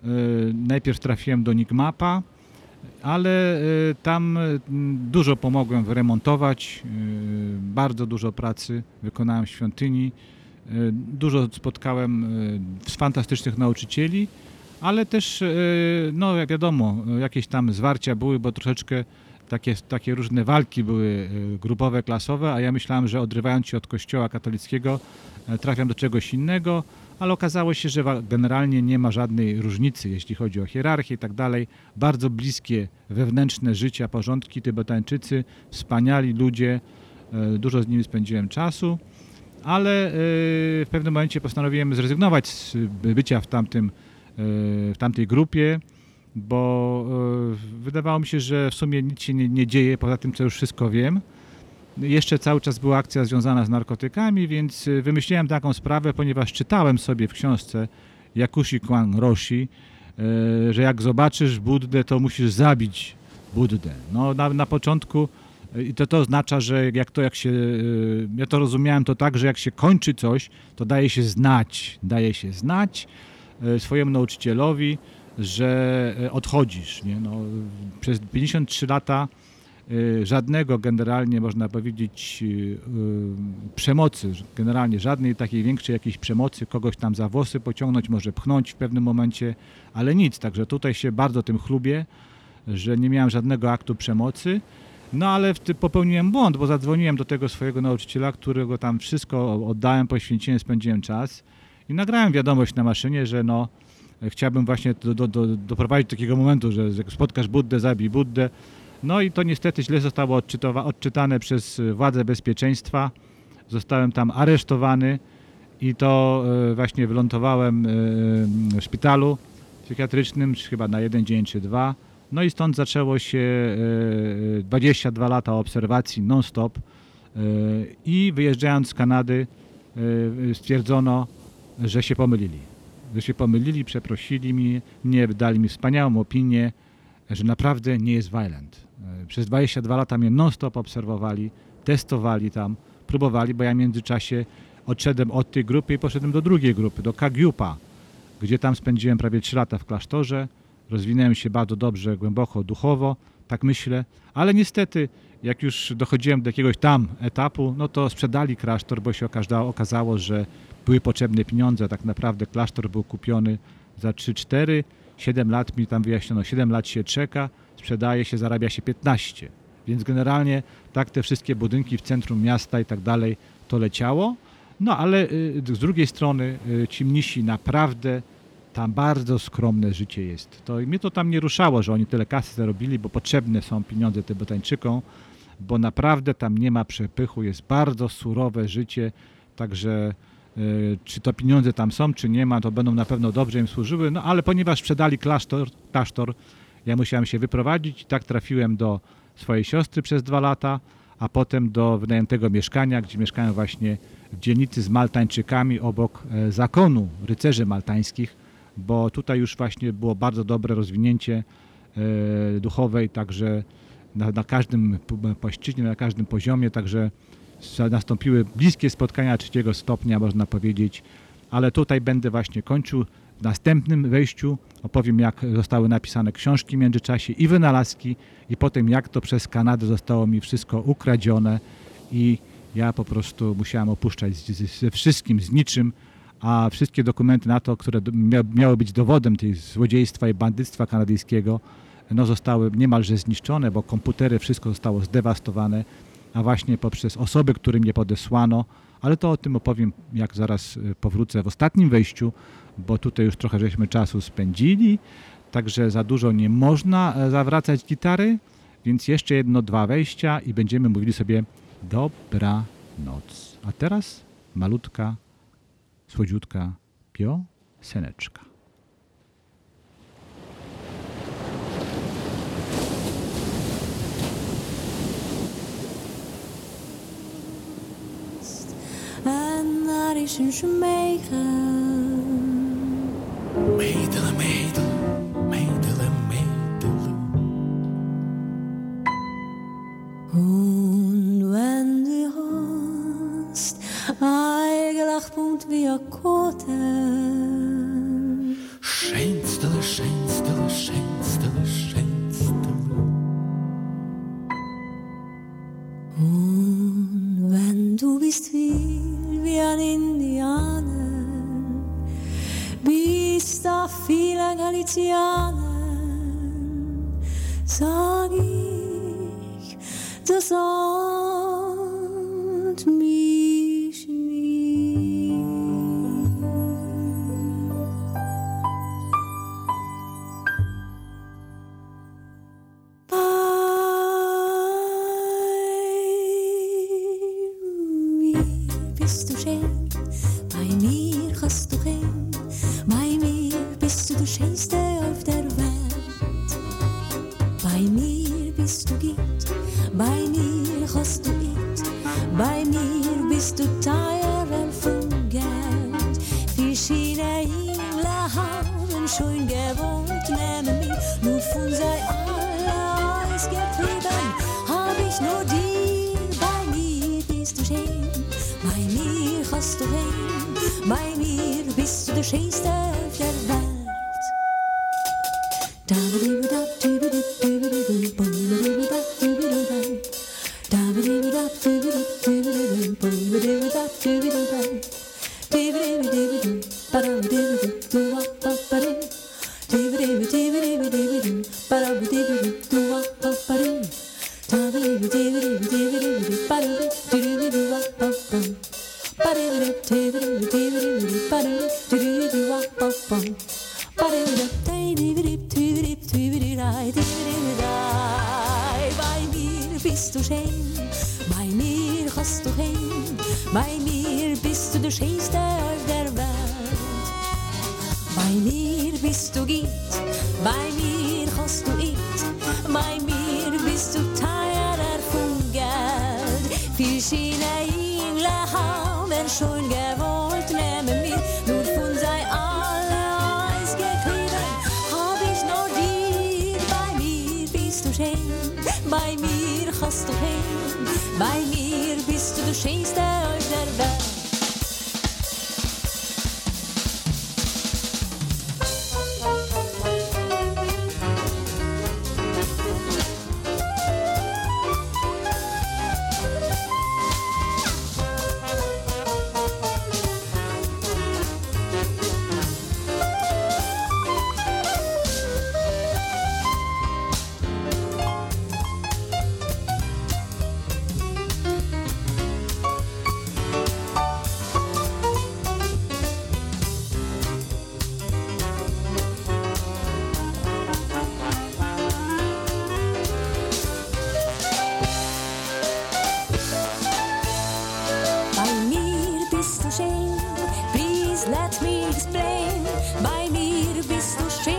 e, najpierw trafiłem do Nigmapa, ale e, tam e, dużo pomogłem wyremontować, e, bardzo dużo pracy wykonałem w świątyni, e, dużo spotkałem e, fantastycznych nauczycieli, ale też, e, no jak wiadomo, jakieś tam zwarcia były, bo troszeczkę takie, takie różne walki były e, grupowe, klasowe, a ja myślałem, że odrywając się od kościoła katolickiego e, trafiam do czegoś innego, ale okazało się, że generalnie nie ma żadnej różnicy, jeśli chodzi o hierarchię i tak dalej. Bardzo bliskie wewnętrzne życia, porządki Tybetańczycy, wspaniali ludzie, dużo z nimi spędziłem czasu, ale w pewnym momencie postanowiłem zrezygnować z bycia w, tamtym, w tamtej grupie, bo e, wydawało mi się, że w sumie nic się nie, nie dzieje poza tym, co już wszystko wiem. Jeszcze cały czas była akcja związana z narkotykami, więc y, wymyśliłem taką sprawę, ponieważ czytałem sobie w książce Yakushi Kwan Roshi, y, że jak zobaczysz Buddę, to musisz zabić Buddę. No na, na początku i to, to oznacza, że jak to jak się, ja to rozumiałem to tak, że jak się kończy coś, to daje się znać, daje się znać swojemu nauczycielowi, że y, odchodzisz. Nie? No, przez 53 lata y, żadnego generalnie można powiedzieć przemocy, generalnie żadnej takiej większej jakiejś przemocy, kogoś tam za włosy pociągnąć, może pchnąć w pewnym momencie, ale nic, także tutaj się bardzo tym chlubię, że nie miałem żadnego aktu przemocy, no ale popełniłem błąd, bo zadzwoniłem do tego swojego nauczyciela, którego tam wszystko oddałem, poświęciłem, spędziłem czas i nagrałem wiadomość na maszynie, że no chciałbym właśnie do, do, do, doprowadzić do takiego momentu, że jak spotkasz Buddę, zabij Buddę, no i to niestety źle zostało odczytowa- odczytane przez y, władze bezpieczeństwa. Zostałem tam aresztowany i to y, właśnie wylądowałem y, w szpitalu psychiatrycznym, chyba na jeden dzień czy dwa. No i stąd zaczęło się y, 22 lata obserwacji non-stop i wyjeżdżając z Kanady stwierdzono, że się pomylili. Że się pomylili, przeprosili mnie, mnie dali mi wspaniałą opinię, że naprawdę nie jest violent. E, Przez 22 lata mnie non-stop obserwowali, testowali tam, próbowali, bo ja w międzyczasie odszedłem od tej grupy i poszedłem do drugiej grupy, do Kagiupa, gdzie tam spędziłem prawie 3 lata w klasztorze. Rozwinąłem się bardzo dobrze, głęboko, duchowo, tak myślę, ale niestety, jak już dochodziłem do jakiegoś tam etapu, no to sprzedali klasztor, bo się okazało, okazało że były potrzebne pieniądze. Tak naprawdę klasztor był kupiony za 3-4, 7 lat mi tam wyjaśniono, 7 lat się czeka, sprzedaje się, zarabia się 15. Więc generalnie tak te wszystkie budynki w centrum miasta i tak dalej to leciało. No ale y, z drugiej strony y, ci mnisi naprawdę tam bardzo skromne życie jest. To mnie to tam nie ruszało, że oni tyle kasy zarobili, bo potrzebne są pieniądze Tybetańczykom, bo naprawdę tam nie ma przepychu, jest bardzo surowe życie, także czy to pieniądze tam są, czy nie ma, to będą na pewno dobrze im służyły, no ale ponieważ sprzedali klasztor, klasztor ja musiałem się wyprowadzić i tak trafiłem do swojej siostry przez dwa lata, a potem do wynajętego mieszkania, gdzie mieszkają właśnie w dzielnicy z Maltańczykami obok e, zakonu rycerzy maltańskich, bo tutaj już właśnie było bardzo dobre rozwinięcie e, duchowe i także na, na każdym płaszczyźnie, na każdym poziomie, także nastąpiły bliskie spotkania trzeciego stopnia, można powiedzieć, ale tutaj będę właśnie kończył. W następnym wejściu opowiem, jak zostały napisane książki w międzyczasie i wynalazki, i potem jak to przez Kanadę zostało mi wszystko ukradzione. I ja po prostu musiałem opuszczać ze wszystkim, z niczym, a wszystkie dokumenty na to, które miały być dowodem tej złodziejstwa i bandyctwa kanadyjskiego, no zostały niemalże zniszczone, bo komputery, wszystko zostało zdewastowane, a właśnie poprzez osoby, którym je podesłano, ale to o tym opowiem, jak zaraz y, powrócę w ostatnim wejściu, bo tutaj już trochę żeśmy czasu spędzili, także za dużo nie można e, zawracać gitary, więc jeszcze jedno, dwa wejścia i będziemy mówili sobie dobranoc. A teraz malutka, słodziutka pioseneczka. an arischen Schmeichel. Mädele, Mädele, Und wenn du hast, eigelacht punkt wie a Kote. Schenstele, schenstele. Du bist viel wie ein Indianer, bist da viele Galizianer, sag ich, das hat mich